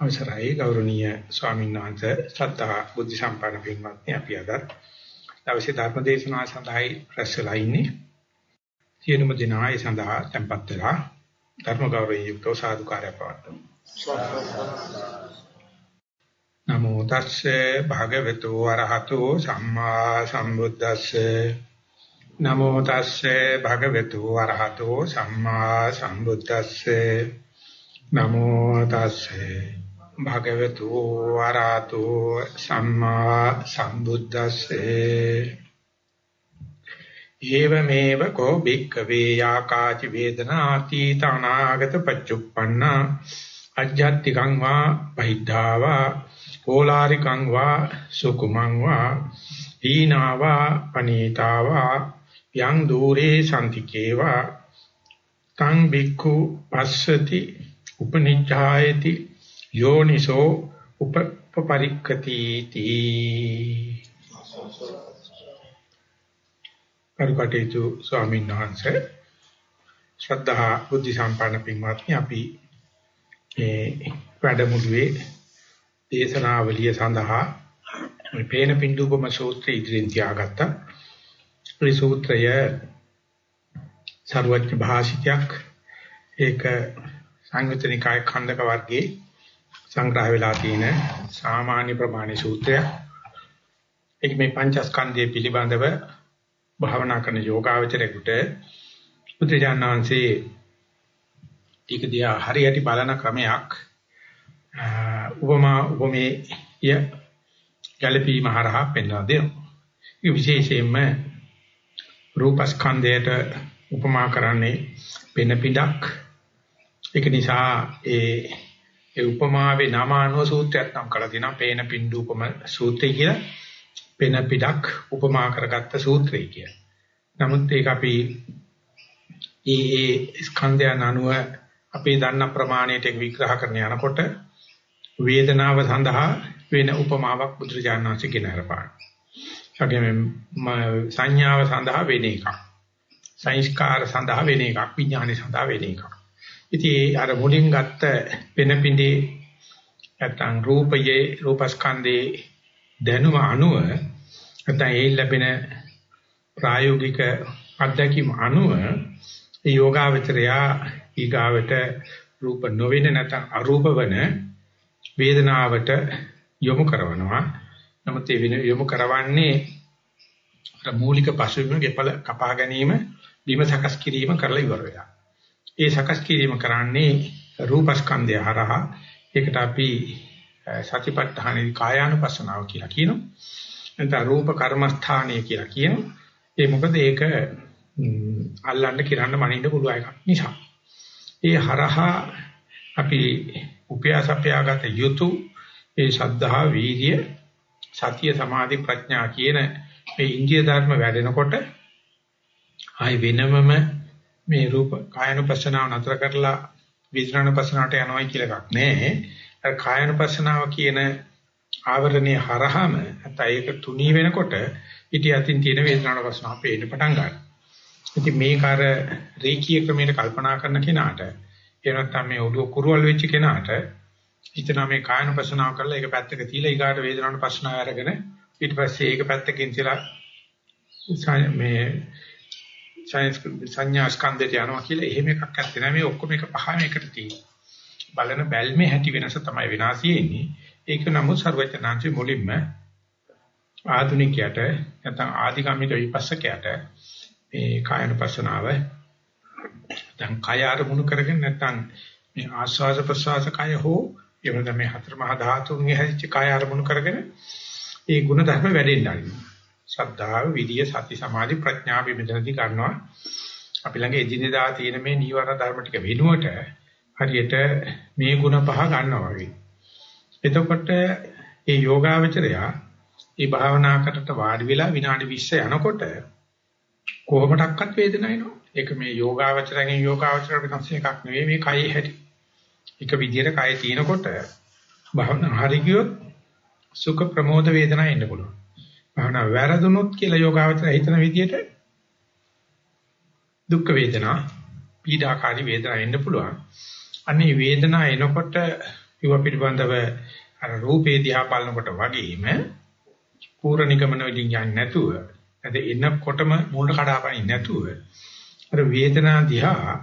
අවසරයි ගෞරවනීය ස්වාමීන් වහන්සේ ශ්‍රද්ධා බුද්ධ සම්පන්න පින්වත්නි අපි අද දවසේ ධර්ම දේශනාව සඳහායි රැස්ලා ඉන්නේ. සියලුම දෙනා ඒ සඳහා tempත් වෙලා ධර්ම ගෞරවයෙන් යුක්තව සාදුකාරය පවත්වමු. නමෝ තස්සේ භගවතු වරහතෝ සම්මා සම්බුද්දස්සේ. නමෝ තස්සේ භගවතු වරහතෝ සම්මා සම්බුද්දස්සේ. නමෝ තස්සේ භගවතු ආරහතෝ සම්මා සම්බුද්දස්සේ. ඒවමේව කෝ භික්ඛවේ යාකාච වේදනාති තනාගත පච්චුප්පන්න. අජ්ජත්තිකං වා බහිද්ධා වා ඕලාරිකං වා සුකුමං වා ඊනා වා පනීතා වා යං দূරේ සම්තිකේවා තං බික්ඛු පස්සති උපනිච්ඡායති යෝනිසෝ උපපරික්කති තී කරුකටේතු ස්වාමීන් වහන්සේ ශ්‍රද්ධා බුද්ධ සම්පන්න පින්වත්නි අපි මේ වැඩමුළුවේ දේශනාවලිය සඳහා මේ පේන පින්දුපම සූත්‍රය ඉදිරියෙන් තියාගත්තා. මේ සූත්‍රය ਸਰවඥ භාෂිතයක් ඒක සංයුතනිකාය ඛණ්ඩක වර්ගයේ සංග්‍රහ වෙලා තියෙන සාමාන්‍ය ප්‍රමාණ සූත්‍රය. ඒක මේ පංචස්කන්ධය පිළිබඳව භාවනා කරන යෝගාවචරයෙකුට බුදුජානනාංශේ ඒක දිහා හරියට බලන ක්‍රමයක් උපමා උපමේය ගැළපීම හරහා පෙන්වා දෙනවා. ඒ විශේෂයෙන්ම රූපස්කන්ධයට උපමා කරන්නේ පෙන පිටක්. ඒක නිසා ඒ ඒ උපමාවේ නාමානුව සූත්‍රයක් නම් කළා තියෙනවා පේන පින්ඩූපම සූත්‍රය කියලා. පෙන පිටක් උපමා කරගත්ත සූත්‍රය කියලා. නමුත් ඒක අපි ඒ ඒ ස්කන්ධයන් අනුව අපේ දන්න ප්‍රමාණයට විග්‍රහ කරන යනකොට වේදනාව සඳහා වෙන උපමාවක් බුදුරජාණන් වහන්සේ කියන හරපාන. ඒගොම සංඥාව සඳහා වෙන එකක්. සංස්කාර සඳහා වෙන එකක්. විඥානය සඳහා වෙන එකක්. ඉතින් අර මුලින් ගත්ත වෙන පිඳේ නැත්නම් රූපයේ රූපස්කන්ධේ දැනුම අනුව නැත්නම් ඒ ලැබෙන ප්‍රායෝගික අත්දැකීම් අනුව ඒ යෝගාවචරයා ඊගාවට රූප නොවෙන නැත්නම් අරූප වන වේදනාවට යොමු කරනවා. නමුත් ඒ වෙන යොමු කරවන්නේ අර මූලික පසුබිම ගෙපල කපා ගැනීම, බිම සකස් කිරීම කරලා ඉවර වෙලා. ඒ සකස් කිරීම කරන්නේ රූපස්කන්ධය හරහා. ඒකට අපි සතිපට්ඨානෙ කායානුපස්සනාව කියලා කියනවා. නැත්නම් රූප කර්මස්ථානය කියලා කියනවා. ඒ මොකද ඒක අල්ලන්න කිරන්න මනින්න පුළුවන් එකක් නිසා. ඒ හරහා අපි උපයාසපයාගත යුතු ඒ ශද්ධා වීර්ය සතිය සමාධි ප්‍රඥා කියන මේ ඉන්දිය ධර්ම වැඩෙනකොට ආයි වෙනමම මේ රූප කායනුපස්සනාව නතර කරලා විඥානුපස්සනාවට යනවායි කියලා එකක් නැහැ. අර කායනුපස්සනාව කියන ආවරණයේ හරහාම නැත්නම් ඒක තුනී වෙනකොට ඉටි අතින් තියෙන වේදනානුපස්සනාව පේන්න පටන් ගන්නවා. ඉතින් මේක අර රේඛීය ක්‍රමයට කල්පනා කරන කෙනාට ඒ නැත්නම් මේ ඔළුව කුරුවල් වෙච්ච කෙනාට හිතනවා මේ කායනුපස්සනාව කරලා ඒක පැත්තක තියලා ඊගාට වේදනානුපස්සනාව අරගෙන ඊට පස්සේ ඒක පැත්තකින් තියලා මේ සංඥා ස්කන්ධයට යනවා කියලා එහෙම එකක් නැත්තේ. නෑ මේ ඔක්කොම එක පහම එකට තියෙනවා. බලන බැල්මේ හැටි වෙනස තමයි විනාශයෙන්නේ ඒක නමුත් ਸਰවඥාන්සේ මුලින්ම ආධුනිකයට නැත්නම් ආධිගමික විපස්සකයට මේ කායනුපස්සනාව දැන් කය අරමුණු කරගෙන නැත්නම් මේ ආස්වාද ප්‍රසවාස කය හෝ එහෙම මේ හතර මහා ධාතුන්ගේ හැදිච්ච කය අරමුණු කරගෙන ඒ ගුණ ධර්ම වැඩෙන්න ආරිනවා ශ්‍රද්ධාව, විරිය, සති, සමාධි, ප්‍රඥා විමෙතනදී ගන්නවා. අපි ළඟ එදිනෙදා තියෙන මේ නීවරණ ධර්ම ටික වෙනුවට හරියට මේ ಗುಣ පහ ගන්නවා වගේ. එතකොට මේ යෝගාවචරයා මේ භාවනා කරට වාඩි වෙලා විනාඩි 20 යනකොට කොහොමඩක්වත් වේදනාවක් එනවා. ඒක මේ යෝගාවචරයෙන් යෝගාවචරයට වෙනස් එකක් නෙවෙයි මේ කයේ හැටි. එක විදියට කය තියෙනකොට භාවනා හරි ගියොත් සුඛ ප්‍රමෝද වේදනා එන්න පුළුවන්. භාවනා වැරදුනොත් කියලා යෝගාවචර හිතන විදිහට දුක් වේදනා පීඩාකාරී වේදනා එන්න පුළුවන්. අනේ වේදනා එනකොට ඒව පිළිබඳව අර රූපේ දිහා බලනකොට වගේම පූර්ණිකමන වලින් යන්නේ නැතුව අද එනකොටම මූණ කඩාපනින්න නැතුව අර වේදනා දිහා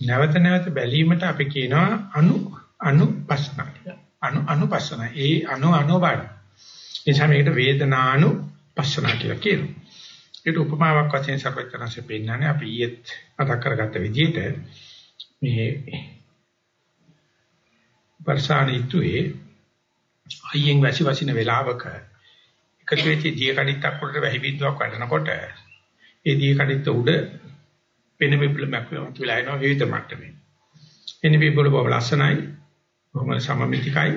නැවත නැවත බැලීමට අපි කියනවා අනු අනුපස්සන. අනු අනුපස්සන. ඒ අනු අනුබල එනිසා මේකට වේදනානු පස්සන කියලා කියනවා ඒක උපමාවක් වශයෙන් සර්වඥාන්සේ පෙන්නන්නේ අපි ඊයේත් මතක් කරගත්ත විදිහට මේ වර්ෂාණීතුවේ අයියෙන් වැසි වසින වෙලාවක එකතු වෙච්ච දිය කඩਿੱත්තක් උඩට වැහි බින්දුවක් වඩනකොට ඒ දිය කඩਿੱත්ත උඩ පෙන පිපුලමක් වෙලා එනවා විවිධ මට්ටමේ. එන පිපුල බව ලස්සනයි. බොහොම සමමිතිකයි.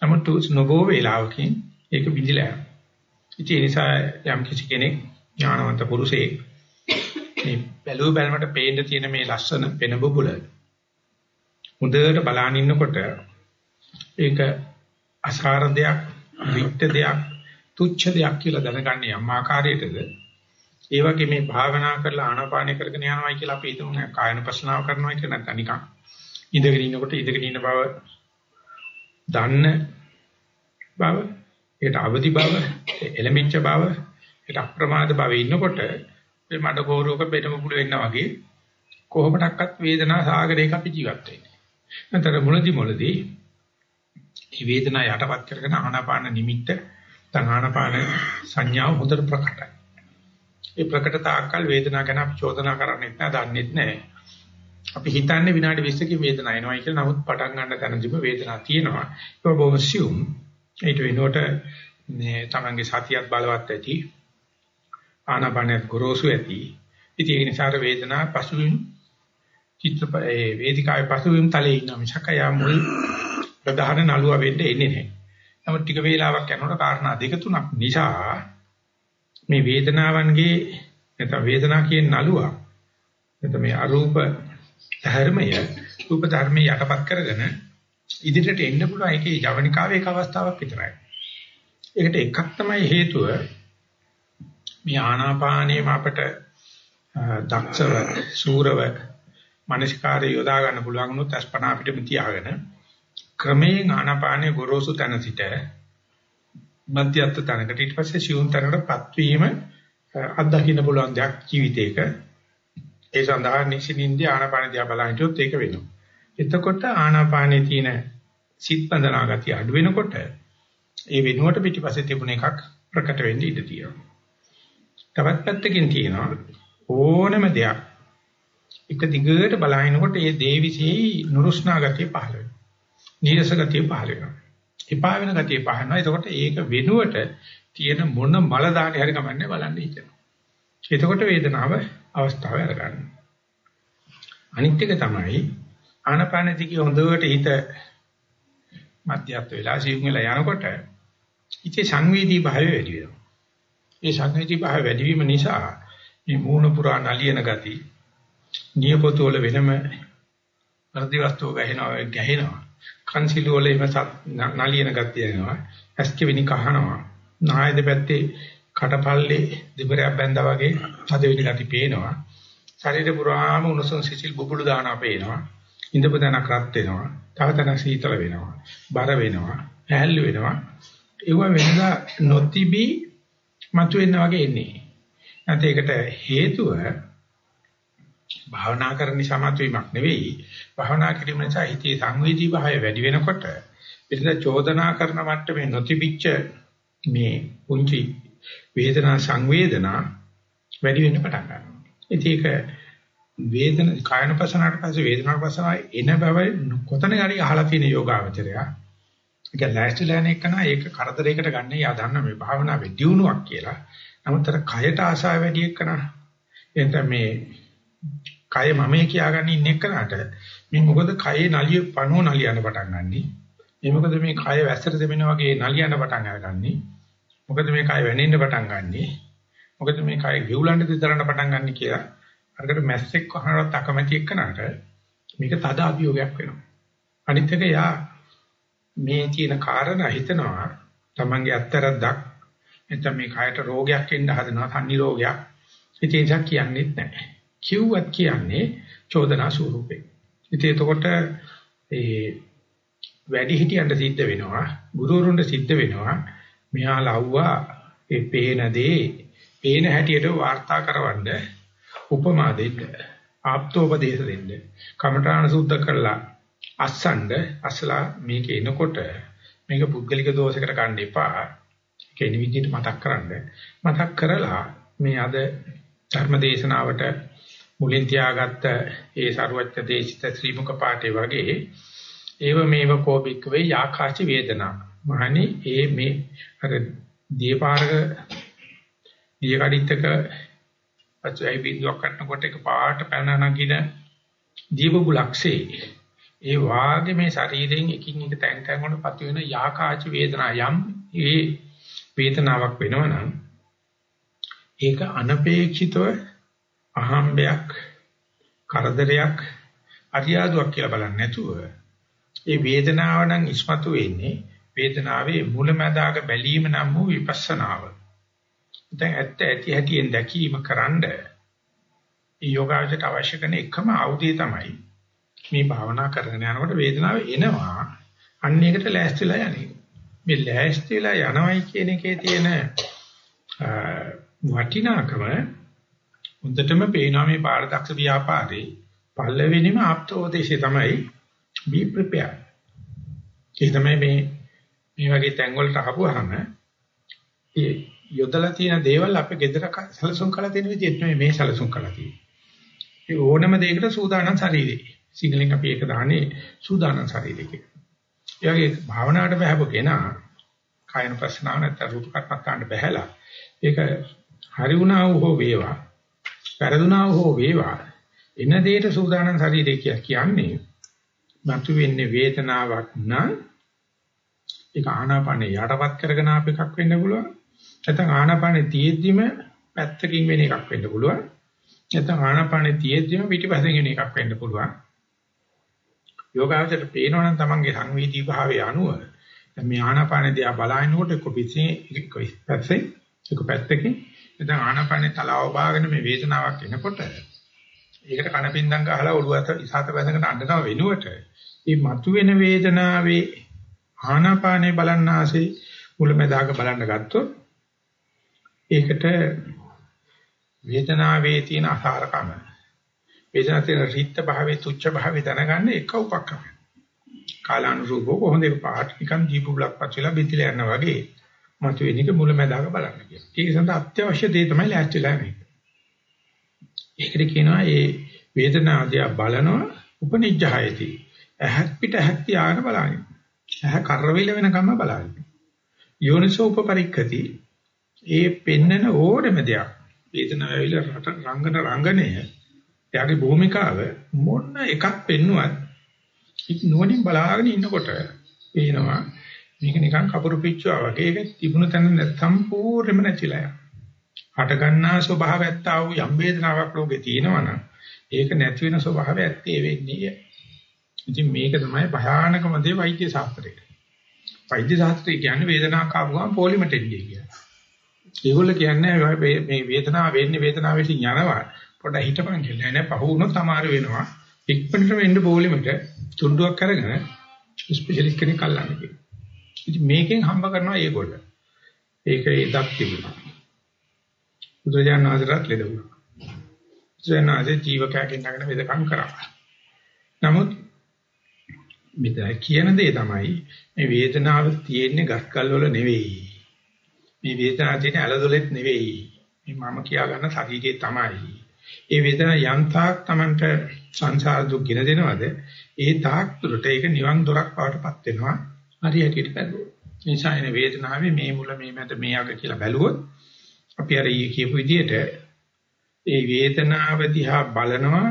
නමුත් නොබෝ වේලාවකින් ඒක විදිලා යනවා. ඉතින් ඒ නිසා යම් කිසි කෙනෙක් ඥානවන්ත පුරුෂයෙක් මේ බැලුව බැලමට පේන්න තියෙන මේ ලස්සන පෙන බුබුල හොඳට බලන ඉන්නකොට ඒක අසාර දෙයක්, විත්ත දෙයක්, තුච්ඡ දෙයක් කියලා දැනගන්නේ යම් ආකාරයකද ඒ වගේ මේ භාවනා කරලා ආනාපානය කරගෙන යනවායි කියලා අපි හිතමු නෑ කායනපස්නාව කරනවා කියලා නැත්නම් නිකන් ඉඳගෙන ඉන්නකොට ඉඳගෙන ඉන්න බව දන්න බව ඒකට අවදි බව එළඹිච්ච බව ඒකට අප්‍රමාද භාවයේ ඉන්නකොට මේ මඩ කෝරුවක බෙදම පුළු වෙනවා වගේ කොහොමඩක්වත් වේදනා සාගරයක අපි ජීවත් වෙන්නේ. නැතර මුලදි මුලදී මේ වේදනාව යටපත් කරගෙන ආනාපාන නිමිත්ත තන ආනාපාන සංඥාව හොඳට ප්‍රකටයි. ඒ ප්‍රකට තාක්කල් වේදනාව ගැන අපි චෝදනා කරන්නේ නැහැ, දන්නේ නැහැ. අපි හිතන්නේ විනාඩි 20කින් වේදනාව එනවායි කියලා. නමුත් පටන් ගන්න තැනදීම වේදනාව තියෙනවා. ඒක බොහොම සියුම්. ඊට වෙනකොට මේ තමන්ගේ සතියත් බලවත් ඇති. ආනාපානයත් ගොරෝසු ඇති. ඉතින් ඒ නිසා වේදනාව පසුබිම් චිත්ත ඒ වේදිකාවේ පසුබිම් තලයේ ඉන්න මිසක යා මුල් ප්‍රධාන නළුවා වෙන්න එන්නේ නැහැ. නමුත් ටික වේලාවක් යනකොට කාරණා දෙක තුනක් නිසා මේ වේදනාවන්ගේ නැත්නම් වේදනා කියන නළුවා නැත්නම් මේ අරූප ධර්මය රූප ධර්මයේ යටපත් කරගෙන ඉදිරියට එන්න පුළුවන් ඒකේ යවනිකාවේ එක අවස්ථාවක් විතරයි. ඒකට එකක් තමයි හේතුව මේ ආනාපානයේම අපට දක්ෂව සූරව මනස්කාරය යොදා ගන්න පුළුවන් වුණොත් අස්පනා අපිටම තියාගෙන ක්‍රමයෙන් ආනාපානයේ ගොරෝසු තැන සිට මධ්‍යස්ථ තැනකට ඊට පස්සේ සියුම් තැනකටපත් වීම අත්දකින්න පුළුවන් දෙයක් ජීවිතේක ඒ සඳහා නිසින්ින්දී ආනාපාන දිහා බලන හිටියොත් ඒක වෙනවා. එතකොට ආනාපානයේ තියෙන සිත් බඳනා ගතිය අඩු වෙනකොට ඒ වෙනුවට පිටිපස්සේ තිබුණ එකක් ප්‍රකට වෙන්න ඉඩ තියෙනවා. තවත් පැත්තකින් තියෙනවා ඕනම දෙයක් එක දිගට බලහිනකොට ඒ දේවිසෙහි නුරුස්නා ගතිය පහළ වෙනවා. නීරස ගතිය පහළ වෙනවා. එපා වෙන ගතිය පහළ වෙනවා. එතකොට ඒක වෙනුවට තියෙන මොන මල දාන්නේ හරි කමන්නේ බලන්න හිතෙනවා. එතකොට වේදනාව අවස්ථාව අරගන්නවා. අනිත් එක තමයි ආනපාන දිගේ හොඳට හිත මධ්‍යස්ථ වෙලා සිං වෙලා යනකොට ඉතේ සංවේදී භාවය වැඩි වෙනවා. ඒ සංවේදී භාවය වැඩි වීම නිසා මේ මූණ පුරා නලියන ගති නියපොතු වල වෙනම ප්‍රතිවස්තුව ගැහෙනවා ගැහෙනවා. කන්සිලු වල එම නලියන ගතිය එනවා. ඇස්කෙවිනි කහනවා. නායද පැත්තේ කටපල්ලේ දිබරයක් බැඳා වගේ හදවිලි ගති පේනවා. ශරීර පුරාම උණුසුම් සිසිල් බුබුලු දානවා පේනවා. ඉඳපු තැනක් රත් වෙනවා. තව තැනක් සීතල වෙනවා. බර වෙනවා. ඇහැල්ලු වෙනවා. ඒව වෙනදා නොතිබි මතුවෙන්න වගේ එන්නේ. නැත්නම් ඒකට හේතුව භාවනා කරන නිසා මතුවීමක් නෙවෙයි. භාවනා කිරීම නිසා හිතේ සංවේදී භාවය වැඩි වෙනකොට පිළිද චෝදනා කරන මට්ටමේ නොතිබිච්ච මේ පුංචි වේදනා සංවේදනා වැඩි වෙන්න පටන් ගන්නවා. ඉතින් ඒක වේදන කායනපසනාවට පස්සේ වේදනාපසනාව එන බව කොතන හරි අහලා තියෙන යෝගාවචරය. ඒක ලෑස්තිලා යන එක නා ඒක කරදරයකට ගන්න යා දන්න මේ භාවනාවේ දියුණුවක් කියලා. නමුත් අර කයට ආශාව වැඩි එක්කන එතන මේ කය මමේ කියාගන්න ඉන්න එක්කනට මේ මොකද කයේ නලිය පණුව නලියන්න පටන් ගන්නි. මේ මොකද මේ කය වැස්සට දෙමින වගේ නලියන්න පටන් අරගන්නේ. මොකද මේ කය වෙනින්න පටන් ගන්නෙ. මොකද මේ කය ගිවුලන්න දෙතරන්න පටන් ගන්නෙ කියලා. අරකට මැස්සෙක් වහනවත් අකමැති එක්කනට මේක තද අභියෝගයක් වෙනවා. අනිත් එක යා මේ තියෙන කාරණා හිතනවා තමන්ගේ අත්තරද්දක් එතන මේ කයට රෝගයක් එන්න හදනවා තන්නි රෝගයක්. ඉතින් ඒක කියන්නේත් නැහැ. කිව්වත් කියන්නේ චෝදනා ස්වරූපේ. ඉතින් එතකොට ඒ වැඩි හිටියන්ට සිද්ධ වෙනවා ගුරුවරුන්ට සිද්ධ වෙනවා මෙහා ලව්වා ඒ පේන දේ පේන හැටියට වාර්තා කරවන්න උපමා දෙන්න ආප්තෝපදේශ දෙන්න කමඨාන සුද්ධ කරලා අස්සන්න අස්සලා මේක එනකොට මේක පුද්ගලික දෝෂයකට ගන්න එපා. කියන විදිහට මතක් කරන්න. මතක් කරලා මේ අද ධර්ම දේශනාවට මුලින් තියාගත්ත ඒ සරුවච්ච දේශිත ශ්‍රී මුක පාඨේ වගේ ඒව මේව කෝපික වේ යාකාච වේදනා. මහණි ඒ මේ අර දීපාරක දිය කඩਿੱත්තක අචයි බින්දුවක් කටනකොට එක පාට පැන නගින දීපබුලක්සේ ඒ වාගේ මේ ශරීරයෙන් එකින් එක තැන් තැන් වල පති වෙන යාකාච වේදනා යම් ඒ වේදනාවක් වෙනවනම් ඒක අනපේක්ෂිතව අහම්බයක් කරදරයක් අරියාදුවක් කියලා බලන්නේ නැතුව ඒ වේදනාව නම් ඉස්මතු වෙන්නේ වේදනාවේ මුලැමැදාක බැලීම නම් වූ විපස්සනාව. දැන් ඇත්ත ඇති හැටියෙන් දැකීම කරන්ඩ ඒ යෝගාවචරයට අවශ්‍ය කරන එකම ආයුධය තමයි මේ භාවනා කරගෙන යනකොට වේදනාව එනවා අන්න ඒකට ලෑස්තිලා යන්නේ. මේ ලෑස්තිලා යනවයි කියන එකේ තියෙන වටිනාකම හොඳටම පේනවා මේ පාරදක්ෂ ව්‍යාපාරේ පළවෙනිම ආප්තෝදේශය තමයි be prepared. ඒ තමයි මේ මේ වගේ තැන් වලට ආපුවාම ඒ යොදලා තියෙන දේවල් අපේ gedara සැලසුම් කරලා තියෙන විදිහට නෙමෙයි මේ සැලසුම් කරලා තියෙන්නේ. ඒ ඕනම දෙයකට සූදානම් ශරීරේ. සිංහලෙන් අපි ඒක දාන්නේ සූදානම් ශරීරය කියලා. ඒ වගේ භාවනාවට බහැපු කෙනා කායන ප්‍රශ්නාව නැත්නම් රූප කර්මස්ථානට බහැලා ඒක හරි වුණා වූ වේවා වැරදුනා වූ වේවා එන දෙයට සූදානම් ශරීරය කියලා කියන්නේ මතු වෙන්නේ වේදනාවක් නම් ඒක ආනාපානේ යටපත් කරගෙන ආප එකක් වෙන්න පුළුවන්. නැත්නම් ආනාපානේ තියෙද්දිම පැත්තකින් වෙන එකක් වෙන්න පුළුවන්. නැත්නම් ආනාපානේ තියෙද්දිම පිටිපස්සෙන් වෙන එකක් වෙන්න පුළුවන්. යෝගාවචර පේනවනම් තමන්ගේ සංවේදී භාවයේ අනුව දැන් මේ ආනාපානේ දිහා බලනකොට එක්ක පිටින් එක්ක පැත්තේ එක්ක පැත්තකින් නැත්නම් ආනාපානේ තලාව බාගෙන මේ වේදනාවක් එනකොට ඒකට කනපින්දම් ගහලා ඔළුව අත ඉසాత බැඳගෙන අඬනවා වෙනුවට මේ මතුවෙන වේදනාවේ ආනාපානේ බලන්න ආසේ මුලැමැදාක බලන්න ගත්තොත් ඒකට වේදනාවේ තියෙන අසාරකම වේදනාවේ තියෙන රිත්ත භාවයේ තුච්ච භාවයේ දැනගන්න එක උපක්‍රමයක්. කාලානුරූපව කොහොමද ඒක පාට නිකන් දීපු බ්ලොක් පච්චලා බිතිලා යනවා වගේ මතුවෙන එක මුලැමැදාක බලන්න කියන. ඒක සඳහා අත්‍යවශ්‍ය දේ තමයි ලෑස්තිලා මේක. ඒකට කියනවා මේ වේදනාදියා බලනවා උපනිජ්ජහයති. ඇහක් පිට ඇහක් තියාගෙන බලන්නේ. ඇහ කරවිල වෙනකම්ම බලන්න. යෝනිසෝ උපපරික්කති ඒ පෙන්නන ඕනම දෙයක් වේදනාව ඇවිල්ලා රට රංගන රංගනය එයාගේ භූමිකාව මොන එකක් පෙන්නුවත් ඉක් නුවණින් බලාගෙන ඉන්නකොට පේනවා මේක නිකන් කපුරු පිච්චුවා වගේ ඒක තිබුණ තැන සම්පූර්ණයෙන්ම නැතිලා යනවා. හට ගන්නා ස්වභාවයත් ආ වූ යම් වේදනාවක් ලෝකේ තියෙනවනම් ඒක නැති වෙන ස්වභාවය ඇත්තේ වෙන්නේ ඉතින් මේක තමයි භයානකම දේ වෛද්‍ය ශාස්ත්‍රයේ. වෛද්‍ය ශාස්ත්‍රය කියන්නේ වේදනාවක් ආව ගමන් පොලිමට එන්නේ කියලා. ඒගොල්ලෝ කියන්නේ මේ වේදනාව වෙන්නේ වේදනාව විසින් යනවා. පොඩ්ඩක් හිතපන් කියලා නෑ පහ වුණොත් අමාරු වෙනවා. ඉක්මනට වෙන්න පොලිමට තුණ්ඩුවක් අරගෙන ස්පෙෂලිස්ට් කෙනෙක් අල්ලන්න කියලා. ඉතින් මේකෙන් හම්බ කරනවා ඒගොල්ලෝ. ඒක ඉදක් තිබුණා. බුදුරජාණන් වහන්සේට ලෙඩ වුණා. බුදුරජාණන් වහන්සේ ජීවකයන්ගෙන් නගන වෙදකම් කරා. නමුත් මෙතන කියන දේ තමයි මේ වේදනාව තියෙන්නේ ගස්කල් වල නෙවෙයි. මේ වේදනාව තියෙන්නේ ඇලදොලෙත් නෙවෙයි. මේ මම කියා ගන්න ශරීරයේ තමයි. ඒ වේදනාව යන්තාක් Tamanට සංසාර දුක් ගෙන දෙනවද? ඒ තාක් දුරට ඒක නිවන් දොරක් බවටපත් වෙනවා. හරියටියට බැලුවොත්. ඒ නිසා එන වේදනාවේ මේ මුල මේ මැද මේ අග කියලා බැලුවොත් අපි අර ඊ කියපු විදිහට ඒ වේදනාව දිහා බලනවා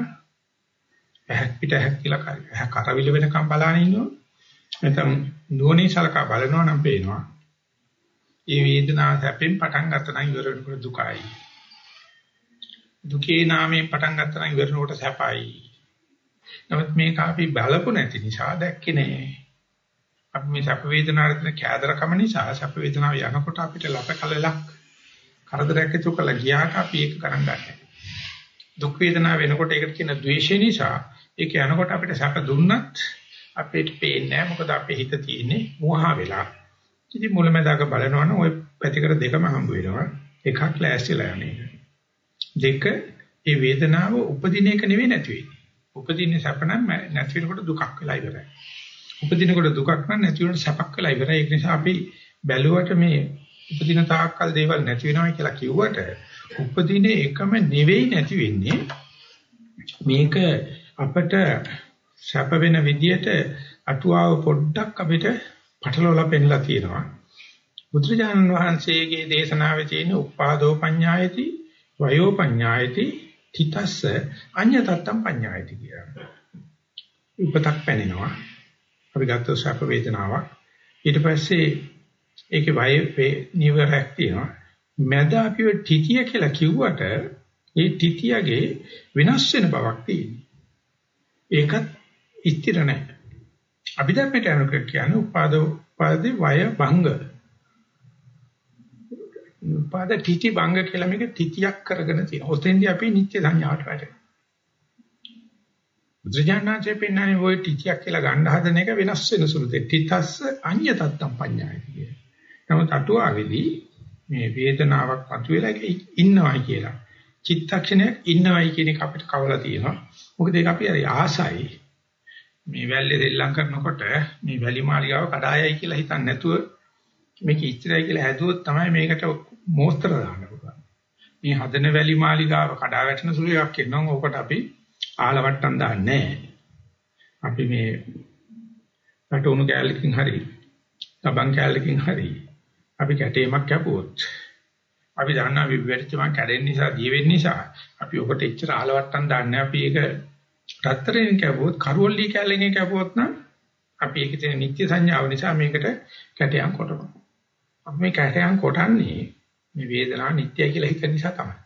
ඇහක් පිට ඇහක් කියලා කරේ. ඇහ කරවිල වෙනකම් බලාගෙන ඉන්නවා. නැත්නම් නුවණින් සලකා බලනවා නම් පේනවා. ඒ වේදනාව හැපෙන් පටන් ගත්ත නම් ඉවර වෙනකොට දුකයි. දුකේ නාමයෙන් පටන් ගත්ත නම් ඉවර වෙනකොට සැපයි. නමුත් මේක අපි බලපු නැති නිසා දැක්කේ නෑ. අපි මේ සැප වේදනාවට තියෙන කෑදරකම නිසා සැප වේදනාව යනකොට අපිට ලප කලලක් කරදරයක් ඇති කරලා ගියාට අපි ඒක කරන් ගන්නෑ. දුක් වේදනාව වෙනකොට ඒකට කියන ද්වේෂය නිසා ඒක යනකොට අපිට සැප දුන්නත් අපිට පේන්නේ නැහැ මොකද අපේ හිත තියෙන්නේ මෝහා වෙලා. ඉතින් මුලමදාක බලනවනම් ওই පැතිකඩ දෙකම හම්බ වෙනවා. එකක් ලෑස්තිලා යන්නේ. දෙක ඒ වේදනාව උපදින එක නෙවෙයි නැති වෙන්නේ. උපදින්නේ සැප නම් නැති වෙනකොට දුකක් වෙලා ඉවරයි. උපදිනකොට දුකක් නම් නැති වෙනකොට සැපක් වෙලා ඉවරයි. ඒක නිසා අපි බැලුවට මේ උපදින තාක්කල් දේවල් නැති වෙනවා කියලා කිව්වට උපදින එකම නෙවෙයි නැති වෙන්නේ. මේක අපිට සැප වෙන විදියට අටුවාව පොඩ්ඩක් අපිට පටලවලා පෙන්නලා තියෙනවා. බුදුරජාණන් වහන්සේගේ දේශනාවේ තියෙන උපාදෝ පඤ්ඤායති වයෝ පඤ්ඤායති තිතස්ස අඤ්ඤතත්තම් පඤ්ඤායති කියලා. උපතක් පැනෙනවා. අපි ගත්ත සැප වේදනාවක්. ඊට පස්සේ ඒකේ වය නිවරක් තියෙනවා. මැද අපිව තිතිය කියලා කිව්වට ඒ තිතියගේ වෙනස් වෙන බවක් තියෙනවා. ඒකත් ස්ථිර නැහැ. අභිධර්මයට අනුක කියන්නේ උපාද උපාදී වය භංග. උපාද තිති භංග කියලා මේක තිතියක් කරගෙන තියෙනවා. ඔතෙන්දී අපි නිත්‍ය සංඥාවට වැටෙනවා. බුද්ධජානනාංශයේ පෙන්නන්නේ ওই තිතියක් කියලා ගන්න හදන එක වෙනස් වෙන සුළුද. තිතස්ස අඤ්‍ය තත්තම් පඤ්ඤායති කිය. නමුත් අටුවාවේදී මේ වේදනාවක් මතුවෙලා ඒක ඉන්නවයි කියලා. චිත්තක්ෂණයක් ඉන්නවයි කියන එක අපිට කවලා තියෙනවා. මොකද ඒක අපි හරි ආසයි. මේ වැල්ලේ දෙල්ලම් කරනකොට මේ වැලි මාලිගාව කඩායයි කියලා හිතන්නේ නැතුව මේක ඉස්තරයි කියලා හැදුවොත් තමයි මේකට මෝස්තර දාන්න පුළුවන්. මේ හදන වැලි මාලිගාව කඩා වැටෙන සුළු එකක් කියනවා. ඕකට අපි ආලවට්ටම් දාන්නේ අපි මේ රටුණු කැලලකින් හරි තබන් කැලලකින් හරි අපි කැටේමක් කැපුවොත් අපි දන්නා විවැටිච්චම කැඩෙන්න නිසා දිය වෙන්න නිසා අපි ඔකට එච්චර ආලවට්ටම් දාන්නේ අපි ඒක රත්තරන් කැපුවොත් කරවලි කැලලකින් කැපුවොත් නම් අපි ඒකේ තියෙන නිත්‍ය සංඥාව නිසා මේකට කැටයන් කොටනවා අපි මේ කැටයන් කොටන්නේ මේ වේදනාව නිත්‍යයි කියලා හිතන නිසා තමයි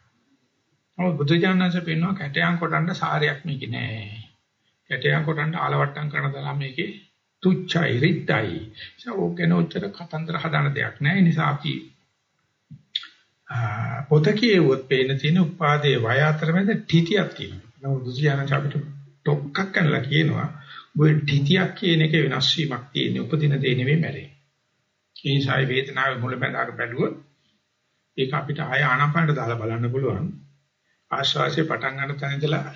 නමුත් බුදුජානනාංශ පෙන්වනවා කැටයන් කොටන්න සාරයක් මේකේ නෑ. කැටයන් කොටන්න ආලවට්ටම් කරන තරම් මේකේ තුච්චයි රිත්යි. ඒකෝගෙන උත්තර කතන්දර හදාන දෙයක් නෑ. ඒ නිසා අපි පොත කියවුවොත් පේන තියෙන උපාදේ වය අතරමැද තිතියක් තියෙනවා. නමුත් බුදුජානනාංශ අපිට ටොක්ක්ක් කරලා කියනවා ඔය තිතියක් කියන එකේ වෙනස් වීමක් තියෙන උපදින දේ නෙවෙයි මැරෙන්නේ. ඒ නිසා වේදනාවේ මුල බඳාක බැලුවොත් ඒක අපිට ආය ආනාපානට දාලා බලන්න පුළුවන්. ආශ්වාසය පටන් ගන්න තැන ඉඳලා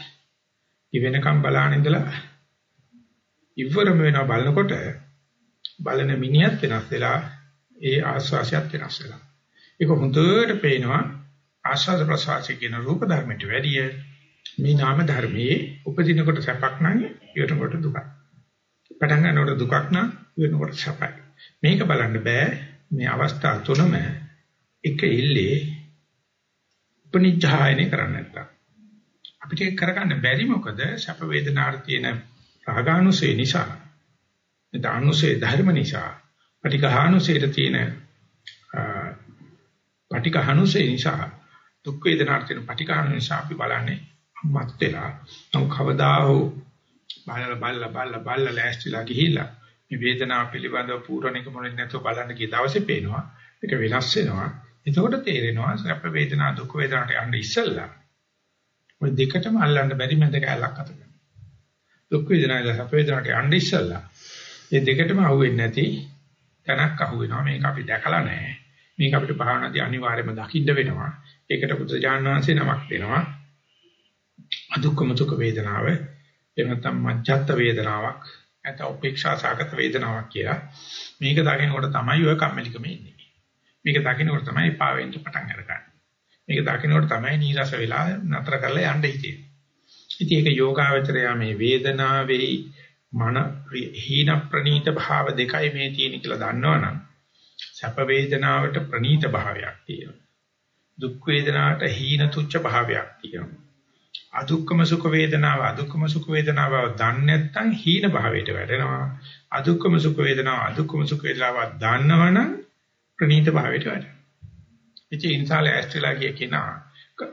ඉවෙනකම් බලාන ඉඳලා ඉවරම වෙනවා බලනකොට බලන මිනිහත් වෙනස් වෙලා ඒ ආශ්වාසයත් වෙනස් වෙලා. ඒක හොඳට පේනවා ආශ්වාස ප්‍රශ්වාසයේ කියන රූප ධර්මයට වැඩිය මේ නාම ධර්මයේ උපදිනකොට සැපක් නම් ඊටකොට දුකක්. පටන් ගන්නකොට දුකක් නම් ඊටකොට සැපයි. මේක බලන්න බෑ මේ අවස්ථා තුනම එක ඉල්ලේ උපනිච්ඡායනේ කරන්නේ නැත්තම්. අපිට ඒක කරගන්න බැරි මොකද සැප වේදනාවට තියෙන රාගානුසය නිසා. දානුසය ධර්ම නිසා. පටිඝානුසයට තියෙන පටිඝානුසය නිසා දුක් වේදනාවට තියෙන පටිඝාන නිසා අපි බලන්නේ මත් වෙලා. නම් කවදා හෝ බලලා බලලා බලලා බලලා ලෑස්තිලා ගිහිල්ලා මේ වේදනාව පිළිබඳව පූර්ණික මොනින් නැතුව බලන්න ගිය දවසේ පේනවා ඒක වෙනස් වෙනවා එතකොට තේරෙනවා සැප වේදනා දුක් වේදනාට යන්න ඉස්සෙල්ලා ඔය දෙකටම අල්ලන්න බැරි මැද කැලක් අතක. දුක් වේදනාවල සැප වේදනාට යන්න ඉස්සෙල්ලා මේ දෙකටම අහුවෙන්නේ නැති තැනක් අහුවෙනවා මේක අපි දැකලා නැහැ. මේක අපිට භාවනාදී අනිවාර්යයෙන්ම දකින්න වෙනවා. ඒකට බුදුජානන වහන්සේ නමක් දෙනවා. අදුක්කම දුක් වේදනාව එහෙම නැත්නම් මජ්ජත් වේදනාවක් නැත්නම් උපේක්ෂා සාගත වේදනාවක් කියලා. මේක දකිනකොට තමයි ඔය කම්මැලිකම ඉන්නේ. මේක දකින්නකොට තමයි පා වෙන්න පටන් අරගන්නේ. මේක දකින්නකොට තමයි නීරස වෙලා නතර කරලා යන්න හිතෙන්නේ. ඉතින් ඒක යෝගාවචරය මේ වේදනාවේ මන හීන ප්‍රනීත භාව දෙකයි මේ තියෙන කියලා දන්නවනම් සැප වේදනාවට ප්‍රනීත භාවයක් තියෙනවා. දුක් වේදනාවට හීන තුච්ච භාවයක් තියෙනවා. අදුක්කම සුඛ වේදනාව අදුක්කම සුඛ වේදනාව දන්නේ නැත්නම් හීන භාවයට වැටෙනවා. අදුක්කම සුඛ වේදනාව අදුක්කම සුඛ වේදනාව දන්නවනම් ප්‍රනීත භාවයට වැටෙනවා. ඉතින් ඉන්සාල ඇස්ට්‍රලා කිය කෙනා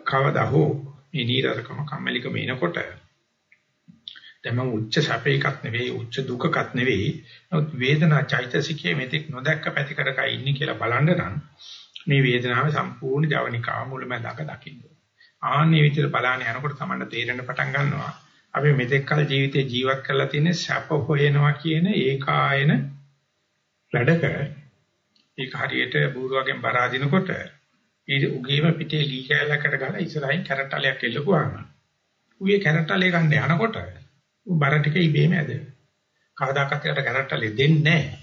කවදා හෝ මේ නීරසකම කම්මැලිකම එනකොට තම උච්ච සැපේකක් නෙවෙයි උච්ච දුකකක් නෙවෙයි නමුත් වේදනා චෛතසිකයේ මෙතෙක් නොදැක්ක පැතිකඩක ඉන්නේ කියලා බලන්න නම් මේ වේදනාවේ සම්පූර්ණ ජවනිකාව මුලමඳාක දකින්න. ආන්නේ විතර බලانے යනකොට තමයි තේරෙන්න පටන් ගන්නවා. අපි මෙතෙක්කල් ජීවිතේ ජීවත් කරලා තියෙන සැප හොයනවා කියන ඒකායන වැඩක ඒක හරියට බూరుවගෙන් බර අදිනකොට ඊට උගේම පිටේ ලී කැලකට ගාලා ඉස්සරහින් කැරට්ටලයක් එල්ලුවාම ඌේ කැරට්ටලේ ගන්න යනකොට ඌ බර ටික ඉබේම ඇදෙනවා. කවදාකවත් ඒකට කැරට්ටලේ දෙන්නේ නැහැ.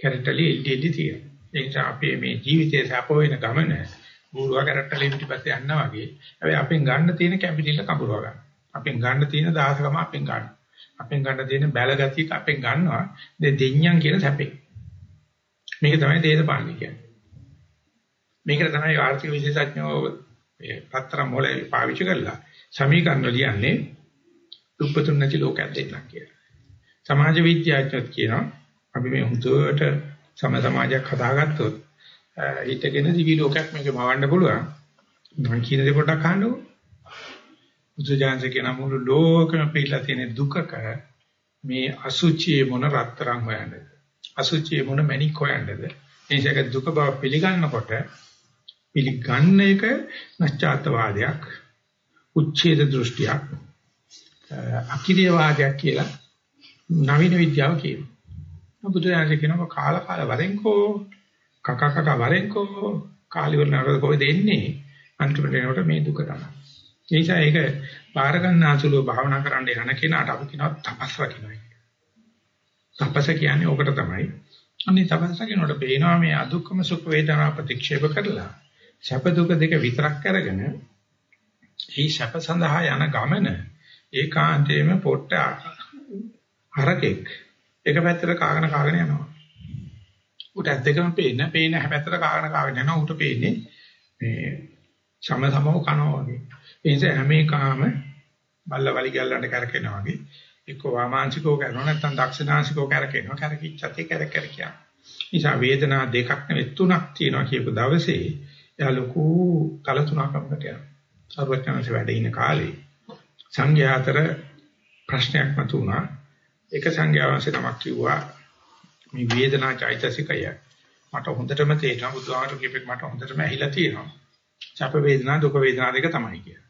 කැරට්ටලේ එල්ලෙලි තියෙනවා. ඒ නිසා අපේ මේ ජීවිතේ සැප හොයන ගමන බූරුවා කැරට්ටලේ පිටිපස්සේ යනවා වගේ. හැබැයි අපෙන් ගන්න තියෙන කැපිටිල කඹරව ගන්න. අපෙන් ගන්න තියෙන දාසකම අපෙන් ගන්න. අපෙන් ගන්න තියෙන බැලගතිය අපෙන් ගන්නවා. දෙඤ්ඤම් කියන සැපේ. මේක තමයි දේශපාලනය කියන්නේ. මේකට තමයි ආර්ථික විශේෂඥයෝ මේ පත්‍ර මොලේ පාවිච්චි කරලා සමීකරණ ලියන්නේ උපතුන් නැති ලෝකයක් දෙන්නා කියලා. සමාජ විද්‍යාඥයෝ කියනවා අපි මේ හුදුවට සම සමාජයක් හදාගත්තොත් හිතගෙන දිවි ලෝකයක් මේක මවන්න පුළුවන්. මම කියන දේ පොඩ්ඩක් අහන්නකෝ. බුදුජානක කියන මුළු ලෝකෙම පිළිලා තියෙන දුකක මේ අසුචියේ මොන රත්තරන් හොයන්නද? අසුචියේ මොන මණික් හොයන්නද? මේක දුක බව පිළිගන්නකොට පිළිගන්න එක නැස්චාත්වාදයක් උච්ඡේද දෘෂ්ටියක් අකිරියවාදයක් කියලා නවීන විද්‍යාව කියනවා. බුදුරජාණන් කියනවා කාල කාල වරෙන්කෝ කක කක වරෙන්කෝ කාලිවර නරද කොහෙද එන්නේ අන්තිමට එනකොට මේ දුක තමයි. ඒ නිසා ඒක බාර ගන්න අසුලව භාවනා කරන්න යන කෙනාට අපි කියනවා තපස් රකින්නයි. තපස කියන්නේ ඕකට තමයි. අනිත් තපස කියනකොට පේනවා මේ අදුක්කම සුඛ වේදනා ප්‍රතික්ෂේප කරලා සැප දුක දෙක විතරක් අරගෙන මේ සැප සඳහා යන ගමන ඒකාන්තයෙන්ම පොට්ට හරකෙක් එක පැත්තට කාගෙන කාගෙන යනවා. උට ඇත්තටම පේන පේන හැපැත්තට කාගෙන කාගෙන යනවා උට පේන්නේ මේ සම සමව කනවා වගේ. ඒ නිසා හැම එකම බල්ල වලි ගැල්ලන්ට කරකිනවා වගේ එක්ක වාමාංශිකව කරනවා නැත්නම් දක්ෂිනාංශිකව කරකිනවා කරකිච්චත් ඒ කර කර කියන. නිසා වේදනා දෙකක් නෙවෙයි තුනක් තියෙනවා කියපු දවසේ එයා ලොකු කල තුනකකට යනවා. සර්වඥාන්ස වැඩ ඉන කාලේ සංඝයා අතර ප්‍රශ්නයක් මතුණා. එක සංඝයා වහන්සේ නමක් කිව්වා මේ වේදනා චෛතසිකය මට හොඳටම තේරෙනවා බුදුහාමර කියපෙත් මට හොඳටම ඇහිලා තියෙනවා. සැප වේදනා දුක වේදනා දෙක තමයි කියලා.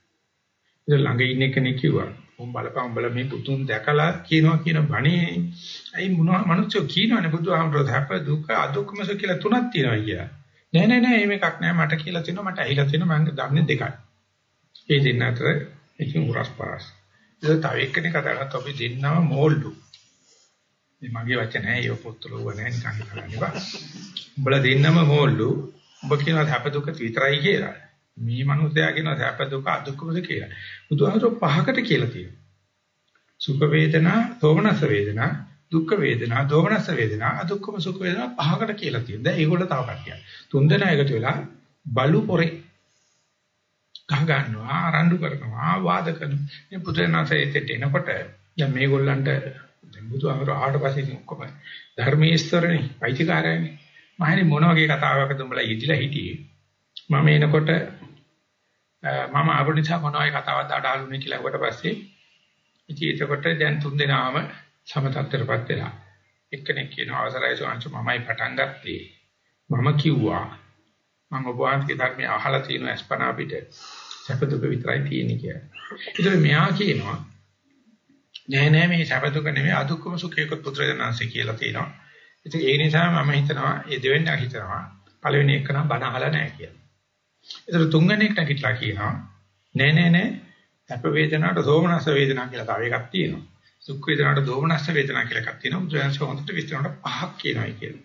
ඉතින් ළඟ ඉන්න කෙනෙක් කිව්වා උඹ බලපන් උඹලා මේ පුතුන් දැකලා කියනවා කියන බණේ අයි මොනවා මිනිස්සු කියනවනේ බුදුහාමර සැප දුක අදුක්කමස කියලා තුනක් තියෙනවා කියලා. නෑ නෑ නෑ එහෙම එකක් නෑ මට කියලා තියෙනවා මට ඇහිලා තියෙනවා මම දන්නේ දෙකයි. ඒ දෙන්න අතර එකකින් උරස්පාරස්. ඒක තව එක්කෙනෙක් කතා කරත් අපි දෙන්නම මෝල්ඩු. මේ මගේ වචන නෑ ඒක පොත්වල උව නෑ නිකන් කරන්නේ බා. උඹලා දෙන්නම මෝල්ඩු. උඹ කියනවා සැප දුක විතරයි කියලා. මේ මනුස්සයා කියනවා සැප දුක අදුක්කමද කියලා. බුදුහාමර පහකට කියලා තියෙනවා. සුඛ වේදනා, සෝමනස වේදනා, දුක්ඛ වේදනා, දෝමනස වේදනා, අදුක්ඛම සුඛ වේදනා පහකට කියලා තියෙනවා. දැන් ඒගොල්ලෝ තව කට්ටියක්. තුන්දෙනා එකතු වෙලා බලු pore ගහ ගන්නවා, ආරණ්ඩු කරනවා, වාද කරනවා. මේ පුදුරනාසෙට එනකොට දැන් මේගොල්ලන්ට දැන් බුදුහාමර ආවට පස්සේ ඉතින් ඔක්කොම ධර්මීස්තරනේ, අයිතිකාරයනේ. මහණනි මොන වගේ කතාවකද උඹලා යෙදිලා හිටියේ? මම එනකොට මම ආපු නිසා මොනවයි කතාවක් අඩාලුනේ කියලා අහුවට පස්සේ ඉතින් එතකොට දැන් තුන් දෙනාම සමතත්තරපත් වෙලා එක්කෙනෙක් කියන අවසරයි සෝංශ මමයි පටන් ගත්තේ මම කිව්වා මම ඔබ වහන්සේගේ ධර්මය අහලා තියෙන අස්පනා පිට සැප දුක විතරයි තියෙන්නේ කියලා. ඒතර මෙයා කියනවා නෑ නෑ මේ සැප දුක නෙමෙයි අදුක්කම සුඛයක පුත්‍රයන්anse කියලා තියෙනවා. ඉතින් ඒ නිසා මම හිතනවා ඒ දෙවෙනි හිතනවා පළවෙනි එක නම් බණ අහලා නෑ කියලා. ඒතර තුන්වෙනි එක නැගිටලා කියනවා නෑ නෑ නෑ සැප වේදනාවට සෝමනස්ස වේදනා කියලා තව එකක් තියෙනවා. සුඛ වේදනාවට දෝමනස්ස වේදනා කියලා එකක් තියෙනවා. බුදුරජාණන් හොඳට විස්තරවට පහක් කියනවායි කියලා.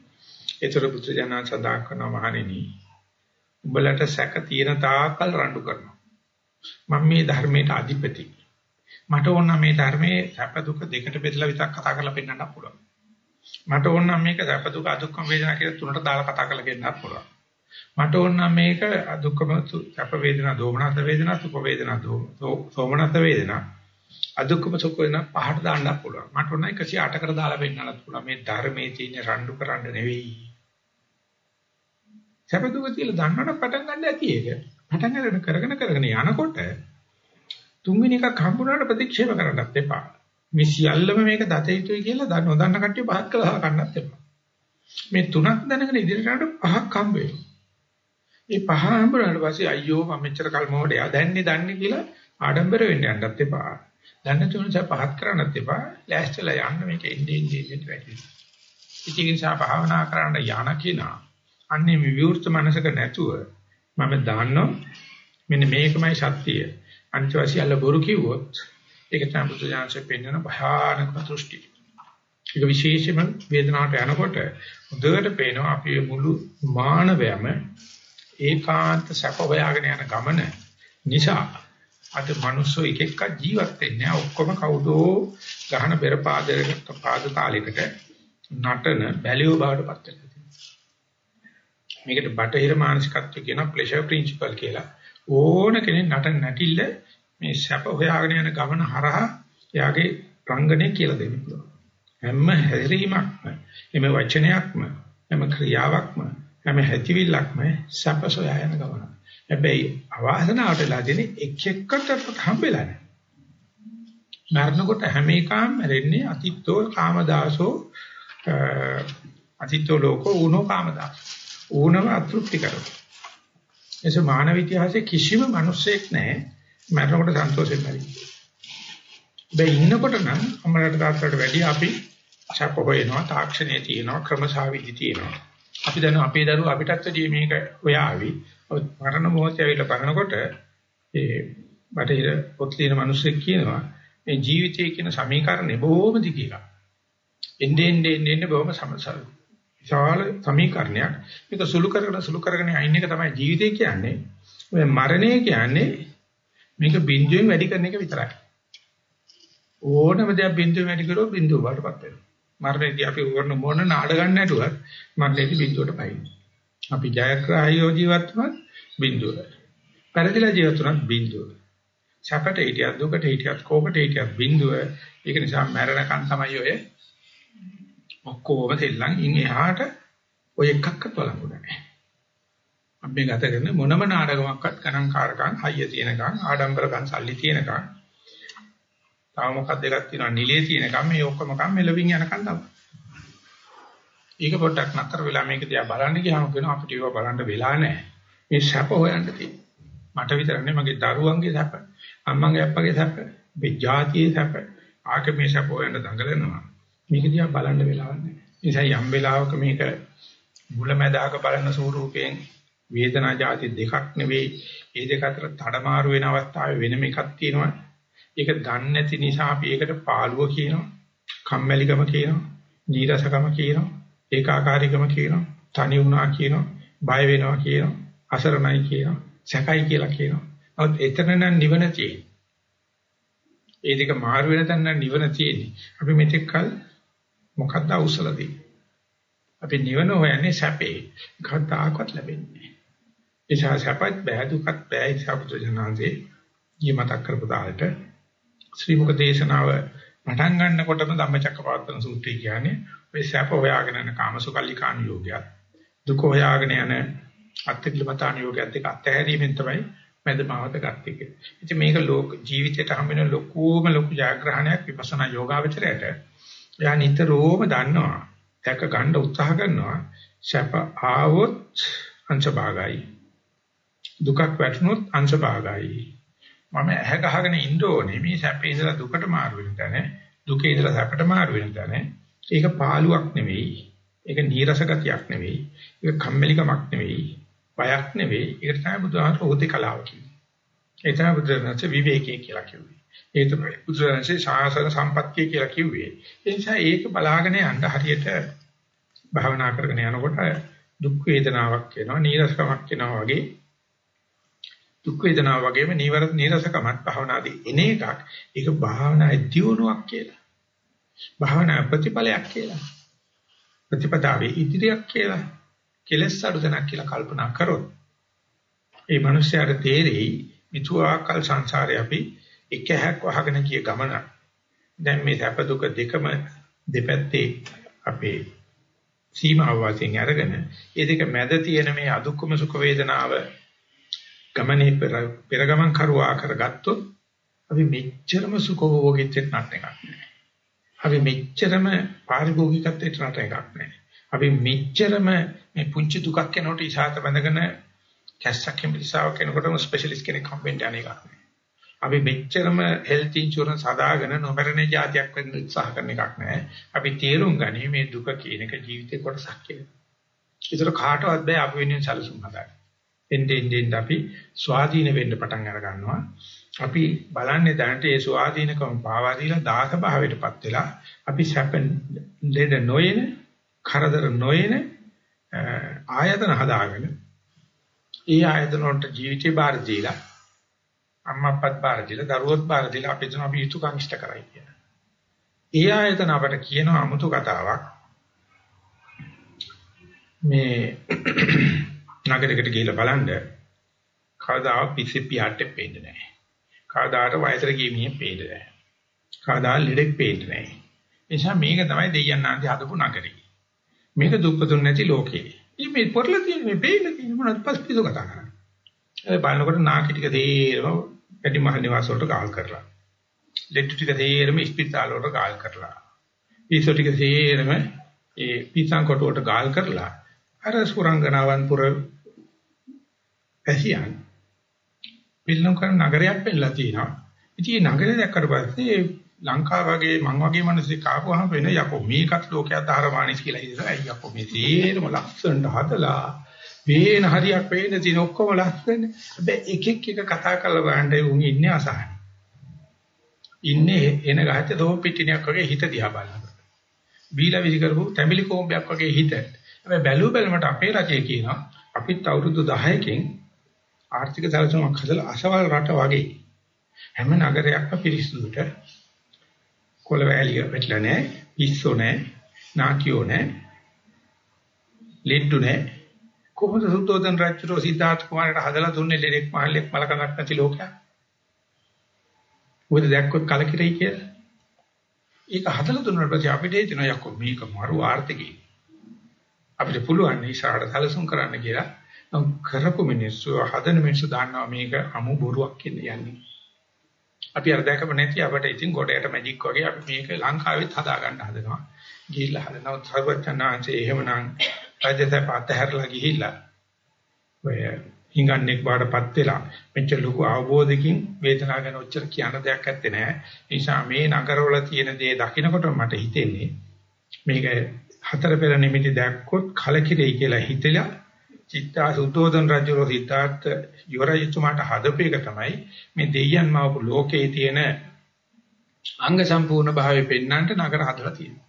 ඒතර බුදුරජාණන් සඳහන් කරනවා මහණෙනි උඹලට සැක තියෙන තාක්කල් රණ්ඩු කරනවා. මම මේ ධර්මයට අධිපති. මට ඕන මේ ධර්මයේ සැප දුක දෙකට බෙදලා විතක් කතා කරලා පෙන්නන්න පුළුවන්. මට ඕන නම් මේක සැප දුක අදුක්කම වේදනා කියලා තුනට දාලා කතා කරලා කියන්නත් පුළුවන්. මට ඕන නම් මේක අදුක්කම සැප වේදනා දෝමනස වේදනා සුඛ වේදනා සෝමනස වේදනා අදුක්කම සුඛ වේදනා පහට දාන්නත් පුළුවන්. මට ඕන 108කට දාලා පෙන්නන්නත් පුළුවන්. මේ ධර්මයේ තියෙන රණ්ඩු කරන්න නෙවෙයි. සැප දුක කියලා දන්නවනම් පටන් ගන්න ඇති ඒක. පටන් ගන්න කරගෙන කරගෙන යනකොට තුන්වෙනි එකක් හම්බුනාට ප්‍රතික්ෂේප කරන්නත් එපා. මේ සියල්ලම මේක දත යුතුයි කියලා නොදන්න කට්ටිය පහත් කළා කන්නත් එපා. මේ තුනක් දැනගෙන ඉදිරියට යනකොට පහක් හම්බ වෙනවා. මේ පහ හම්බුනාට පස්සේ අයියෝ මම මෙච්චර කල් මොඩයා දැන්නේ දන්නේ කියලා ආඩම්බර වෙන්න යන්නත් එපා. දන්න තුනස පහත් කරන්නත් එපා. ලෑස්තිලා යන්න මේක එන්නේ එන්නේ වැඩි. ඉතින් නිසා භාවනා කරන්න යන කෙනා අන්නේ මේ විවෘත මනසක නැතුව මම දාන්නවා මෙන්න මේකමයි සත්‍යය. අනිත්‍යසියල්ල බොරු කිව්වොත් ඒක තමයි බුදුජානසෙ පෙන්වන භයානක දෘෂ්ටි. ඒක විශේෂයෙන්ම වේදනාවට යනකොට හොඳට පේනවා අපි මුළු මානවයම ඒකාන්ත සැප හොයාගෙන යන ගමන නිසා අද මිනිස්සු එක එක ජීවත් වෙන්නේ ඔක්කොම කවුදෝ ගහන පෙර පාදයකට පාද තාලයකට නටන බැලියෝ බවට පත් වෙනවා. මේකට බටහිර මානසිකත්වය කියන ප්ලෙෂර් ප්‍රින්සිපල් කියලා. ඕන කෙනෙක් නටන නැටිල්ල මේ සැප හොයාගෙන යන ගමන හරහා එයාගේ රංගනේ කියලා දෙන්න පුළුවන්. හැම හැරීමක්ම, හැම වචනයක්ම, හැම ක්‍රියාවක්ම හැම හැතිවිල්ලක්ම සැපසොයා යන ගමන. හැබැයි අවාසනාවට වෙලා තියෙන එක් එක්කට අපට හම්බෙලා නැහැ. මරණකොට හැම එකම මැරෙන්නේ අතිත්තෝ කාමදාසෝ අතිත්තෝ ලෝකෝ ඌනෝ කාමදාස. ඌනව අතෘප්ති කරෝ. එසේ මානව ඉතිහාසයේ කිසිම මිනිසෙක් නැහැ මරණකොට සන්තෝෂෙන් මැරෙන්නේ. බෑ ඉන්නකොට නම් අමරට තාත්තට වැඩි අපි සැප හොයනවා තාක්ෂණයේ තියෙනවා ක්‍රමසාවිදි තියෙනවා අපි දන්නවා අපේ දරුවෝ අපිටත් වැඩිය මේක හොයාවි. මරණ මොහොතේ ඇවිල්ලා බලනකොට ඒ බටහිර පොත් ලියන මිනිස්සෙක් කියනවා මේ ජීවිතයේ කියන සමීකරණේ බොහොම දිගිලා. එන්නේ එන්නේ එන්නේ බොහොම සමසල්. විශාල සමීකරණයක්. මේක සුළු කරගෙන සුළු කරගෙන අයින් එක තමයි ජීවිතය කියන්නේ. ඔය මරණය කියන්නේ මේක බිඳුවෙන් වැඩි කරන එක විතරයි. ඕනම දෙයක් බිඳුවෙන් වැඩි කරොත් බිඳුව වලටපත් වෙනවා. මරණයේදී අපි වර්ණ මොන නාඩගම් නැටුවත් මරණයේදී බිඳුවට පයින්. අපි ජයග්‍රහයෝ ජීවත් වුණත් බිඳුව. පෙරදිලා ජීවත් වුණත් බිඳුව. සැපට හිටියත් දුකට හිටියත් කෝකට හිටියත් බිඳුව. ඒක නිසා මරණකන් තමයි ඔය ඔක්කොම දෙල්ලන් ඉන් එහාට ඔය එකක්වත් බලන්න නැහැ. අපි ගත කරන මොනම නාඩගමක්වත් ගණන්කාරකම් හයිය තියෙනකම් ආඩම්බරකම් සල්ලි තියෙනකම් තව මොකක්ද දෙකක් තියෙනවා නිලයේ තියෙනකම් මේ ඔක්කොම කම් මෙලවින් යනකම් තමයි. ඒක පොඩ්ඩක් නතර වෙලා මේක දිහා බලන්න ගියාම කියනවා අපිට ඒව බලන්න වෙලා නැහැ. මේ සැප හොයන්න තියෙන්නේ. මට විතර නෙමෙයි මගේ දරුවන්ගේ සැප, අම්මගේ අප්පගේ සැප, මේ ජාතියේ සැප, ආගමේ සැප හොයන්න දඟලනවා. මේක දිහා බලන්න වෙලාවක් නැහැ. නිසා යම් වෙලාවක මේක මුලැමැදාක බලන ස්වරූපයෙන් වේදනා જાති දෙකක් නෙවෙයි ඒ දෙක අතර තඩමාරු වෙන අවස්ථාවේ වෙනම එකක් තියෙනවා ඒක දන්නේ නැති නිසා අපි ඒකට පාළුව කියනවා, කම්මැලිකම කියනවා, නීරසකම කියනවා, ඒකාකාරීකම කියනවා, තනි වුණා කියනවා, බය වෙනවා කියනවා, අසරණයි කියනවා, සැකයි කියලා කියනවා. නමුත් එතන නම් නිවන තියෙන්නේ. ඒ දෙක මාරු වෙන තැන නම් නිවන තියෙන්නේ. අපි මෙතෙක් කල මොකද්ද අවසලදී? අපි නිවන හොයන්නේ සැපේ. කවදාකවත් ලැබෙන්නේ නැහැ. ඒ සැපත් බෑ දුකත් බෑ ඒ සබුදු ජනන්සේ ඊ මතක් කරපු දාලට ශ්‍රී මුක දේශනාව පටන් ගන්නකොටම ධම්මචක්කපවත්තන සූත්‍රය කියන්නේ ඔය සැප හොයාගෙන යන කාමසුකල්ලිකාණ යෝගයක් දුක හොයාගෙන යන අත්තිකිලමතාණ යෝගයක් දෙක අත්හැරීමෙන් තමයි මැදමාවත ගත්තේ. ඉතින් මේක ලෝක ජීවිතයට හම් වෙන ලොකුම ලොකු ජයග්‍රහණයක් විපස්සනා යෝගාවචරයට. එයා නිතරම දන්නවා, දැක ගන්න උත්සාහ කරනවා සැප ආවොත් අංශ භාගයි. දුකක් වැටුනොත් අංශ භාගයි. මම ඇහැ ගහගෙන ඉන්න ඕනේ. මේ සැපේ ඉඳලා දුකට මාරු වෙන තැන දුකේ ඉඳලා සැපට මාරු වෙන තැන. ඒක පාළුවක් නෙවෙයි. ඒක නීරස ගතියක් නෙවෙයි. ඒක කම්මැලිකමක් නෙවෙයි. බයක් නෙවෙයි. ඒක තමයි බුදුහාමර උදේ කලාව කියන්නේ. ඒ තමයි බුදුරජාණන්සේ විවේකී කියලා කිව්වේ. ඒ තමයි බුදුරජාණන්සේ සාසන සම්පත්තිය කියලා කිව්වේ ඒ නිසා ඒක බලාගෙන යන්න හරියට භාවනා කරගෙන යනකොට දුක් වේදනාවක් එනවා නීරසකමක් එනවා වගේ දුක් වේදනාව වගේම නීවර නීරසකමත් භාවනාදී එන එකක්. ඒක භාවනායේ දියුණුවක් කියලා. භාවනා ප්‍රතිඵලයක් කියලා. ප්‍රතිපදාවේ ඉදිරියක් කියලා. කෙලස් අඩුදනක් කියලා කල්පනා කරොත් ඒ මනුස්සයාට තේරෙයි මිතුආකල් සංසාරේ අපි එක හැක් වහගෙන ගිය ගමන. දැන් මේ සැප දුක දෙකම දෙපැත්තේ අපේ සීමාව වශයෙන් අරගෙන ඒ දෙක මැද තියෙන මේ අදුක්කම සුඛ වේදනාව ගමනේ පෙර ගමන් කරුවා කරගත්තොත් අපි මෙච්චරම සුඛෝභෝගීත්වයට නට එකක් නෑ. අපි මෙච්චරම පාරිභෝගිකත්වයට නට එකක් නෑ. අපි මෙච්චරම මේ පුංචි දුකක් එනකොට ඉසాత බඳගෙන කැස්සක් හිමිසාවක් එනකොටම ස්පෙෂලිස්ට් කෙනෙක් හම්බෙන්න යන එකක් නෑ. අපි මෙච්චරම හෙල්ත් ඉන්ෂුරන්ස් හදාගෙන නොමරණ જાතියක් වෙන්න උත්සාහ කරන එකක් නෑ. අපි තේරුම් ගනි මේ දුක කියන එක ජීවිතේ කොටසක් කියලා. ඒතර කාටවත් බෑ අපි වෙනුවෙන් සැලසුම් හදාගන්න. එන්නේ එන්නේ අපි ස්වාධීන වෙන්න පටන් අර ගන්නවා. අපි බලන්නේ දැනට ඒ ස්වාධීනකම පාවා දීලා දාස භාවයටපත් වෙලා අපි සැප දෙද නොයන කරදර නොයන ආයතන හදාගෙන ඒ ආයතන වලට ජීවිතේ බාර දීලා අම්මා අප්පත් බාර දීලා දරුවොත් බාර දීලා අපි තුන අපි යුතුයකම් ඉෂ්ට කරයි කියන. ඒ ආයතන අපට කියන අමුතු කතාවක් මේ නගරයකට ගිහිල්ලා බලන්න කවදාවත් පිස්සි පියාට පේන්නේ නැහැ. කවදාට වයසට ගිය මිනිහෙක් පේන්නේ නැහැ. කවදා ලෙඩෙක් පේන්නේ නැහැ. ඒ නිසා මේක තමයි දෙයයන් ආන්ති හදපු නගරේ. මේක දුක්පතුන් නැති ලෝකේ. ඉතින් මේ පොරලා තියෙන මේ පේන්නේ තියෙන මොනවද පස්පිසු කතා කරන්නේ. ඒ බලනකොට නාකි ටික තේරම පැටි මහ නිවාස වලට ගාල් කරලා. ලෙඩ ටික තේරම ස්පිතාල වලට ගාල් කරලා. පිස්සු ටික තේරම ඒ පිසං කොට වලට ගාල් කරලා අර සුරංගනාවන් පුර පැසියන් පිල්ලම් කරන නගරයක් වෙන්නලා තියෙනවා. ඉතින් මේ නගරය දැක්කට පස්සේ ලංකාව වගේ මං වගේ මිනිස්සු කාපුවාම වෙන යකෝ මේකත් ලෝකයක් ධාරමානිස් කියලා හිතලා අය යකෝ මේ තේරම ලස්සනට හදලා වේන හරියක් වේන තියෙන ඔක්කොම ලස්සන. හැබැයි එක එක එක කතා කරලා බලන්න උන් ඉන්නේ අසහන. ඉන්නේ එන ගහච්ච දෝ පිටිනියක් වගේ හිත දිහා බලනවා. බීලා විසි කරපු තැඹිලි කෝම්බයක් වගේ හිත. හැබැයි බැලු බැලමට අපේ රජය කියනවා අපිත් අවුරුදු 10කින් ආර්ථික සැලසුමක් හදලා අසවල් රට වගේ හැම නගරයක්ම පිරිසිදුට කොළවැලිය පැටලා නැහැ පිස්සෝ නැහැ නාකියෝ නැහැ ලෙඩ්ඩු නැහැ කොහොමද සුද්ධෝදන රජුරෝ සිද්ධාර්ථ කුමාරට හදලා දුන්නේ? ලෙඩෙක් මහල්ලෙක් මලකඟක් නැති ලෝකයක්. මොකද දැක්කොත් කලකිරෙයි කියලා. ඒක හදලා දුන්නාට පස්සේ අපිට හිතෙනවා යකෝ මේක මරු ආර්ථිකයි අපිට පුළුවන් ඉස්සරහට සැලසුම් කරන්න කියලා. කරපු මිනිස්සු හදන මිනිස්සු දන්නවා මේක අමු බොරුවක් කියලා යන්නේ. අපි අර දැකම නැති අපිට ඉතින් ගොඩයට මැජික් වගේ අපි මේක ලංකාවෙත් හදා ගන්න හදනවා. ගිහිල්ලා හදනවා. සර්වඥාන්සේ එහෙමනම් රජතප අතහැරලා ගිහිල්ලා ඔය හිඟන්නේක් බාටපත් වෙලා මෙච්චර ලොකු අවබෝධකින් වේදනාව ගැන ඔච්චර කියන දෙයක් නැත්තේ නෑ. ඒ නිසා මේ නගරවල තියෙන දේ දකිනකොට මට හිතෙන්නේ මේක හතර පෙර නිමිති දැක්කොත් කලකිරෙයි කියලා හිතලා චිත්තා සුද්ධෝදන රජුරෝ සිතාර්ථ යුවරජතුමාට හදපේක තමයි මේ දෙයයන් මාවපු ලෝකයේ තියෙන අංග සම්පූර්ණ භාවය පෙන්වන්නට නගර හදලා තියෙනවා.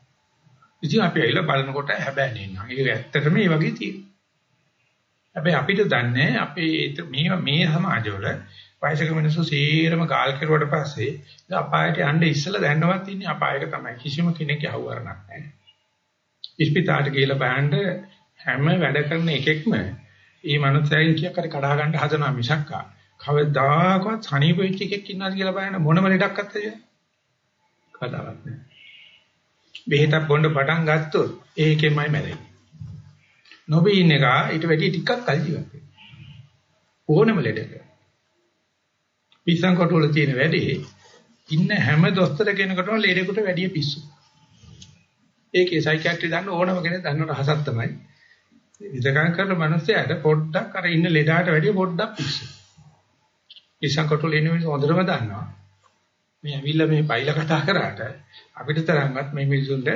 ඉතින් අපි ඇවිල්ලා බලනකොට හැබැයි නේනම් ඒක ඇත්තටම මේ වගේ තියෙනවා. හැබැයි අපිට දන්නේ අපේ මේ මේ සමාජවල වයසක මිනිස්සු සීරම ගාල් කෙරුවට පස්සේ අපායට යන්න ඉස්සලා දැන්නවත් ඉන්නේ අපායක තමයි. කිසිම කෙනෙක් යහුවරණක් නැහැ. ඉස්පිතාලට ගිහලා බලන්න හැම වැඩ කරන එකෙක්ම මේ මනුස්සයන් කියක් හරි කඩා ගන්න හදනවා මිසක් කවදාකවත් සනීප වෙච්ච එකෙක් ඉන්නවාද කියලා බලන්න මොනම ලෙඩක් අත්තද කතාවක් නෑ. බෙහෙතක් බොන්න පටන් ගත්තොත් ඒකෙමයි මැරෙන්නේ. නොබී ඉන්න එක ඊට වැඩි ටිකක් කල් ජීවත් වෙනවා. ඕනම ලෙඩක. පිස්සන් කොටවල තියෙන වැඩි ඉන්න හැම දොස්තර කෙනෙකුටම ලෙඩෙකුට වැඩි පිස්සු. ඒකේ සයිකියාට්‍රි දන්න ඕනම කෙනෙක් දන්න රහසක් තමයි ඉදකම් කරන මනුස්සයාට පොඩ්ඩක් අර ඉන්න ලෙඩාට වැඩිය පොඩ්ඩක් පිස්සු. ඉස්සන් කොටුල ඉන්න මිනිස්සු හොඳටම දන්නවා. මේ ඇවිල්ලා මේ බයිලා කතා කරාට අපිට තරම්වත් මේ මිනිසුන්ට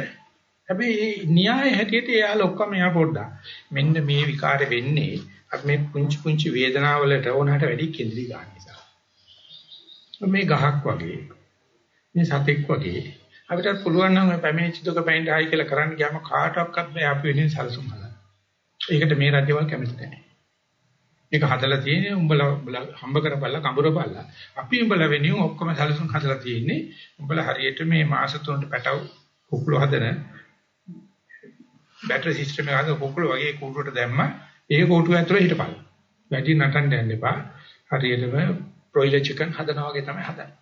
හැබැයි න්‍යාය හැටියට එයාලා ඔක්කොම එයා පොඩ්ඩක්. මෙන්න මේ විකාර වෙන්නේ අපි මේ පුංචි පුංචි වේදනාවලට ඕනකට වැඩි කේන්ද්‍රී ගන්න නිසා. මේ ගහක් වගේ මේ සතෙක් වගේ අපිට පුළුවන් නම් මේ පැමිණිච්ච දුක පැමිණි ආයි කියලා කරන්න ගියාම කාටවත් බෑ අපි වෙනින් සල්සුම් හදන්න. ඒකට මේ රජවල් කැමති නැහැ. මේක හදලා තියෙන්නේ උඹලා උඹලා හම්බ කරපල්ලා කඹරපල්ලා. අපි උඹලා වෙනියුම් ඔක්කොම සැලසුම් හදලා තියෙන්නේ. උඹලා හරියට මේ මාස තුනට පැටව කුකුළු හදන බැටරි සිස්ටම් එක හදන කුකුළු වගේ කූඩුවට දැම්මා. ඒ කූඩුව ඇතුලේ හිටපන්. වැඩි නටන්න යන්න එපා. හරියටම බ්‍රොයිලර් චිකන් හදනවා වගේ තමයි හදන්නේ.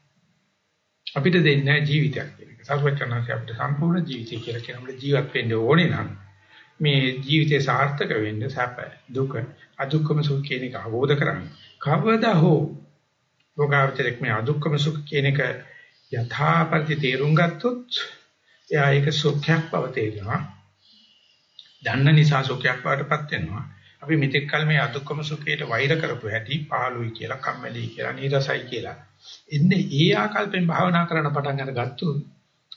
අපිට දෙන්නේ ජීවිතයක් කියන එක. සර්වචනන්සේ අපිට සම්පූර්ණ ජීවිතය කියලා කියන අපිට ජීවත් වෙන්න ඕනේ නම් මේ ජීවිතේ සාර්ථක වෙන්න සැප දුක අදුක්කම සුඛ කියන එක අවබෝධ කරගන්න. කවදා හෝ යෝගාවචරයක් මේ අදුක්කම සුඛ කියන එක යථාපරිදි තේරුම් ගත්තොත් එයා ඒක සුඛයක් බව තේරෙනවා. දන්න නිසා සුඛයක් බවටපත් වෙනවා. අපි මෙතෙක් කල මේ අදුක්කම සුඛයට වෛර කරපු හැටි පාළුයි කියලා කම්මැලි කියලා නීරසයි කියලා. එන්නේ ඒ ආකල්පෙන් භාවනා කරන්න පටන් අරගත්තොත්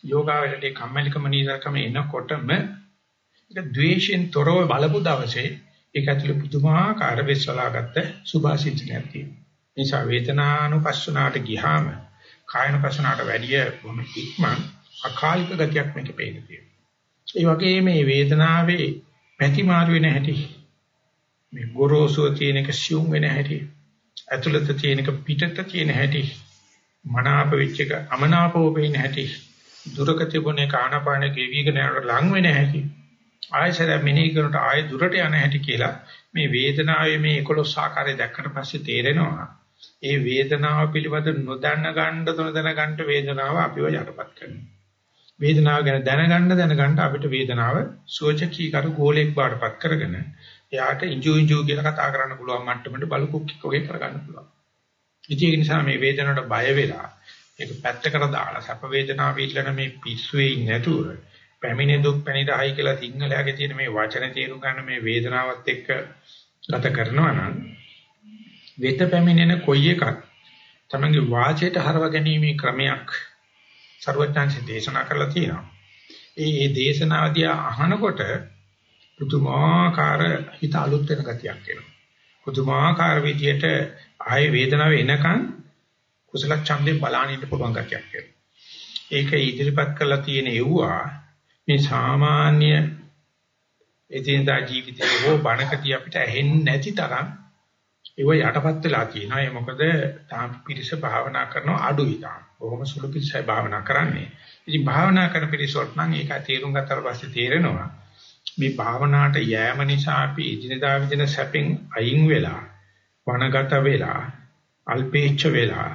යෝගාවචරයේ කම්මැලිකම නීරසකම එනකොටම ඒක ද්වේෂයෙන් තොරව බලපු දවසේ ඒක ඇතුළේ පුදුමාකාර වෙස්සලාගත්ත සුභාසින්චනයක් තියෙනවා. නිසා වේදනානුපස්සනාට ගියාම කායනුපස්සනාට වැඩිය බොහොම ඉක්මන් අකාලික ගතියක් මේකේ පේන්න තියෙනවා. ඒ වගේම මේ වේදනාවේ පැතිමාරු වෙන හැටි මේ ගොරෝසුව තියෙන එක සියුම් වෙන හැටි ඇතුළත තියෙන එක පිටත තියෙන හැටි මනාප වෙච්ච එක අමනාපව පේන හැටි දුරක තිබුණේ කානපාන ගෙවිගෙන යනකොට ලඟ වෙන හැටි ආයසර මෙනෙහි කරනට ආය දුරට යන හැටි කියලා මේ වේදනාවේ මේ 11 ආකාරය දැක්කට පස්සේ තේරෙනවා. ඒ වේදනාව පිළිබඳ නොදන්න ගන්න නොදැන ගන්න වේදනාව අපිව යටපත් කරනවා. වේදනාව ගැන දැනගන්න දැනගන්න අපිට වේදනාව සෝචකීකර ගෝලයක් බාටපත් කරගෙන එයාට ඉන්ජු ඉන්ජු කියලා කතා කරන්න පුළුවන් මට්ටමට බලු කුක්කික් වගේ කරගන්න පුළුවන්. ඉතින් ඒ නිසා මේ වේදනාවට බය වෙලා ඒක පැත්තකට දාලා සැප වේදනාව ඉල්ලන මේ පිස්සුවේ නැතුව පැමිණි දුක් පැනිරහයි කියලා සිංහලයාගේ තියෙන මේ වචන තේරුම් ගන්න මේ වේදනාවත් එක්ක ගත කරනවා නම් වෙත පැමිණෙන කොයි එකක් තමන්ගේ වාචයට හරව ගැනීමේ ක්‍රමයක් ਸਰවඥාන්සේ දේශනා කරලා තියෙනවා. ඒ ඒ දේශනාවදී අහනකොට පුදුමාකාර හිත අලුත් වෙන ගතියක් එනවා. පුදුමාකාර විදියට ආයේ වේදනාව එනකන් කුසල ඡන්දේ බලාගෙන ඉන්න පුළුවන් ගතියක් එනවා. ඒක ඉදිරිපත් කරලා තියෙන එව්වා මේ සාමාන්‍ය එදිනදා ජීවිතේ හෝ බණකදී අපිට ඇහෙන්නේ නැති තරම් ඒව යටපත් වෙලා තියෙනවා. ඒ මොකද තාම පිරිස භාවනා කරන අඩුයි තාම. බොහොම සුළු පිරිසයි භාවනා කරන්නේ. ඉතින් භාවනා කරන පිරිසොත් නම් ඒක තේරුම් ගත්තට පස්සේ තේරෙනවා මේ භාවනාවට යෑම නිසා අපි එදිනදා විදින සැපෙන් අයින් වෙලා වනගත වෙලා අල්පේච්ඡ වෙලා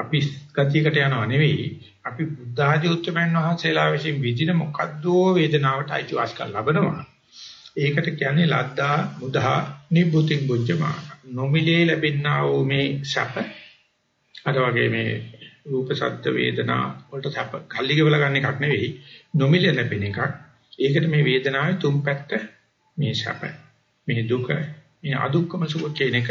අපි ගතියකට යනව නෙවෙයි. අපි බුද්ධ ආදී උත්තරමයන් වහන්සේලා විසින් විඳින මොකද්දෝ වේදනාවට අයිතිවාසිකම් ලබනවා. ඒකට කියන්නේ ලද්දා මුදා නිබ්බුතින් බුද්ධමාන. නොමිලේ ලැබෙනා වූ මේ සැප අර වගේ මේ රූප ශබ්ද වේදනා වලට සැප කල්ලි ගෙවලා ගන්න එකක් නෙවෙයි. නොමිලේ ලැබෙන එකක්. ඒකට මේ වේදනාවේ තුන් පැත්ත මේ සැප මේ දුක මේ අදුක්කම සුඛ කියන එක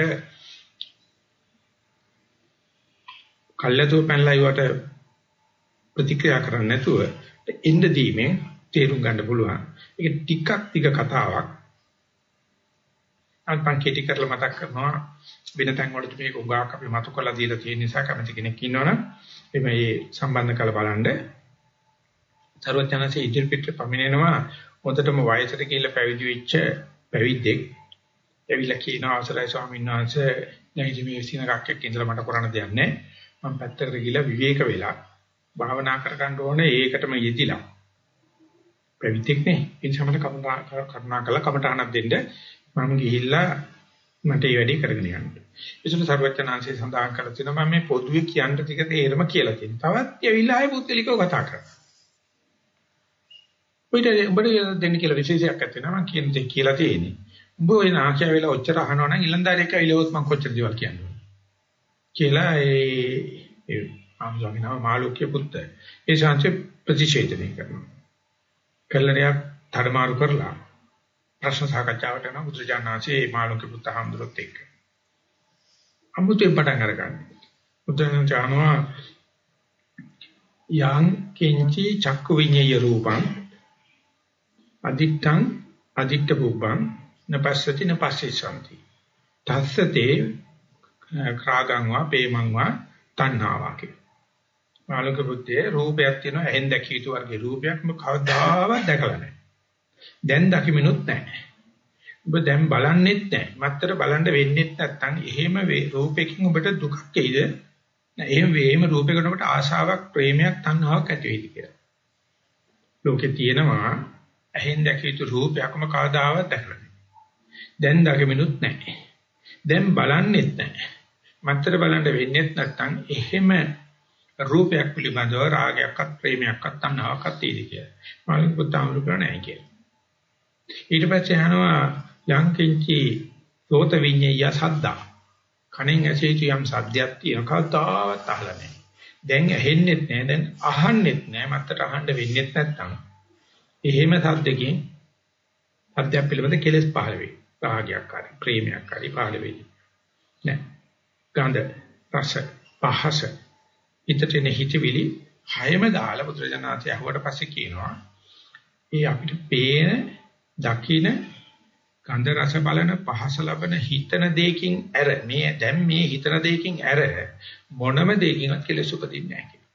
කල්ලාතෝ පැනලා ඊවට ප්‍රතික්‍රියා කරන්නේ නැතුව එන්න දීමෙන් තේරුම් ගන්න පුළුවන්. ඒක ටිකක් ටික කතාවක්. අල්පන් කෙටි කරලා මතක් කරනවා වෙන තැන් වලට මේක උගාක් අපි මතු කරලා දීලා තියෙන නිසා කැමති කෙනෙක් ඉන්නවනම් මේ සම්බන්ධ කරලා බලන්න. සර්වඥාන්සේ ඉදිරිපිට පමිනෙනවා හොඳටම වයසට කියලා පැවිදි වෙච්ච පැවිද්දෙක්. එවිලා කියන අවසරයි ස්වාමීන් වහන්සේ නැගිටි මේ සිනගක්කක් ඉඳලා මට කරන්න දෙයක් නැහැ. මම පැත්තකට ගිහලා විවේක වෙලා භාවනා කරගන්න ඕනේ ඒකටම යෙදිලා. පැවිද්දෙක් නේ. ඒ නිසා මට කරුණා කළා කමටහනක් දෙන්න. මම ගිහිල්ලා මට මේ වැඩේ කරගෙන යන්න. ඒසොට සර්වඥාන්සේ සඳහන් කරලා තිනවා මම මේ පොදුවේ කියන්න ටික තේරම කියලා තියෙනවා. තවත් ඇවිල්ලා ආයෙ පුත්ලිකව කතා කරනවා. ඔයිට උඹට දෙන්න කියලා විශේෂයක් නැත්නම් මම කියන දේ කියලා තියෙන්නේ. උඹ ওই නාකිය වෙලා ඔච්චර අහනවා නම් ඊළඳාරේක ඇවිල්ලා මම කොච්චර දේවල් කියන්නේ. කියලා ඒ ඒ ආම්ලගේ නම මාළුක්‍ය පුත්ත. ඒ ශාන්ති ප්‍රතිෂේධනය කරනවා. කල්ලරයක් ධර්මාරු කරලා ප්‍රශ්න සාකච්ඡාවට යන බුදුජානනාංශයේ මාළුක්‍ය පුත්ත හඳුරොත් එක්ක. අමුතුවෙන් පටන් අරගන්න. බුදුන් ජානවා යං කිංචි චක්කු විඤ්ඤය රූපං අදිත්තං අදිත්ත පුබ්බං නපස්සති නපස්සිසanti තස්සතේ ක්‍රාගං වා පේමං වා තණ්හාවා කිය. මාළක බුද්ධයේ රූපයක් තියෙනවා ඇහෙන් දැකිය යුතු වර්ගයේ රූපයක් මම කවදාවත් දැකලා නැහැ. දැන් දකිමිනුත් නැහැ. ඔබ දැන් බලන්නෙත් නැහැ. මත්තර බලන්න වෙන්නෙත් නැත්නම් එහෙම රූපයකින් ඔබට දුකක් එයිද? එහෙම වේම රූපයකට ඔබට ආශාවක්, ප්‍රේමයක්, තණ්හාවක් ඇති වෙයිද කියලා. ලෝකේ තියෙනවා ඇහෙන් දැකිය යුතු රූපයක්ම කවදාවත් දැකලා නැහැ. දැන් දකිමිනුත් නැහැ. දැන් බලන්නෙත් නැහැ. මත්තර බලන්න වෙන්නෙත් නැත්නම් එහෙම රූපයක් පිළිබඳව රාගයක්වත් ප්‍රේමයක්වත් තණ්හාවක්වත් තියෙදි කියලා. මාළික පුතාමරු කරන්නේ කියලා. ඊට පස්සේ අහනවා යං කිංචි සෝත විඤ්ඤය සද්දා. කණෙන් ඇසීතු යම් සද්දයක් තියෙන කවදාවත් අහලා නැහැ. දැන් ඇහෙන්නෙත් නැහැ දැන් අහන්නෙත් නැහැ මත්තර අහන්න වෙන්නෙත් නැත්නම් එහෙම සද්දකින් සද්දයක් පිළිබඳ කෙලෙස් පහළ වෙයි. රාගයක් හරි ප්‍රේමයක් හරි පහළ වෙන්නේ. නෑ. ගඳ රස පහස හිතට එන හිතවිලි හයම දාලා බුදුරජාණන්සේ අහුවට පස්සේ කියනවා ඒ අපිට පේන දකින ගන්ධ රස බලන පහස ලබන හිතන දෙයකින් ඇර මේ දැන් මේ හිතන දෙයකින් ඇර මොනම දෙයකින්වත් කෙලෙස් උපදින්නේ නැහැ කියලා.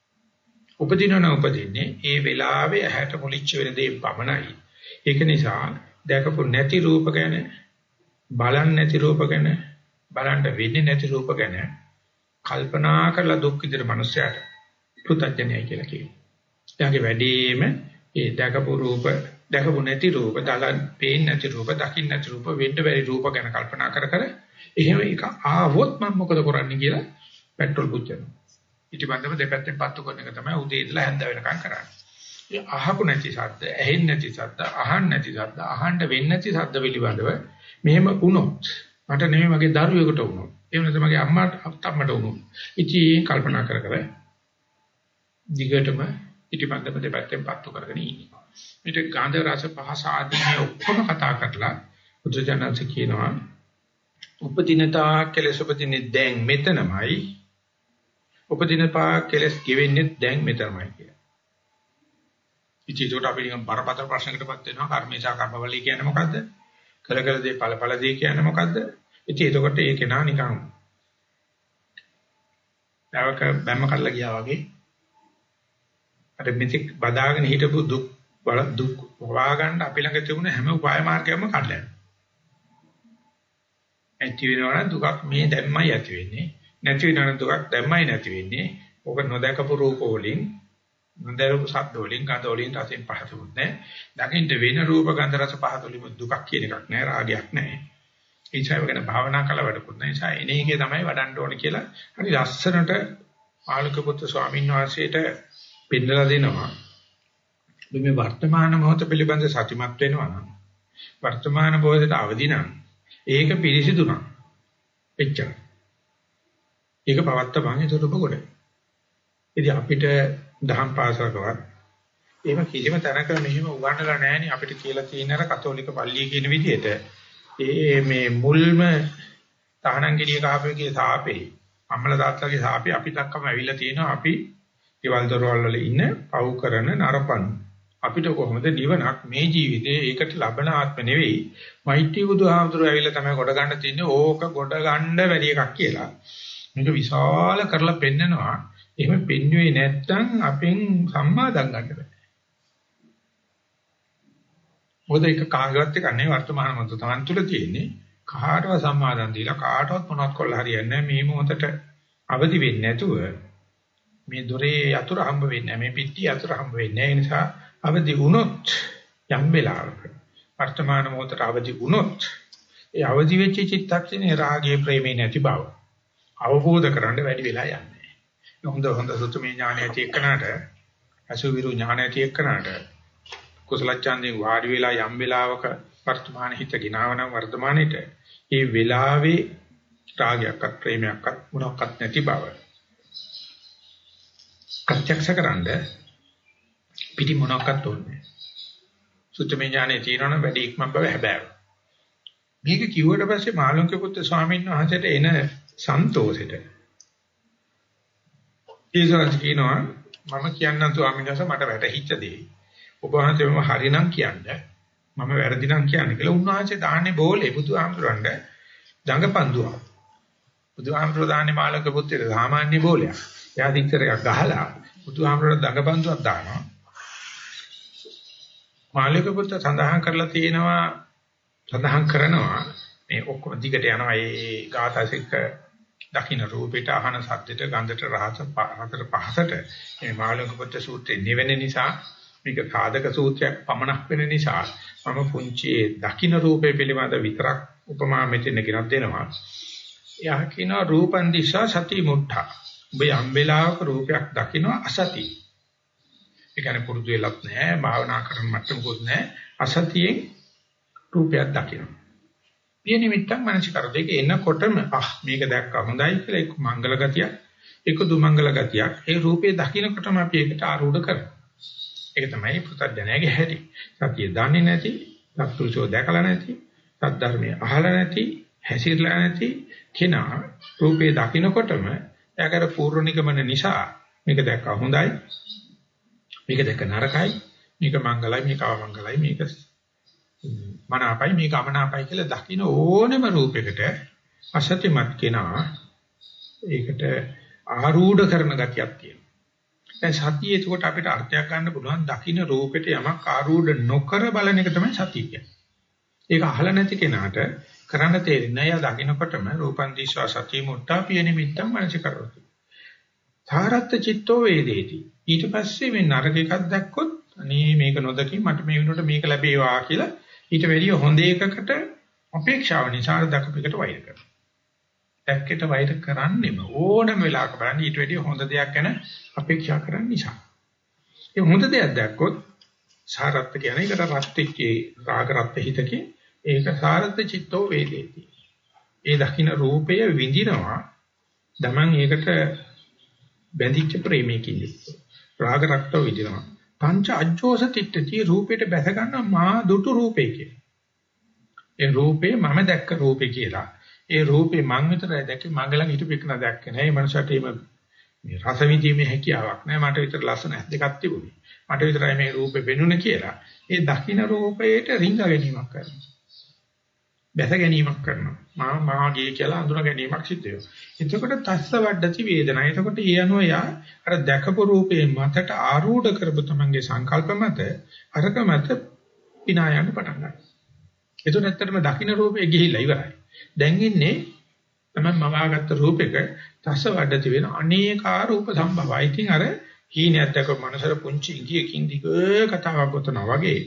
උපදිනවන උපදින්නේ ඒ වෙලාවේ ඇහැට මුලිච්ච වෙන දේ පමණයි. ඒක නිසා දැකපු නැති රූප ගැන බලන්න නැති රූප ගැන බලන්න වෙන්නේ නැති රූප ගැන කල්පනා කරලා දුක් විඳින මනුස්සයාට පෘථජ්ජනයයි කියලා කියනවා. එයාගේ වැඩේම ඒ දැකපු රූප දැකපු නැති රූප, දලන් පේන්නේ නැති රූප, දකින්න නැති රූප, වෙන්න බැරි රූප ගැන කල්පනා කර කර එහෙම එක ආවොත් මම මොකද කරන්නේ කියලා පෙට්‍රල් පුච්චනවා. ඊටපන්දම දෙපැත්තෙන් පත්තු කරන එක තමයි උදේ ඉඳලා හැන්ද වෙනකම් කරන්නේ. ඒ අහපු නැති ශබ්ද, ඇහෙන්නේ නැති ශබ්ද, අහන්න නැති ශබ්ද, අහන්න වෙන්නේ නැති ශබ්ද පිළිබඳව මෙහෙම වුණොත් මට නෙමෙයි මගේ දරුවෙකුට වුණොත් එහෙම නැත්නම් මගේ අම්මාට අත්තම්මට වුණොත් ඉතින් කල්පනා කර කර දිගටම ඉටිපන්දම දෙපැත්තෙන් පත්තු කරගෙන ඉන්නවා. මේක ගන්ධ රස පහස ආදී ඔක්කොම කතා කරලා බුදුජානක කියනවා උපදිනතා කෙලෙස උපදින්නේ දැන් මෙතනමයි උපදිනපා කෙලෙස් ගෙවෙන්නේ දැන් මෙතනමයි කියලා. ඉතින් ඒකට අපි නිකන් බරපතල ප්‍රශ්නකටපත් වෙනවා කර්මේශා කර්මවලී කියන්නේ මොකද්ද? කළ කළ දේ ඵල ඵල දේ කියන්නේ මොකද්ද? ඉතින් එතකොට ඒක නා නිකන් දවක බැම්ම කඩලා ගියා වගේ අර මෙතික් බදාගෙන හිටපු දුක් වල දුක් හොවා ගන්න අපි ළඟ තිබුණ හැම උපාය මාර්ගයක්ම කඩලා යනවා. ඇති වෙනවනම් දුකක් මේ දැම්මයි ඇති වෙන්නේ. නැති වෙනවනම් දුකක් දැම්මයි නැති වෙන්නේ. ඕක නොදකපු රූප වලින් නොදකපු ශබ්ද වලින් ගඳ වලින් රසෙන් පහතුත් නැහැ. දකින්න වෙන රූප ගන්ධ රස පහත වලින් දුකක් කියන එකක් නැහැ. රාගයක් නැහැ. ඒ නිසා වෙන භාවනා කළ වැඩකුත් නැහැ. ඒ නිසා එනේකේ තමයි වඩන්න ඕනේ කියලා හරි ලස්සනට ආලුක පුත්තු ස්වාමීන් වහන්සේට පෙන්නලා දෙනවා. මේ වර්තමාන මොහොත පිළිබඳ සතිමත් වෙනවා නම් වර්තමාන මොහොතට අවදි නම් ඒක පිරිසිදු නම් එච්චර. ඒක පවත්තපන් ඒක ඔබ කොට. ඉතින් අපිට දහම් පාසලකවත් එහෙම කිසිම තැනක මෙහෙම උගන්වලා නැහෙනි අපිට කියලා තියෙන අර කතෝලික පල්ලිය කියන විදිහට. ඒ මේ මුල්ම තහනම් ගෙඩිය කහපේකේ සාපේ අම්මලා තාත්තලාගේ සාපේ අපි දක්කම ඇවිල්ලා තියෙනවා. අපි ඊවල් දොරවල් වල ඉන්න පව් කරන නරපන්. අපිට කොහොමද නිවනක් මේ ජීවිතේ? ඒකට ලබන ආත්ම නෙවෙයි. මෛත්‍රී බුදුහාමුදුරුවෝ ඇවිල්ලා තමයි කොට ගන්න තියන්නේ ඕක කොට ගන්න වැඩි එකක් කියලා. මේක විශාල කරලා පෙන්නනවා. එහෙම පෙන්වුවේ නැත්නම් අපෙන් සම්මාදම් ගන්න බෑ. මොකද ඒක කාගවත් එක නෙවෙයි වර්තමාන මොහොත තමන් තුළ තියෙන්නේ. කාටවත් සම්මාදම් දීලා කාටවත් මොනවත් කොල්ල හරියන්නේ නැහැ. මේ මොහොතට අවදි වෙන්නේ නැතුව මේ දොරේ යතුරු හම්බ වෙන්නේ නැහැ මේ පිටි යතුරු හම්බ වෙන්නේ නැහැ. ඒ නිසා අවදි වුණොත් යම් වෙලාවක වර්තමාන මොහොතට අවදි වුණොත් ඒ අවදි වෙච්ච චිත්තක්ෂණේ රාගයේ ප්‍රේමේ නැති බව අවබෝධ කරගන්න වැඩි වෙලා යන්නේ. හොඳ හොඳ සුතුමේ ඥානය ඇති එක්කනට අසුවිරු ඥානය ඇති එක්කනට කුසල ඡන්දේ වාඩි වෙලා යම් වෙලාවක වර්තමාන හිත ගినాවනම් වර්තමානෙට ඒ වෙලාවේ රාගයක්වත් ප්‍රේමයක්වත් මොනක්වත් නැති බව ප්‍රත්‍යක්ෂකරනද පිටි මොනක්වත් ඕනේ. සුත්තමේ ඥානෙ තියෙනවනම් වැඩි ඉක්මන් බව හැබෑව. මේක කිව්වට පස්සේ මාළුන්ගේ පුත්‍ර ස්වාමීන් වහන්සේට එන සන්තෝෂෙට ඊසරත් කියනවා මම කියන්නම් ස්වාමීන් වහන්සේ මට වැටහිච්ච දේ. ඔබ වහන්සේ මම හරිනම් කියන්නේ මම වැරදි නම් කියන්නේ කියලා උන්වහන්සේ දාන්නේ බෝලේ බුදුහාමුදුරන්ට දඟපන්දුවා. බුදුහාමුදුර දාන්නේ මාළුන්ගේ පුත්‍රට සාමාන්‍ය බෝලයක්. එයා දික්තරයක් ගහලා බුදුහාමුදුරට දඟපන්දුවක් දානවා. මාළික පුත්‍ර සඳහන් කරලා තියෙනවා සඳහන් කරනවා මේ ඔක්කොම දිගට යනවා ඒ ගාථාසික දකින්න රූපේට අහන සද්දෙට ගන්ධට රහස හතර පහසට මේ මාළික පුත්‍ර සූත්‍රයේ නිවෙන නිසා මේක සාධක සූත්‍රයක් පමණක් වෙන නිසා මම පුංචි දකින්න රූපේ පිළිබඳ විතරක් උපමා මෙතන ගෙනත් දෙනවා එයා කියනවා රූපන් දිශා සති මුට්ඨා ඔබ යම් වෙලාවක රූපයක් දකින්න අසති ඒ කියන්නේ පුරුදු වෙලත් නැහැ, භාවනා කරන මට්ටමකුත් නැහැ. අසතියෙන් රූපයක් දකිනවා. පිය නිමිත්තක් මනසිකර දෙක එනකොටම අහ මේක දැක්කා හොඳයි කියලා එක්ක මංගල ගතියක්, එක්ක දුමංගල ගතියක්. ඒ රූපේ දකින්නකොටම අපි ඒකට ආරූඪ කරනවා. ඒක තමයි පුතඥයාගේ හැටි. සතිය දන්නේ නැති, සත්පුරුෂෝ දැකලා නැති, සද්ධර්මයේ අහලා නැති, හැසිරලා නැති කෙනා රූපේ දකින්නකොටම එයාකට පූර්ව නිගමන නිසා මේක දැක්ක හොඳයි. මේක දැක්ක නරකයි. මේක මංගලයි, මේක අවමංගලයි, මේක මනාපයි, මේක අමනාපයි කියලා දකින්න ඕනෙම රූපයකට අසත්‍යමත් කෙනා ඒකට ආරූඪ කරන ගතියක් තියෙනවා. දැන් සතිය එතකොට අපිට අර්ථයක් ගන්න පුළුවන් දකින්න රූපෙට යමක් ආරූඪ නොකර බලන එක තමයි සතිය කියන්නේ. ඒක අහලා නැති කෙනාට කරන්න තේරෙන්නේ නැහැ. දකින්නකොටම රූපන් දිස්වා සතිය මුට්ටාපිය නිමිත්තම් මනස කරවතු. තාරත්ත චිත්තෝ වේදේති. ඊට පස්සේ මේ නරක එකක් දැක්කොත් අනේ මේක නොදකින් මට මේ වෙනකොට මේක ලැබේවා කියලා ඊට වැඩිය හොඳ එකකට අපේක්ෂාව නිසා දකපෙකට වෛර කරනවා. දැක්කට වෛර කරන්නෙම ඕනම වෙලාවක බලන්න ඊට වැඩිය හොඳ දෙයක් ගැන අපේක්ෂා කරන්න නිසා. ඒ හොඳ දෙයක් දැක්කොත් සාරත්ත කියන්නේ ඒකට රත් වෙච්චේ රාග රත් හිතකේ ඒක සාරත්ත චිත්තෝ වේදේති. ඒ දකින්න රූපය විඳිනවා. දමන් ඒකට බැඳිච්ච ප්‍රේමයකින් රාග රක්තව විඳිනවා. පංච අජ්ජෝස තිට්ඨති රූපයට බැස ගන්න මා දුටු රූපේ කියලා. ඒ රූපේ මම දැක්ක රූපේ කියලා. ඒ රූපේ මං විතරයි දැක්කේ මංගලන් හිටපෙකන දැක්කේ නෑ. මේ මනසට මේ රස විඳීමේ හැකියාවක් නෑ. මට විතර ලස්සන ඇස් දෙකක් තිබුණේ. මට විතරයි මේ රූපේ වෙනුනේ කියලා. ඒ දකින්න රූපයට රිංග ගැනීමක් කරනවා. බැස ගැනීමක් කරනවා. මා මාගේ කියලා අඳුන ගැනීමක් සිද්ධ වෙනවා. එතකොට තස්ස වඩති වේදනා. එතකොට ඒ අනුව යා අර දැකපු රූපේ මතට ආරූඪ කරපු තමන්ගේ සංකල්ප මත අරක මත පිනා යන්න පටන් ගන්නවා. එතකොට ඇත්තටම දකින්න රූපේ ගිහිල්ලා ඉවරයි. දැන් ඉන්නේ තමයි මවාගත්ත රූපෙක තස්ස වඩති වෙන අනේකා රූප සම්භවයි. ඉතින් අර හීනයක් දැක මනසට පුංචි ඉඟියකින් දිග කතාවක් ගොතනවා වගේ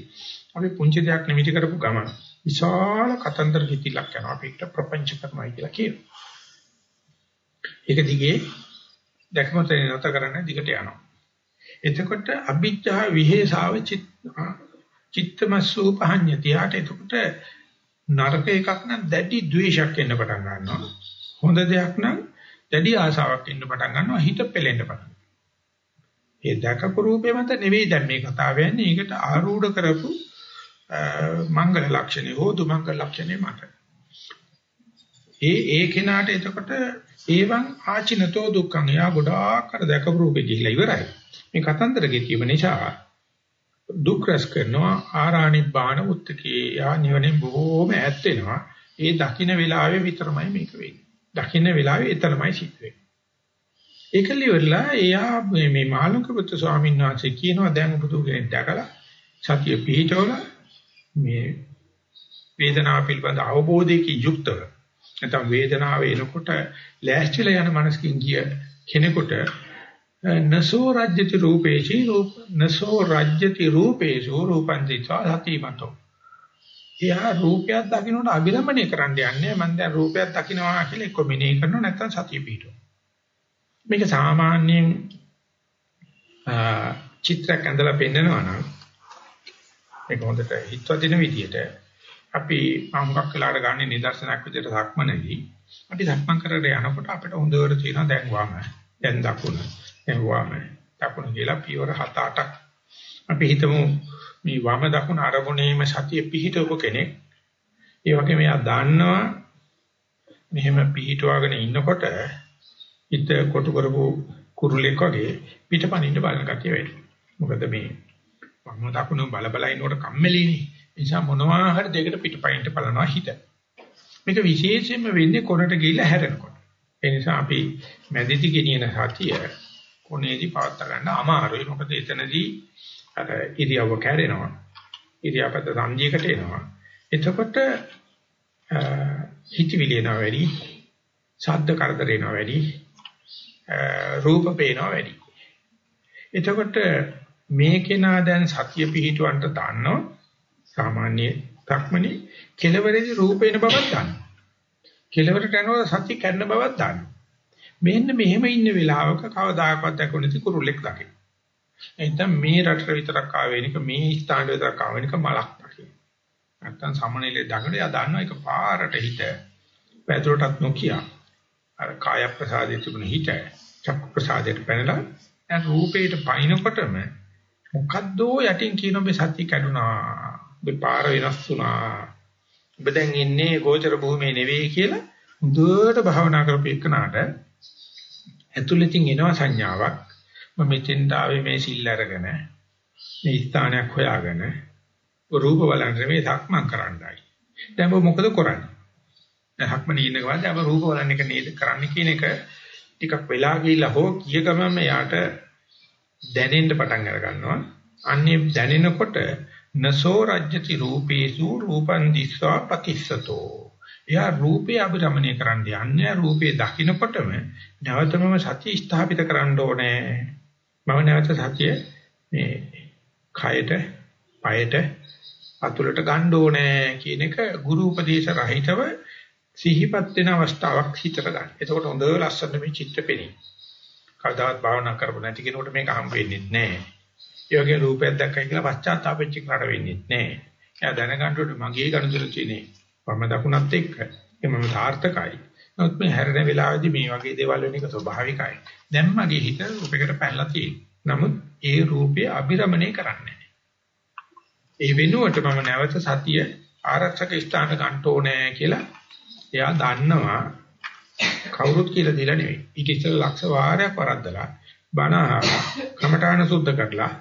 අපි පුංචි දෙයක් නිමිති කරපු ගමන විශාල කතන්දර කිතිලක් යනවා අපිට ප්‍රපංච කරනවා කියලා කියනවා. ඒක දිගේ දැකමත නැත කරන්න දිගට යනවා. එතකොට අභිජ්ජා විහෙසාව චිත්තමස්සූ පහඤ්ඤති. යාට එතකොට නරක එකක් නම් දැඩි ද්වේෂයක් එන්න පටන් ගන්නවා. හොඳ දෙයක් නම් දැඩි ආසාවක් එන්න පටන් ගන්නවා. හිත පෙලෙන්න පටන් ඒ දැකපු රූපේ මත නෙවෙයි දැන් මේ කතාව යන්නේ. ඒකට ආරූඪ කරපු මංගල ලක්ෂණේ හෝ දුමංගල ලක්ෂණේ මත. ඒ ඒ කෙනාට එතකොට ඒවන් ආචිනතෝ දුක්ඛං යා ගොඩාක් අර දැකපු රූපේ ගිහිලා ඉවරයි. මේ කතන්දර ගෙතියම නිසා දුක් රැස් කරනවා ආරාණි බාන උත්තකේ යා නිවනේ බොහෝම ඈත් වෙනවා. ඒ දකින්න වෙලාවේ විතරමයි මේක වෙන්නේ. දකින්න වෙලාවේ එතරම්යි සිද්ධ වෙන්නේ. ඒකල ඉවරලා එයා මේ මහලුක පුත්තු ස්වාමීන් වහන්සේ කියනවා දැන් බුදු කෙනෙක් දැකලා සතිය පිහිටවලා මේ වේදනාව පිළිබඳ අවබෝධයකින් යුක්තව නැත්නම් වේදනාව එනකොට ලෑස්තිලා යන මනසකින් ගිය කෙනෙකුට නසෝ රජ්‍යති රූපේචි රූප නසෝ රජ්‍යති රූපේසු රූපං දිත්වා සතිමතෝ. එයා රූපයක් දකින්නට අභිරමණය කරන්න යන්නේ මම දැන් රූපයක් දකින්නවා කියලා එක්ක මෙනෙහි කරනවා නැත්නම් සතිය පිටුවා මේක සාමාන්‍යයෙන් චිත්‍රයක් ඇඳලා පෙන්නනවා නම් ඒක හොඳට හිතවදින විදියට. අපි අම්මක් කළාට ගන්න නිදර්ශනයක් විදියට සක්මනේදී අපි සක්මන් කරගෙන යනකොට අපිට හොඳට තියෙනවා දැන් වම දැන් දකුණ දැන් වම දකුණ කියලා පියවර 7 8ක් අපි හිතමු මේ වම දකුණ අරමුණේම සතිය පිහිටවපු කෙනෙක්. ඒ වගේ මෙයා දන්නවා මෙහෙම පිහිටවාගෙන ඉන්නකොට හිත කොටු කරපු කුරුල්ලෙක් වගේ පිටපණින්න බලන කතිය වැඩි. මොකද මේ වම දකුණු බල බල ඉන්නකොට කම්මැලිනේ. ඒ නිසා මොනවා හරි දෙයකට පිටපයින්ට බලනවා හිත. මේක විශේෂයෙන්ම වෙන්නේ කොනට ගිහිල්ලා හැරෙනකොට. ඒ නිසා අපි මැදිටි ගෙනියන සතිය කොනේදී පවත් ගන්න අමාරුයි. මොකද එතනදී අර ඉරියව්ව කැඩෙනවා. ඉරියාපත සංජීකට එනවා. එතකොට හිතවිලි එනවා වැඩි. ශබ්ද කරදර එනවා වැඩි. රූප පේනවා වැඩි. එතකොට මේ කෙනා දැන් සතිය පිහිටවන්න දන්නවා සාමාන්‍ය ධක්මනේ කෙලවරේදී රූපේන බවක් දන්නවා. කෙලවරට යනවා සතිය කැඩෙන බවක් දන්නවා. මෙන්න මෙහෙම ඉන්න වෙලාවක කවදාකවත් දැකුණේ කුරුල්ලෙක් දකින්න. එතන මේ රටට විතරක් ආවෙනික මේ ස්ථාන විතරක් ආවෙනික මලක් දකින්න. නැත්තම් සමනලේ දඟල යා දන්නවා ඒක පාරට හිට පැදුරටත් නොකිය. අර කාය ප්‍රසාදයේ තිබුණ හිත චක්ක ප්‍රසාදයට පැනලා දැන් රූපේට පයින්නකොටම මොකද්ද යටින් කියන මේ සත්‍ය කැඩුනා. මේ පාර වෙනස් වුණා. ඔබ දැන් ඉන්නේ ගෝචර භූමියේ නෙවෙයි කියලා හොඳට භාවනා කරපු එකනට ඇතුළතින් එනවා සංඥාවක්. මම මෙතෙන්ට ආවේ මේ සිල් අරගෙන මේ ස්ථානයක් හොයාගෙන රූප බලන්න මේ සක්මන් කරන්නයි. දැන් ඔබ මොකද කරන්නේ? දැන් සක්මන් ඉන්න ගමන් දැන් ඔබ රූප බලන්න එක නේද කරන්න කියන එක ටිකක් වෙලා ගිහිල්ලා හෝ කිය ගමන් යාට දැනෙන්න පටන් අර ගන්නවා. අන්නේ දැනෙනකොට නසෝ රජ්‍යති රූපේසු රූපං දිස්වා පතිස්සතෝ. එයා රූපේ අභිරමණය කරන්න යන්නේ රූපේ දකින්නකොටම නැවතමම සතිය ස්ථාපිත කරන්න ඕනේ. මම නැවත සතිය මේ කයට, පයට, අතුලට ගන්න ඕනේ කියන එක ගුරු උපදේශ රහිතව සිහිපත් වෙන අවස්ථාවක් හිතට ගන්න. එතකොට හොඳ ලස්සන මේ චිත්ත පෙනී. කවදාවත් භාවනා කරපො නැති කෙනෙකුට මේක හම් වෙන්නේ නැහැ. ඒ වගේ රූපයක් දැක්කයි කියලා පශ්චාත්තාපෙච්ච කරට වෙන්නේ නැහැ. එයා දැනගන්න ඕනේ මගේ ගනුදෙනු තියෙන්නේ. වම දකුණත් එක්ක. ඒ මම සාර්ථකයි. නමුත් මේ හැරෙන වෙලාවේදී මේ වගේ දේවල් වෙන එක ස්වභාවිකයි. දැන් මගේ හිත රූපයකට පැනලා තියෙනවා. නමුත් ඒ රූපය අභිරමණය කරන්නේ ඒ වෙනුවට මම නැවත සතිය ආරක්ෂක ස්ථාන ගන්න ඕනේ කියලා එයා දන්නවා කවුරුත් කියලා දෙලා නෙවෙයි. ඊට ඉස්සෙල්ලා ලක්ෂ වාරයක් වරද්දලා බණ කමඨාන සුද්ධ කරලා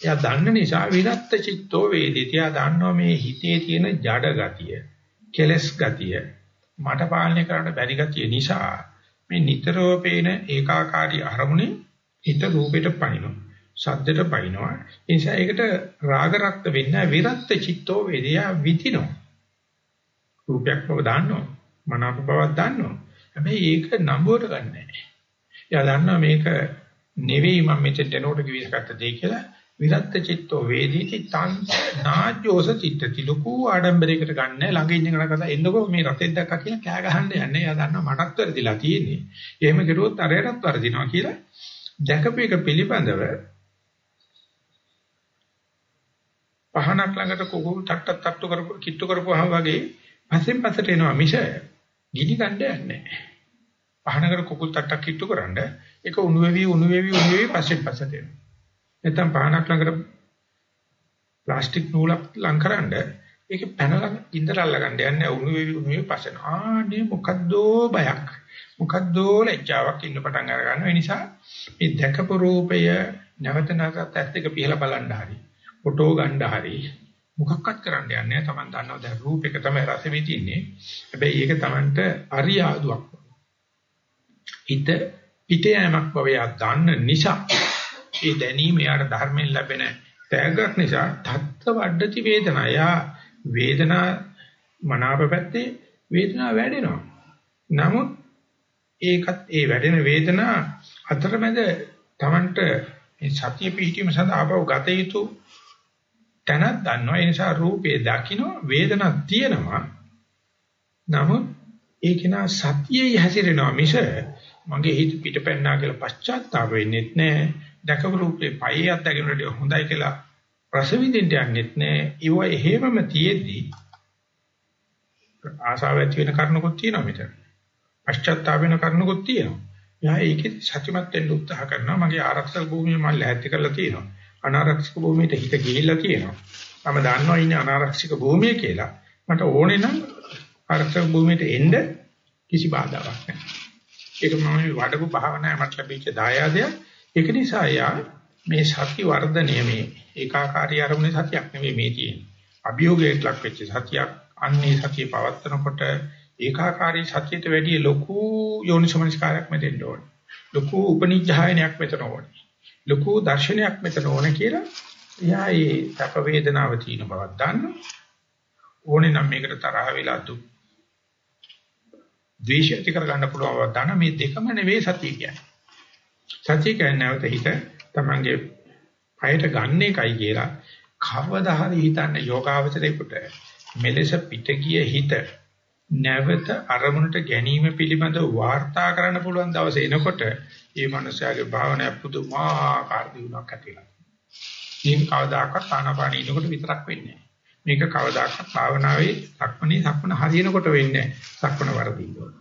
එයා දන්න නිසා විරත්ත චිත්තෝ වේදිත. එයා දන්නවා මේ හිතේ තියෙන ජඩ ගතිය, කෙලස් ගතිය, මට පාලනය කරන්න බැරි ගතිය නිසා මේ නිතරම පේන ඒකාකාරී අරමුණේ හිත රූපෙට පනිනවා. සද්දට පනිනවා. ඒ නිසා ඒකට රාග රක්ත වෙන්නේ විරත්ත චිත්තෝ වේදියා විතිනෝ. රූපයක් බව දාන්නවා. මනාප බවක් දාන්නවා. හැබැයි ඒක නඹුවට ගන්නෑ. එයා දන්නවා මේක නෙවෙයි මම මෙතෙන්ට එනකොට කිවිසකට දෙයි කියලා විරත්ත චිත්තෝ වේදීති තං නාජ්ජෝස චිත්තති ලකු ආඩම්බරයකට ගන්න ළඟ ඉන්න කෙනා කතා එන්නකො මේ රතෙන් දැක්කා කියලා කෑ ගහන්න යන්නේ. එයා දන්නවා මටත් වැරදිලා තියෙන්නේ. එහෙම කෙරුවොත් අරයටත් වරදිනවා කියලා දැකපු එක පිළිබඳව පහනක් ළඟට කුකුල් තට්ටක් තට්ටු කරපු කිට්ටු කරපුවාම වගේ පස්සෙන් පස්සට එනවා මිස ගිනි ගන්න යන්නේ නැහැ. පහනකට කුකුල් තට්ටක් කිට්ටු කරන්ඩ ඒක උණු වෙවි උණු වෙවි උණු වෙවි පස්සෙන් පස්සට එනවා. නැත්නම් පහනක් ළඟට ප්ලාස්ටික් නූලක් ලං කරන්ඩ ඒක පැනලා ඉන්දර අල්ලගන්න යන්නේ උණු වෙවි උණු වෙවි පස්සෙන්. ආනේ මොකද්දෝ බයක්. මොකද්දෝ ලැජ්ජාවක් ඉන්න පටන් අර ගන්නවා. ඒ නිසා මේ දැකපු රූපය නැවත නැවතත් ඇස් දෙක පිහලා බලන්න හරි. ෆොටෝ ගන්න හරි මොකක්වත් කරන්න යන්නේ නැහැ. Taman දන්නවා දැන් රූපයක තමයි රස විඳින්නේ. හැබැයි ඒක Tamanට අරියාදුවක්. හිත පිට යෑමක් බව යා දන්න නිසා ඒ දැනීම යාට ධර්මයෙන් ලැබෙන තෑග්ගක් නිසා තත්ත වඩති වේදනා. යා වේදනා මනාප පැත්තේ වේදනාව වැඩෙනවා. නමුත් ඒකත් ඒ වැඩෙන වේදනා අතරමැද Tamanට මේ සතිය පිහිටීම සඳහා ආපහු ගත යුතු තැනක් දන්නවා. ඒ නිසා රූපේ දකින්න වේදනාවක් තියෙනවා. නමුත් ඒක නා සතියේ හැසිරෙනවා මිස මගේ හිත පිටපැන්නා කියලා පශ්චාත්තාප වෙන්නේ නැහැ. දැකපු රූපේ පයේ අත්දැකීමට හොඳයි කියලා රස විඳින්න යන්නෙත් නැහැ. ඒව එහෙමම තියෙද්දි ආසාව ඇති වෙන කරුණකුත් තියෙනවා මෙතන. පශ්චාත්තාප වෙන කරුණකුත් තියෙනවා. එයා ඒකේ සත්‍යමත් වෙන්න උත්සාහ කරනවා. මගේ ආරක්ෂක භූමිය මම ලැහැත්ති කරලා තියෙනවා. අනාරක්ෂක භූමියට හිත ගිහිල්ලා තියෙනවා. මම දන්නවා ඉන්නේ අනාරක්ෂක භූමිය කියලා. මට ඕනේ නම් ආරක්ෂක භූමියට එන්න කිසි බාධාවක් නැහැ. ඒක මම වඩපු භාවනාවේ මට ලැබිච්ච දායාදයක්. ඒක නිසා යා මේ සති වර්ධනය මේ ඒකාකාරී අරමුණේ සතියක් නෙවෙයි මේ තියෙන්නේ. අභියෝගයට ලක් වෙච්ච සතියක්. අන්නේ සතිය පවත්නකොට ඒකාකාරී සතියට වැඩිය ලොකු යෝනිසමනස්කාරයක් මෙතෙන්න ඕනේ. ලොකු උපනිජ්ජායනයක් මෙතන ඕනේ. ලොකු දර්ශනයක් මෙතන ඕනේ කියලා එයා ඒ තප වේදනාව තියෙන බවක් දන්නවා. ඕනේ නම් මේකට තරහ වෙලා දුක් ද්වේෂ ඇති කර ගන්න පුළුවන් බව දන්න මේ දෙකම නෙවෙයි සතිය කියන්නේ. සතිය කියන්නේ නැවත හිත තමංගේ පයට ගන්න එකයි කියලා කවදා හරි හිතන්න යෝගාවචරයකට මෙලෙස පිට ගිය හිත නැවත අරමුණට ගැනීම පිළිබඳව වාර්තා කරන්න පුළුවන් දවස එනකොට මේ මනුස්සයාගේ භාවනාව පුදුමාකාර දියුණුවක් ඇති වෙනවා. මේක කවදාකවත් ආනාපානෙ ඉන්නකොට විතරක් වෙන්නේ මේක කවදාකවත් භාවනාවේ සක්මණේ සක්මණ හරියනකොට වෙන්නේ සක්මණ වරදින්න ඕන.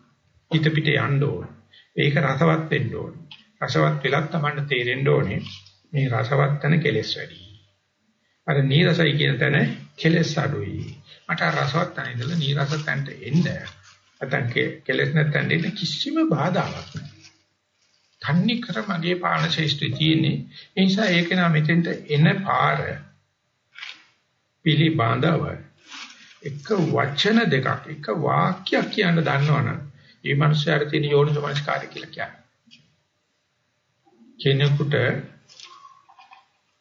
හිත පිට යන්න ඕන. ඒක රසවත් වෙන්න ඕන. රසවත් වෙලත් තමයි තේරෙන්න ඕනේ මේ රසවත් තන කෙලෙස් වැඩි. අර නීරසයි කියන තැන කෙලෙස් අඩුයි. මට රසවත් තැන ඉඳලා නීරස තැනට එන්න නැත්නම් කෙලස් නැත්නම් එන්න කිසිම බාධාවක් නැහැ. තන්නේ කර මගේ පාලන ශේෂ්ත්‍රය තියෙන්නේ. ඒ නිසා ඒක නා මෙතෙන්ට එන පාර පිළිබඳව එක වචන දෙකක් එක වාක්‍යයක් කියන්න දන්නවනම් ඒ මනුස්සයාට තියෙන යෝනිසමනස්කාරය කියලා කියන්නේ. කෙනෙකුට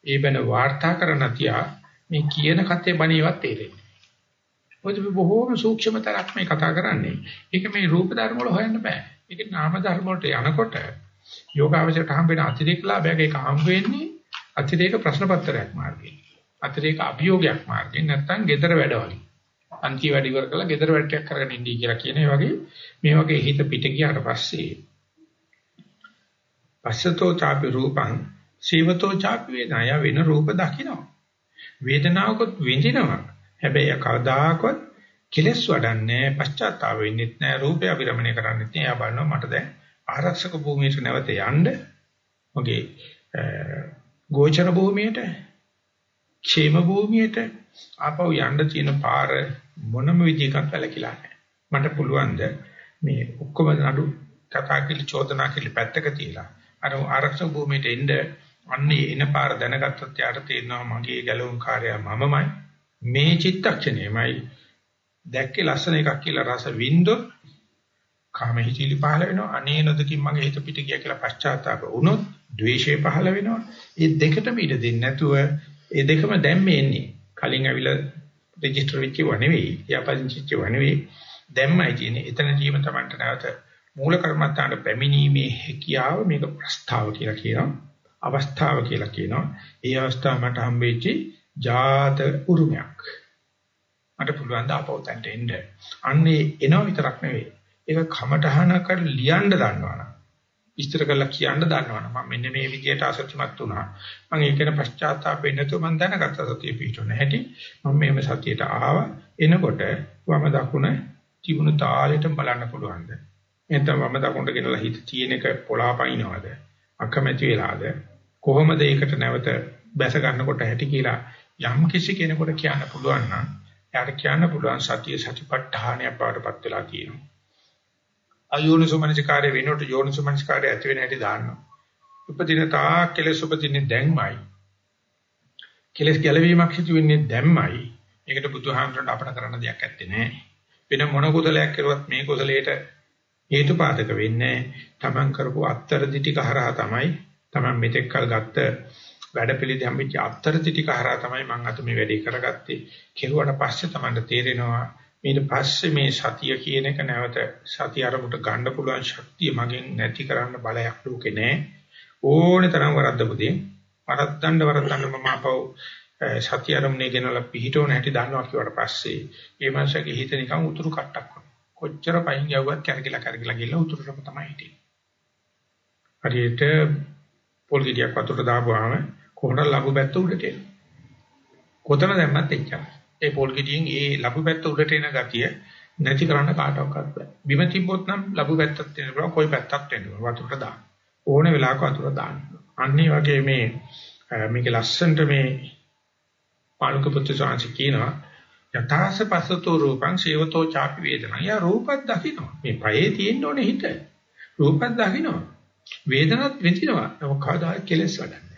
ඒ බන වාර්තා කරන තියා මේ කියන කතේ බණේවත් තේරෙන්නේ. මොකද මේ බොහෝම සූක්ෂමතරක් මේ කතා කරන්නේ. ඒක මේ රූප ධර්ම වල හොයන්න බෑ. ඒක නාම ධර්ම වලට යනකොට යෝගාවචරයට හම්බ වෙන අතිරේක ලාභයක් ඒක හම්බ වෙන්නේ අතිරේක ප්‍රශ්න පත්‍රයක් මාර්ගයෙන්. අතිරේක අභියෝගයක් මාර්ගයෙන් නැත්තම් gedara වැඩ වලින්. අන්ති වැඩ ඉවර කළා gedara වැඩක් කරගෙන ඉන්නී කියලා කියන ඒ වගේ මේ වගේ හිත පිට ගියාට පස්සේ පස්සතෝ ചാපි රූපං සීවතෝ ചാපි වේදනාය වෙන රූප දකින්නවා. වේදනාවකොත් විඳිනවා. හැබැයි කවදාකවත් කෙලස් වඩන්නේ පශ්චාත්තාප වෙන්නෙත් නෑ රූපය අභිරමණය කරන්නෙත් නෑ. එයා බලනවා මට දැන් ආරක්ෂක භූමියට නැවත යන්න මගේ ගෝචර භූමියට ക്ഷേම භූමියට ආපහු යන්න තියෙන පාර මොනම විදිහකට වැලකිලා නැහැ. මට පුළුවන් මේ ඔක්කොම නඩු කතා කිලි චෝදනා කිලි පැත්තක තියලා අර ආරක්ෂක භූමියට එන්න අන්නේ එන පාර දැනගත්තත් යාට තේරෙනවා මගේ ගැලවුම් කාර්යය මමමයි මේ චිත්තක්ෂණයමයි. දැක්කේ ලස්සන එකක් කියලා රස වින්දොත් කාම හිතිලි පහළ වෙනවා. අනේ නොදකින් මගේ හිත පිට ගියා කියලා පශ්චාත්තාප වුණොත් ද්වේෂය පහළ වෙනවා. ඒ දෙකටම ඉඩ දෙන්නේ නැතුව ඒ දෙකම දැන් මේ එන්නේ. කලින් ඇවිල්ලා රෙජිස්ටර් වෙච්ච ඒවා නෙවෙයි. යාපදිංචිච්ච ඒවා නෙවෙයි. දැන්මයි තියෙන්නේ. එතන ජීව තමන්ට නැවත මූල කර්මත්තාට පැමිණීමේ හැකියාව මේක ප්‍රස්තාව කියලා කියනවා. අවස්ථාව කියලා කියනවා. ඒ අවස්ථාව මට හම්බෙච්ච ජාත උරුමයක්. මට පුළුවන් ද අපෝතන්ට එන්න. අන්නේ එනවා විතරක් නෙවෙයි. ඒක කමටහනකට ලියන්න දන්නවනම් විස්තර කරලා කියන්න දන්නවනම් මම මෙන්න මේ විදියට අසත්‍යමත් වුණා. මම ඒකන පශ්චාත්තාප වෙන්නේ නැතුව මම දැනගත්ත සතිය පිටුන හැටි මම මේව සතියට ආවා. එනකොට වම දකුණ තිබුණු තාලෙට බලන්න පුළුවන්ද? එතන වම දකුණට ගෙනලා හිත තියෙන එක පොළාපයින්නවද අකමැති වෙලාද? කොහොමද ඒකට නැවත බැස ගන්නකොට හැටි කියලා යම් කිසි කෙනෙකුට කියන්න පුළුවන් නම් එයාට කියන්න පුළුවන් සතිය සතිපට්ඨානයක් බවටපත් වෙලා තියෙනවා අයෝනිසෝමනසිකාරය වෙනකොට යෝනිසෝමනසිකාරය ඇති වෙන හැටි දාන්නවා. උපදින තා කෙලෙස් උපදින්නේ දැන්මයි. කෙලෙස් ගැලවීමක් සිදු වෙන්නේ දැන්මයි. ඒකට බුදුහාමරට අපට කරන්න දෙයක් නැත්තේ නෑ. වෙන මොන කුසලයක් කරුවත් මේ කුසලයට හේතුපාදක වෙන්නේ තමන් කරපු අත්තරදි ටික හරහා තමයි තමන් මෙතෙක් කල් ගත්ත වැඩ පිළිදි හම්බෙච්ච අත්තරදි ටික හරහා තමයි මම අද මේ වැඩේ කරගත්තේ. කෙරුවට පස්සේ තමන්ට තේරෙනවා ඊට පස්සේ මේ සතිය කියන එක නැවත සතිය අරමුට ගන්න පුළුවන් ශක්තිය මගෙන් නැති කරන්න බලයක් ලෝකේ නැහැ. ඕනේ තරම් වරද්දපුදී වරද්දන්න වරද්දන්න මම අපව සතිය අරමුණේ ගෙනලා පිහිටෝන හැටි දන්නවා කියවට පස්සේ ඒ මාසයේ හිත නිකන් උතුරු කට්ටක් වුණා. කොච්චර පයින් යවුවත් කැරකිලා කැරකිලා ගිහලා උතුරටම තමයි හිටියේ. හරියට පොල් ගෙඩියක් වතුරට දාපුවාම කොහොමද ලඝු බැත්ත උඩට එන්නේ. කොතන දැම්මත් එච්චරයි. ඒ පොල් ගෙඩියෙන් ඒ ලබු පැත්ත උඩට එන ගතිය නැති කරන්න කාටවත් බෑ. බිම තිබ්බොත් නම් ලබු පැත්තක් තියෙන බව කොයි පැත්තක් වෙන්න වතුරට දාන්න. ඕන වෙලාවක වතුර දාන්න. අනිත් වගේ මේ මේක ලස්සනට මේ පාලක පුත්‍ර සාංශ කියනවා යථාස පසතෝ රූපං සේවතෝ ചാපි වේදනා. යා රූපත් දකින්න. මේ පයේ තියෙන්න ඕනේ හිත. රූපත් දකින්න. වේදනත් විඳිනවා. මොකද කෙලස් වඩන්නේ.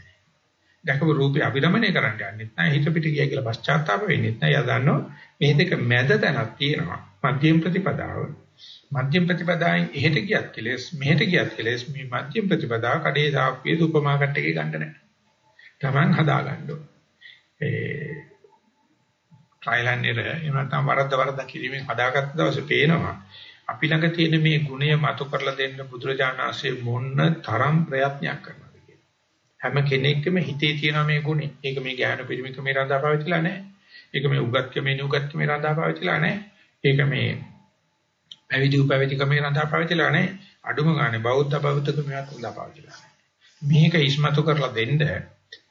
දැකපු රූපේ අභිරමණය කරන්න යන්නෙත් නැහැ හිත පිට ගියා කියලා පශ්චාත්තාප වෙන්නෙත් නැහැ. එයා දන්නවා මේ දෙක මැද තැනක් තියෙනවා. මධ්‍යම ප්‍රතිපදාව. මධ්‍යම ප්‍රතිපදාවෙන් එහෙට ගියත් කෙලස් මෙහෙට ගියත් කෙලස් මේ මධ්‍යම ප්‍රතිපදාව කඩේ සාප්පියේ සුපර් මාකට් එකේ ගන්න නැහැ. Taman හදා ගන්න ඕනේ. ඒ ට්‍රයිල් ඇන්ඩ් එරර් එහෙම නැත්නම් වරද්ද වරද්ද කිරීමෙන් හදාගත්ත දවසේ පේනවා අපි ළඟ තියෙන මේ ගුණය මතු කරලා දෙන්න බුදුරජාණන් වහන්සේ මොන තරම් ප්‍රයත්නයක් කරනවා. හැම කෙනෙක්ගේම හිතේ තියෙන මේ ගුණේ. ඒක මේ ඥාන පිරිමික මේ රඳා පවතිලා නැහැ. ඒක මේ උගත්ක මේ නුගත්ක මේ රඳා පවතිලා නැහැ. ඒක මේ පැවිදි උපැවිදික මේ රඳා පවතිලා නැහැ. අඩුම ගානේ බෞද්ධ බෞද්ධක මේවත් රඳා පවතිලා නැහැ. මේක ඉස්මතු කරලා දෙන්න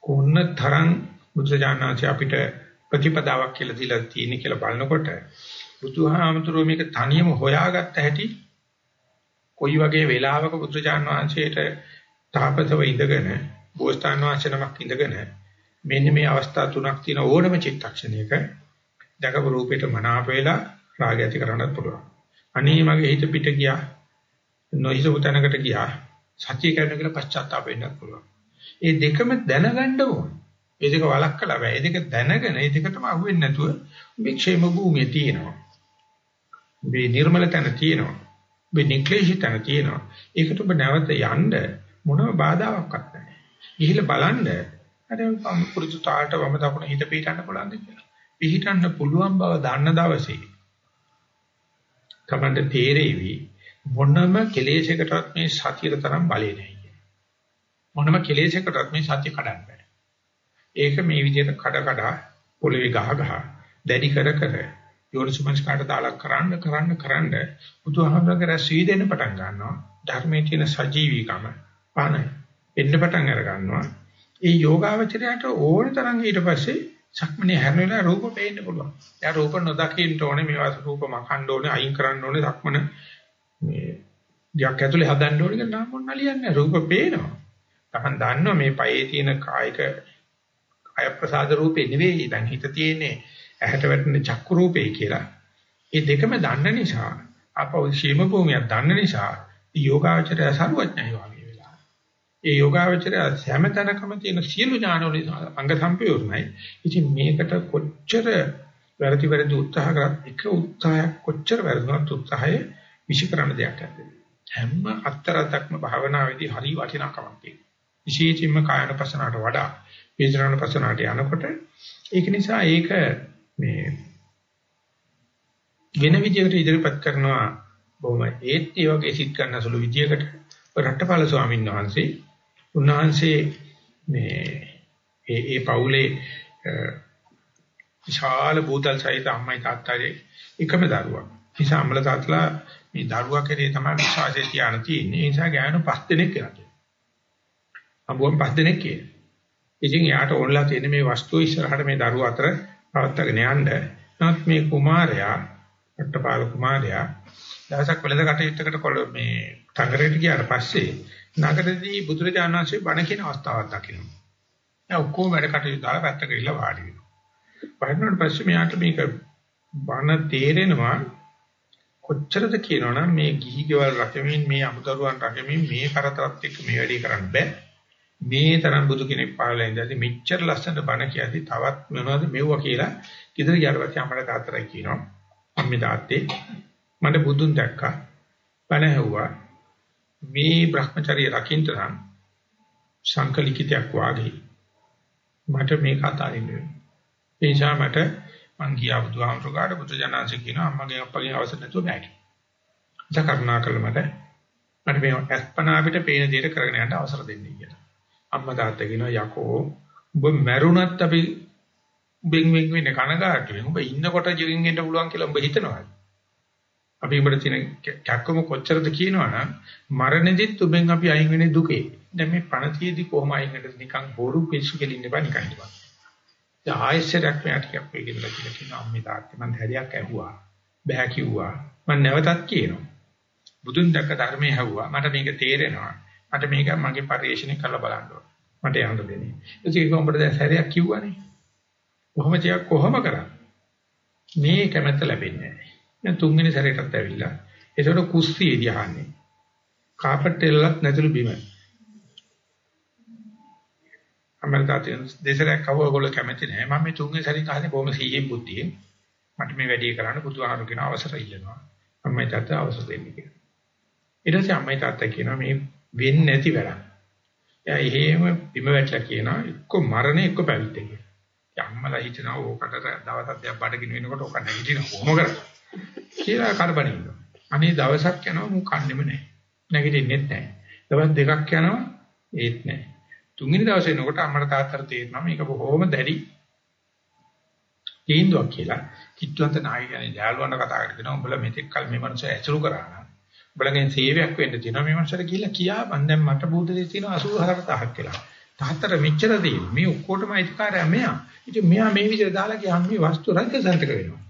කොන්න තරම් බුදුජානනාංශ අපිට ප්‍රතිපදාවක් කියලා දීලා තියෙන කියලා බලනකොට බුදුහාමතුරු මේක තනියම හොයාගත්ත හැටි කොයි වගේ වෙලාවක බුදුජාන විශ්වයට තාපසව ඉඳගෙන බෝසතාන් වහන්සේ නමක් ඉඳගෙන මෙන්න මේ අවස්ථා තුනක් තියෙන ඕනම චිත්තක්ෂණයක දැකපු රූපෙට මනාප වෙලා රාගය ඇති කරන්නත් පුළුවන්. අනේ මගේ හිත පිට ගියා. නොහිතපු තැනකට ගියා. සත්‍ය කරන කියලා පශ්චාත්තාප වෙන්නත් පුළුවන්. ඒ දෙකම දැනගන්න ඕන. ඒ දෙක වළක්කලා බෑ. ඒ දෙක දැනගෙන ඒ දෙකටම අහුවෙන්නේ නැතුව මේ ക്ഷേම භූමිය තියෙනවා. මේ නිර්මල තැන තියෙනවා. මේ නික්ලේශී තැන තියෙනවා. ඒකට ඔබ නැවත යන්න මොනම බාධාවක්වත් නැහැ. ගිහිල්ලා බලන්න අර පුරුදු තාලට වම දකුණ හිත පිටන්න පුළුවන්ද කියලා. පිහිටන්න පුළුවන් බව දන්න දවසේ තමන්ට තේරෙවි මොනම කෙලෙසයකටවත් මේ සතියට තරම් බලේ නැහැ කියන. මොනම කෙලෙසයකටවත් මේ සතිය කඩන්න බෑ. ඒක මේ විදිහට කඩ කඩ පොළවේ ගහ ගහ දැඩි කර කර යෝනිසමස් කාට දාලා කරන්න කරන්න කරන්න බුදුහාමරගේ රැසී දෙන්න පටන් ගන්නවා. ධර්මයේ තියෙන සජීවීකම පණ එන්න පටන් අර ගන්නවා. ඒ යෝගාවචරයට ඕන තරම් ඊට පස්සේ සක්මනේ හැම වෙලාවෙම රූප පේන්න පුළුවන්. එයා රූප නොදකින්න ඕනේ මේවා රූප මකන්න ඕනේ අයින් කරන්න ඕනේ සක්මන මේ දියක් ඇතුලේ හදන්න ඕනේ කියලා නම් මොන්න නලියන්නේ රූප පේනවා. තමන් දන්නවා මේ පයේ තියෙන කායික කාය ප්‍රසාද රූපේ නෙවෙයි දැන් හිත තියෙන්නේ ඇහැට වැටෙන චක්කු රූපේ කියලා. මේ දෙකම දන්න නිසා අපව ශීම භූමියක් දන්න නිසා යෝගාචරය සරුවඥයි වගේ. ඒ යෝගාවචරය හැම තැනකම තියෙන සියලු ඥානවල අංග සම්පූර්ණයි. ඉතින් මේකට කොච්චර වැරදි වැරදි උත්සාහ කරත් එක උත්සාහයක් කොච්චර වැරදුනත් උත්සාහය විශ්ිකරණ දෙයක් ඇත්තේ. හැම අත්තරතක්ම භාවනාවේදී හරි වටිනාකමක් තියෙනවා. විශේෂයෙන්ම කායන පසනාවට වඩා වේදනාන පසනාවට යනකොට ඒක නිසා ඒක මේ වෙන විදිහකට ඉදිරිපත් කරනවා බොහොම ඒත් ඒ වගේ සිත් කරන සුළු විදිහකට රට්ටපාල ස්වාමීන් වහන්සේ උන්වහන්සේ මේ ඒ ඒ පවුලේ විශාල භූතල් සහිත අම්මයි තාත්තගේ එකම දරුවා. නිසා අම්මල තාත්තලා මේ දරුවා කෙරේ තමයි විශ්වාසය තියාන තියෙන්නේ. ඒ නිසා ගෑනු පස් දෙනෙක් කියලා. අඹුවන් පස් දෙනෙක් කියලා. ඉතින් යාට ඕනලා තියෙන මේ වස්තුව ඉස්සරහට මේ දරුවා අතර පවත්වාගෙන යන්න. නමුත් මේ කුමාරයා, අට්ටපාල කුමාරයා දවසක් වෙලද කටයුත්තකට කොළ මේ තංගරේට ගියාට පස්සේ නගරදී බුදුරජාණන් වහන්සේ බණ කියන අවස්ථාවක් දකිනවා. දැන් ඔක්කොම වැඩ කටයුතු දාලා පැත්තකට ගිහලා වාඩි වෙනවා. වාඩි පස්සේ මෙයාට මේක බණ තේරෙනවා කොච්චරද කියනවනම් මේ ගිහි ගෙවල් රකමින් මේ අමුදරුවන් රකමින් මේ කරතරත් එක්ක මේ වැඩේ කරන්න බෑ. මේ තරම් බුදු කෙනෙක් පාරලා ඉඳලා මෙච්චර ලස්සනට බණ කියද්දි තවත් මොනවද මෙව්වා කියලා කිදර ගියාට පස්සේ අපේ තාත්තරයි කියනවා. අම්මේ තාත්තේ මට බුදුන් දැක්කා. බණ ඇහුවා. මේ Brahmacharya රකින්න නම් සංකලිකිතයක් වාගේ මට මේක අතාරින්න වෙනවා. ඒ නිසා මට මං ගියා බුදුහාමුදුරුවෝ බුදුජානන්සේ කියනවා අම්මගේ අප්පගේ අවසර නැතුව බෑ කියලා. ඒක කරුණාකරලා මට මට මේ අස්පනා අපිට පේන දෙයට කරගෙන යන්න අවසර දෙන්න කියලා. අම්මා තාත්තා කියනවා යකෝ උඹ මැරුණත් අපි බෙන් බෙන් වෙන්නේ කනගාටුවෙන්. උඹ ඉන්නකොට ජීවින් ඉන්න පුළුවන් කියලා උඹ හිතනවාද? අපි උඹට තියෙන කැක්කම කොච්චරද කියනවනම් මරණෙදිත් උඹෙන් අපි අයින් වෙන්නේ දුකේ. දැන් මේ පණතියේදී කොහොම අයින් වෙන්නද නිකන් බොරු පිස්සු කෙලින්න බෑ නිකන් ඉන්නවා. දැන් ආයෙසරක් මෙයාට කියප් වෙගෙන කියලා කියනවා අම්මේ තාත්තේ මම හැරියක් ඇහුවා. බෑ කිව්වා. මම නැවතත් කියනවා. බුදුන් දැක්ක ධර්මයේ ඇහුවා. මට මේක තේරෙනවා. මට මේක මගේ පරිශ්‍රණය කරලා බලන්න ඕන. මට යන්න දෙන්නේ. ඒක උඹට දැන් හැරියක් කිව්වනේ. කොහොම තියක් කොහොම කරා? මේ කැමැත්ත ලැබෙන්නේ නැහැ. දැන් තුන්වෙනි සැරේටත් ඇවිල්ලා. ඒකට කුස්සියේදී අහන්නේ. කාපට් එල්ලත් නැතුළු බිම. අමරතාවතේ දෙසරයක් කව ඔයගොල්ලෝ කැමති නැහැ. මම මේ තුන්වෙනි සැරේ කහන්නේ කොහොම සීයෙන් බුද්ධියෙන්. මට මේ වැඩේ කරන්න බුදුහාරු කියන අවසර ඉල්ලනවා. අම්මයි තාත්තා අවසර දෙන්න කියලා. ඊට පස්සේ අම්මයි තාත්තා කියනවා මේ වෙන්නේ නැති වැඩක්. එයා එහෙම බිම වැටලා කියනවා එක්ක මරණය එක්ක පැවිද්ද කියලා. අම්මලා හිතනවා ඕකට දවසක් දෙයක් බඩගිනි වෙනකොට ඕක නැගිටිනවා කොහොම කරන්නේ? කියලා කරබනේ ඉන්නවා. අනේ දවසක් යනවා මු කන්නේම නැහැ. නැගිටින්නෙත් නැහැ. දවස් දෙකක් යනවා ඒත් නැහැ. තුන්වෙනි දවසේ එනකොට අම්මට තාත්තට තේරෙනවා මේක බොහොම දැඩි තීන්දුවක් කියලා. කිට්ටුවන්ත නායකයන් යාළුවන්ට කතා කරගෙන උඹලා මෙතෙක් කල මේ මනුස්සය ඇසුරු කරා නම් උඹලගෙන් සේවයක් වෙන්න තියෙනවා මේ මනුස්සයට කියලා කියාපන් දැන් මට බුද්ධ තියෙනවා 84000ක් කියලා. තාත්තට මෙච්චර දේ මේ ඔක්කොටම අයිතිකාරය මෙයා. ඉතින් මෙයා මේ විදිහට දාලා කියහම මේ වස්තු රජ සන්තක වෙනවා.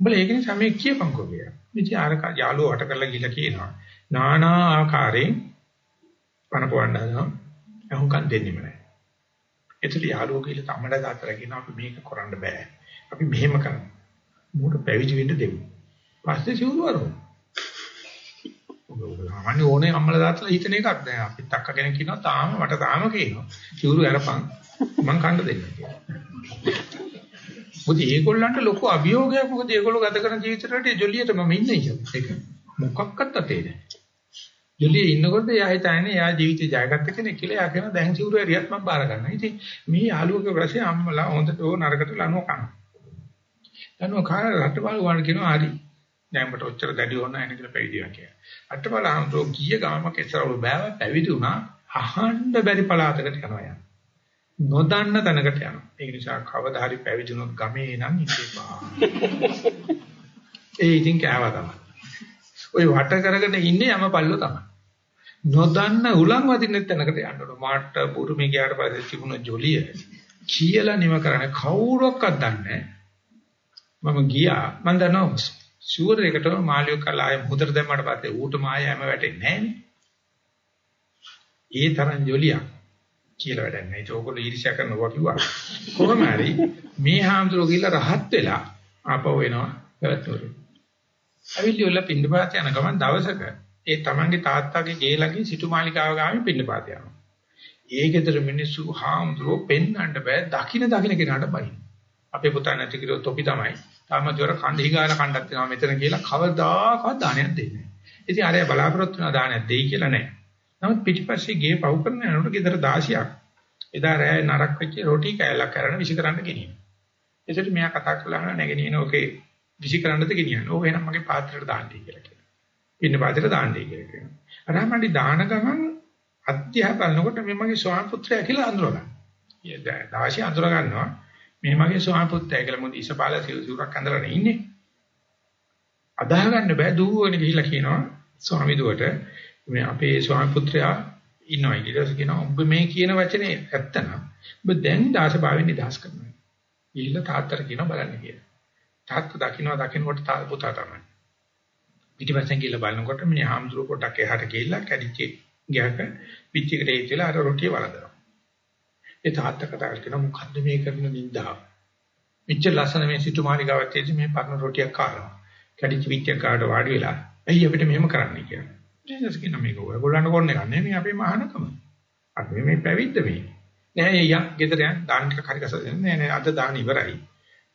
උඹලා ඒක නිසා මේ කියපන්කෝ කියලා. ඉතින් අර යාළුවෝ වට කරලා ගිහලා කියනවා. නානා ආකාරයෙන් පණ පොවන්න හදනවා. අහුම්කම් දෙන්නෙම නැහැ. එතකොට යාළුවෝ කියලා තමඩ දාතර කියනවා අපි මේක කරන්න බෑ. අපි මෙහෙම කරමු. මූට පැවිදි වෙන්න දෙමු. පස්සේ සිවුරු අරමු. ඔබ සාමාන්‍ය ඕනේ අම්මලා දාතලා හිතන එකක් දැන් අපිත් අක්ක කෙනෙක් කියනවා තාම මට තාම කියනවා. සිවුරු අරපන් මං කන්න දෙන්න කියලා. මොකද ඒගොල්ලන්ට ලොකු අභියෝගයක් මොකද ඒගොල්ලෝ ගත කරන ජීවිතවලට ජොලියට මම ඉන්නේ කියලා. ඒක මොකක්වත් අතේ නෑ. ජොලිය ඉන්නකොට එයා හිතන්නේ එයා ජීවිතේ ජයගත්ත කෙනෙක් කියලා. එයා කියන දැන් සිවුරු ඇරියත් මම බාර ගන්නවා. ඉතින් මේ යාළුවගේ ප්‍රශ්නේ අම්මලා හොඳට ඕ නරකට ලනුව කනවා. ලනුව කාර රටවල් වණ කියනවා හරි. දැන් මට ඔච්චර දැඩි ඕන නැහැ කියලා පැවිදිවා කියලා. රටවල් ආන්තෝ ගිය ගාමක ඉස්සරව බෑව පැවිදි වුණා. අහන්න බැරි පළාතකට යනවා යා. නොදන්න තැනකට යනවා. ඒ නිසා කවදා හරි පැවිදුණොත් ගමේ නම් ඉතිපා. ඒ ඉතින් කෑවා තමයි. ওই වට කරගෙන ඉන්නේ යම පල්ලෝ තමයි. නොදන්න උලන් වදින්න තැනකට යන්න ඕන. මාට බුරුමේ ගියාට පස්සේ තිබුණ ජොලිය කියලා නිම කරන්නේ කවුරක්වත් දන්නේ මම ගියා මම දන්නවා ෂුවර් එකට මාළියෝ කලා ආය මුදට දැම්මට පස්සේ ඌට මාය හැම වැටෙන්නේ නැහැ ඒ තරම් ජොලියක් කියලා වැඩක් නැහැ. ඒක ඕගොල්ලෝ ඊර්ෂ්‍යා කරනවා කිව්වා. කොහොම හරි මේ හාමුදුරුවෝ ගිහලා රහත් වෙලා ආපහු එනවා පැවැත්වරු. අවිල්ලිවල පින්නපාත යන ගමන් දවසක ඒ තමන්ගේ තාත්තාගේ ගේලගේ සිටු මාලිකාව ගාමින් පින්නපාත යනවා. ඒ ගෙදර මිනිස්සු හාමුදුරුවෝ පෙන්වන්න බෑ දකින්න දකින්න කෙනාට බයි. අපේ පුතා නැති කිරෝ තොපි තමයි. තාම ජොර කණ්ඩි ගාලා කණ්ඩක් දෙනවා මෙතන කියලා කවදාකවත් දානයක් දෙන්නේ නැහැ. ඉතින් අරය බලාපොරොත්තු වෙන දානයක් දෙයි කියලා නැහැ. නමුත් පිටිපස්සේ ගේ පව් කරන යනකොට ගෙදර 16ක් එදා රෑ නරක් වෙච්ච රොටි කෑල්ලක් කරන විසි කරන්න ගෙනියන. එතකොට මෙයා කතා කළා නැගෙනින ඔකේ විසි කරන්නද ගෙනියන්න. ඕක එනම් මගේ පාත්‍රයට දාන්නයි කියලා කියනවා. ඉන්න පාත්‍රයට දාන්නයි කියලා කියනවා. අරහමඩි දාන ගමන් අධ්‍යාප බලනකොට මේ මගේ ස්වාමි පුත්‍රයා කියලා අඳුරගන්න. ඊය දාශි අඳුර ගන්නවා. මේ මගේ ස්වාමි පුත්‍රයා කියලා මොකද ඉසපාල සිවුරක් අඳරගෙන ඉන්නේ. අදාහ ගන්න බෑ දුවගෙන ගිහිල්ලා කියනවා ස්වාමි දුවට මේ අපේ ස්වාමි පුත්‍රයා ඉන්නවා ඊට පස්සේ කියනවා ඔබ මේ කියන වචනේ ඇත්ත නම් ඔබ දැන් දාශභාවයෙන් නිදහස් කරනවා. ඊළ තාත්තට කියනවා බලන්න කියලා. තාත්තා දකින්නවා දකින්නකොට පුතා තමයි. පිටිපස්සෙන් ගිහලා බලනකොට මේ හාමුදුරුවෝ පොඩක් එහාට ගිහිල්ලා කැඩිච්ච ගියක පිටිකට ඒචලා අර රොටිය වලදනවා. ඒ තාත්තා කතා කරනවා මොකද්ද මේ කරන නින්දාව? මෙච්චර ලස්සන මේ සිටුමාලිගාවත් තියෙදි මේ පරණ රොටියක් කානවා. කැඩිච්ච පිටියක් කාට වාඩි වෙලා ඇයි අපිට මෙහෙම කරන්න කියලා. ජීසස් කියන මේක ඔයගොල්ලන්ට කරන එක නෙමෙයි අපේ මහානකම. අපි මේ පැවිද්ද මේ. නෑ යා ගෙදර යන් දාන ටික හරි ගසලා නෑ නෑ අද දාන ඉවරයි.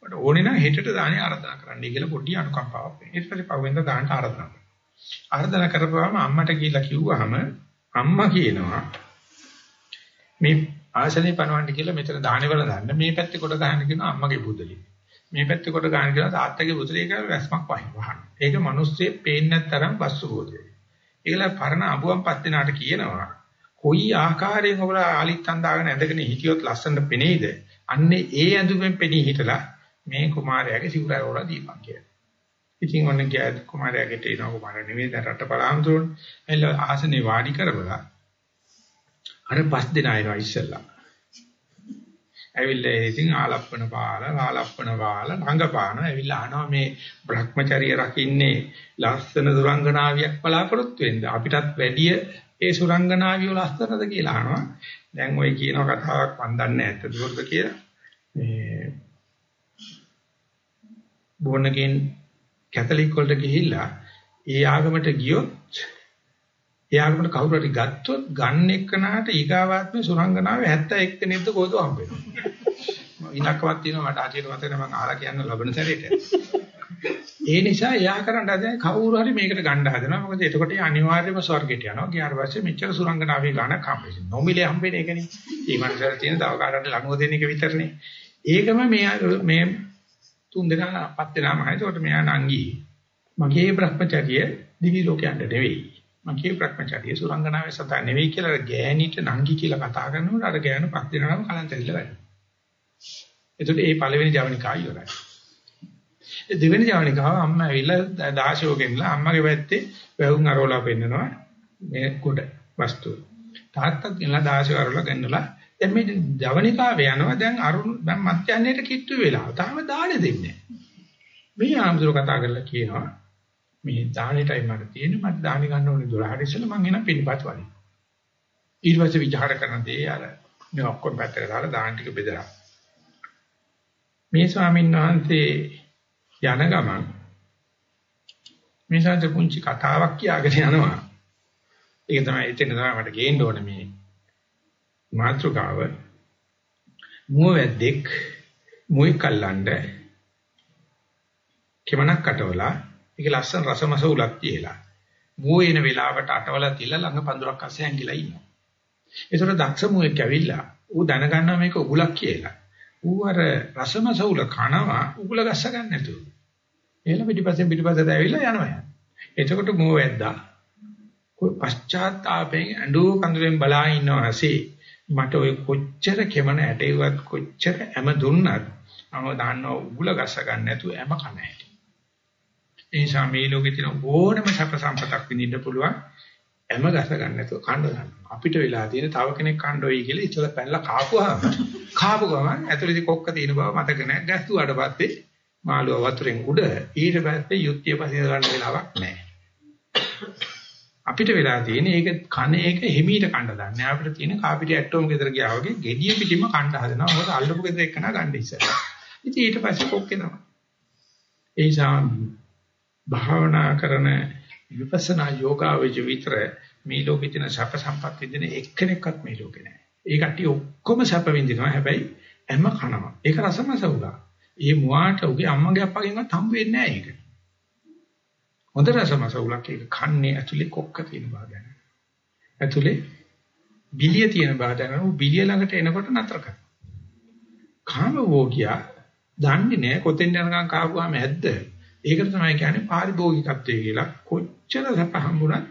මට ඕනේ නම් හෙටට දානේ ආරාධනා කරන්න කියලා පොඩි අනුකම්පාවක් වෙන. ඊට පස්සේ පවෙන්ද දාන්න ආරාධනා කරනවා. ආරාධනා කරපුවාම අම්මට කියලා කිව්වහම අම්මා කියනවා මේ ආසනේ පනවන්න කියලා මෙතන දානේ වල දාන්න මේ පැත්තේ කොට ගන්න කියනවා අම්මගේ බුදලි. මේ පැත්තේ කොට ගන්න කියලා තාත්තගේ බුදලි එක රැස්මක් වහන්න. ඒක මිනිස්සේ පේන්නේ නැතරම් වස්තු බෝධිය. ඒගොල්ලෝ පරණ අබුවන් පස් දෙනාට කියනවා කොයි ආකාරයෙන් ඔබලා ආලිත්තන් දාගෙන ඇඳගෙන හිටියොත් ලස්සනට පෙනේද? අන්නේ ඒ ඇඳුමෙන් පෙනී හිටලා මේ කුමාරයාගේ සිවුරය වල දීපන් කියලා. ඉතින් ඔන්න ගියා කුමාරයාගේ තේනවා කුමාරයා නෙවෙයි දැන් රට බලාම්තුරුන් එල්ල ආසනේ වාඩි කරවලා අර පස් දෙනා එනවා ඉස්සෙල්ලා. ඇවිල්ලා ඉතින් ආලප්පන පාල ආලප්පන පාල රංගපාන ඇවිල්ලා අහනවා මේ Brahmacharya රකින්නේ ලස්සන සුරංගනාවියක් බලාපොරොත්තු වෙන්න අපිටත් වැඩිය ඒ සුරංගනාවිය ලස්සනද කියලා අහනවා. දැන් ওই කියන කතාවක් මන් දන්නේ නැත්ද දුරද කියලා. මේ බොන්නකින් කැතලික් වලට ගිහිල්ලා ඒ ආගමට ගියොත් ඒ ආගමට කවුරු හරි ගත්තොත් ගන්න එක්කනහට ඊගාවාත්මේ සුරංගනාවේ 71 දෙනෙක්ද කොහොද හම්බ වෙනවා. ඉනක්කවත් තියෙනවා මට ආචාර්ය මතක මම අහලා කියන්න ලබන සැරේට. ඒ නිසා එයා කරන්න හදන කවුරු හරි මේකට ගන්න හදනවා. මොකද එතකොට අනිවාර්යයෙන්ම ස්වර්ගයට යනවා. ගියාට පස්සේ මෙච්චර සුරංගනාවේ ගානක් හම්බෙන්නේ. නොමිලේ හම්බෙන්නේ ඒකනේ. මේ මනසට තියෙන තව කාටවත් ලඟුව දෙන එක විතරනේ. ඒකම මේ මේ තුන් දෙනා පත් දෙනාම හයි. ඒකට මෙයා නංගි. මගේ Brahmacharya දිවි ලෝකයන්ට නෙවෙයි. මගේ Brahmacharya සුරංගනාවේ සතා නෙවෙයි කියලා ගෑණිට නංගි කියලා කතා කරනකොට අර ගෑනු පස් දෙනාම කලන්තරිලා වැඩනවා. එතකොට මේ පළවෙනි ජවනිකා ඉවරයි. ඒ දෙවෙනි ජවනිකාව අම්මා ඇවිල්ලා දාශෝ ගෙනලා අම්මගේ පැත්තේ වැවුම් අරවලා පෙන්නනවා මේ කොට වස්තු. තාත්තත් ගෙනලා දාශෝ අරවලා ගෙනලා දැන් මේ ජවනිකාව යනවා දැන් අරුණ දැන් මත්යන්නේට කිට්ටු වෙලා. තාම දාණය දෙන්නේ නැහැ. මේ ආම්සුර කතා කරලා කියනවා මේ දාණයටයි මට තියෙන්නේ මට දාණි ගන්න ඕනේ 12 ඉස්සෙල්ලා මං එනම් පිළිපත් වලින්. ඊට පස්සේ විචාර කරන දේ අර මේ ඔක්කොම පැත්තට දාලා දාන ටික බෙදලා. මේ ස්වාමීන් වහන්සේ යන ගමන් මේ සාන්ත පුංචි කතාවක් කියාගෙන යනවා. ඒක තමයි එතන තමයි මට ගේන්න ඕනේ මේ මාත්‍රකාව. මුවැද්දෙක් මුයි කල්ලණ්ඩ කෙමනක් කටවලා ඒක ලස්සන රසමස උලක් කියලා. මුව එන වෙලාවට අටවලා තියලා ළඟ පඳුරක් අස්සේ ඇඟිලා ඉන්නවා. ඒතර දක්ෂ මුවෙක් ඇවිල්ලා ඌ දැනගන්නවා මේක උගුලක් කියලා. ඌ අර රසමස උල කනවා උගුල ගස්ස ගන්න නැතුව. එහෙල පිටිපස්සෙන් පිටිපස්සට ඇවිල්ලා යනවා. එතකොට මුව වැද්දා. કોઈ පශ්චාත්තාපයෙන් අඬෝ කඳුලෙන් බලා ඉන්නවාසේ මට ඔය කොච්චර කෙමන ඇටේවත් කොච්චර හැම දුන්නත් මම දන්නව උගුල ගස්ස ගන්න නැතුව හැම කන හැටි. ඒ නිසා මේ ලෝකේ තියෙන ඕනම සැප සම්පතක් විඳින්න පුළුවන් හැම ගස ගන්න නැතුව කන්න ගන්න. අපිට වෙලා තියෙන තව කෙනෙක් කණ්ඩෝයි කියලා ඉතල පැනලා කාපුවාම කාපු ගමන් ඇතුළේ කොක්ක තියෙන බව මතක නැහැ. ගැස්සුවාට පස්සේ මාළුව වතුරෙන් උඩ ඊට පස්සේ යුක්තිය පස්සේ ගන්න වෙලාවක් නැහැ. අපිට වෙලා තියෙන්නේ ඒක කන එක හිමීට කන්න දන්නේ. අපිට තියෙන කාපිටි ඇටෝම් ගෙදර ගියා වගේ gediya පිටිම කන්න හදනවා. මොකද අල්ලපු ගෙදර එක්කන ගන්න ඉස්සර. ඉතින් ඊට පස්සේ කොක්කේ තමයි. ඒ නිසා භාවනා කරන විපස්සනා යෝගාවච විතර මේ ලෝකේ තියෙන සැප සම්පත් විඳින එක්කෙනෙක්වත් මේ ලෝකේ නැහැ. ඒ කට්ටිය ඔක්කොම සැප විඳිනවා. හැබැයි හැම කනවා. ඒක රසමස උලා. ඒ මුවාට උගේ අම්මගේ අප්පගෙන්වත් හම්බ වෙන්නේ නැහැ ඒක. හොඳ රසමස උලක් ඒක කන්නේ ඇතුලේ කොක්ක තියෙන බව දැන. ඇතුලේ බිලිය තියෙන බව දැනන උ බිලිය ළඟට එනකොට නතර කරනවා. කාම භෝගියා දන්නේ නැහැ කොතෙන් යනකම් කාපුවාම ඇද්ද. ඒකට තමයි කියන්නේ පාරිභෝගිකත්වය කියලා. කොච්චර සැප හම්බුණත්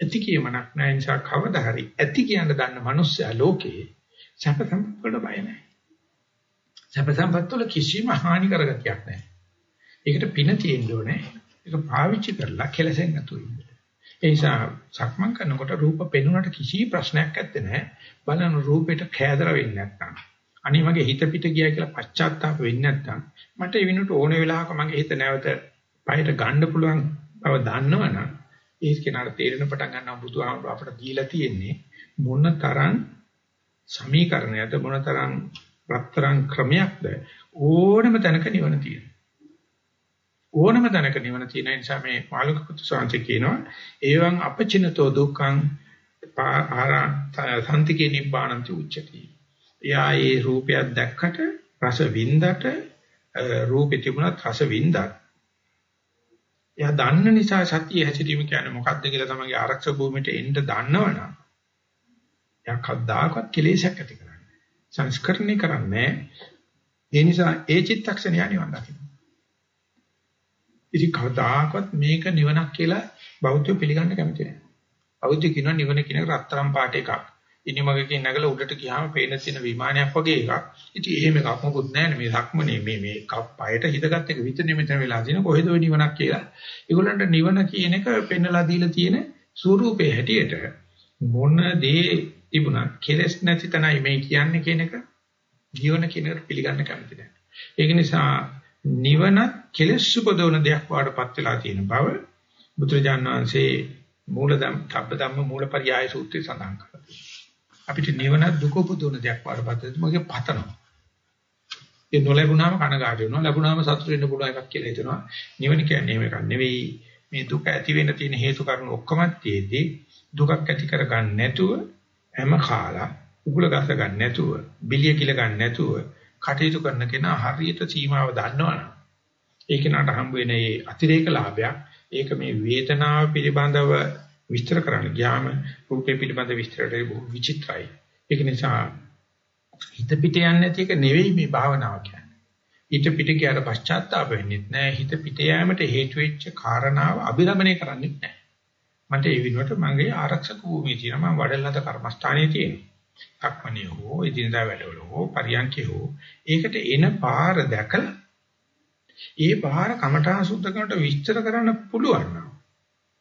ඇති කියමනක් නැහැ නිසා කවදා හරි ඇති කියන දන්න මිනිස්සයා ලෝකේ සැප සම්පත් වලට බය නැහැ. සැප සම්පත් වල කිසිම හානි කරගතියක් නැහැ. ඒකට පින තියෙන්න ඕනේ. ඒක පාවිච්චි කරලා කෙලසෙන් නැතුව ඉන්න. ඒ නිසා සක්මන් කරනකොට රූප පෙනුනට කිසි ප්‍රශ්නයක් නැත්තේ නෑ. බලන රූපෙට කෑදර වෙන්නේ නැත්නම්. අනිත් මගේ හිත පිට ගියා කියලා පශ්චාත්තාප වෙන්නේ නැත්නම් මට ඒ විනෝට ඕන වෙලාවක මගේ හිත නැවත පයට ගන්න පුළුවන් බව දන්නවනම් ඒ කෙනාට තේරෙන පටන් ගන්නවා බුදුහාමුදුර අපට දීලා තියෙන්නේ මොන තරම් සමීකරණයක්ද මොන තරම් රත්තරන් ක්‍රමයක්ද ඕනම තැනක නිවන තියෙනවා. ඕනම තැනක නිවන තියෙන නිසා මේ මාළුක පුත්තු සාංශේ කියනවා ඒවං අපචිනතෝ දුක්ඛං ආරා සම්තිකේ නිබ්බාණන්ති උච්චති. එයා ඒ රූපයක් දැක්කට රස වින්දට රූපේ තිබුණත් රස වින්දත් එයා දන්න නිසා සතිය හැසිරීම කියන්නේ මොකක්ද කියලා තමයි ආරක්ෂක භූමියට එන්න දන්නවනම් එයා කවදාකවත් කෙලෙසක් ඇති කරන්නේ සංස්කරණය කරන්නේ ඒ නිසා ඒ චිත්තක්ෂණය නිවන් දකින්න ඉතින් කවදාකවත් මේක නිවනක් කියලා බෞද්ධ පිළිගන්න කැමති නැහැ. බෞද්ධ කියනවා නිවන කියන රත්තරන් පාට එකක්. ඉනිමගකින් නැගලා උඩට ගියාම පේන තියෙන විමානයක් වගේ එකක්. ඉතින් එහෙම එකක් මොකුත් නැහැ මේ සක්මනේ මේ මේ පයට හිතගත් එක විතර මෙතන වෙලා තියෙන කොහෙද ඔය නිවනක් කියලා. ඒගොල්ලන්ට නිවන කියන එක පෙන්නලා දීලා තියෙන ස්වරූපේ හැටියට මොන දේ තිබුණත් කෙලස් නැති තැනයි මේ කියන්නේ කියන එක ජීවන කියන එක පිළිගන්න කැමති නැහැ. ඒක නිසා නිවන කෙලස් උපදවන දෙයක් වාටපත් වෙලා තියෙන බව බුදුරජාණන් වහන්සේ මූලදම් තබ්බදම්ම මූලපරියාය සූත්‍රයේ සඳහන් කරලා තියෙනවා. අපිට නිවන දුක උපදවන දෙයක් වාටපත් වෙනවා. මොකද පතනවා. ඒ නොලැබුණාම කනගාටු වෙනවා. ලැබුණාම සතුට වෙන්න පුළුවන් එකක් කියලා හිතනවා. නිවන කියන්නේ එහෙම එකක් නෙවෙයි. මේ දුක ඇති වෙන්න තියෙන හේතු කාරණා ඔක්කොම තියේදී දුකක් ඇති කර ගන්න නැතුව හැම කාලා උගුල ගස ගන්න නැතුව බිලිය කිල ගන්න නැතුව කටයුතු කරන කෙනා හරියට සීමාව දන්නවනම් ඒ කෙනාට හම්බ වෙන මේ අතිරේක ලාභයක් ඒක මේ වේදනාව පිළිබඳව විස්තර කරන්න ගියාම රූපේ පිළිබඳ විස්තරයට බොහෝ විචිත්‍රයි. ඒක නිසා හිත පිට යන්නේ නැති එක නෙවෙයි මේ භාවනාව කියන්නේ. හිත පිට ගියාට පශ්චාත්තාප වෙන්නේ නැහැ. හිත පිට යෑමට හේතු වෙච්ච කාරණාව අභිරමණය කරන්නේ නැහැ. මන්ට ඒ විනෝඩ මගේ ආරක්ෂක භූමිය තියෙනවා. මම වඩලනත කර්මස්ථානයේ තියෙනවා. අක්මණිය හෝ එදිනදා වැඩවල හෝ පරියන්කේ හෝ ඒකට එන පාර දැකලා ඒ පාර කමඨා සුද්ධ කරනට විස්තර කරන්න පුළුවන් නම්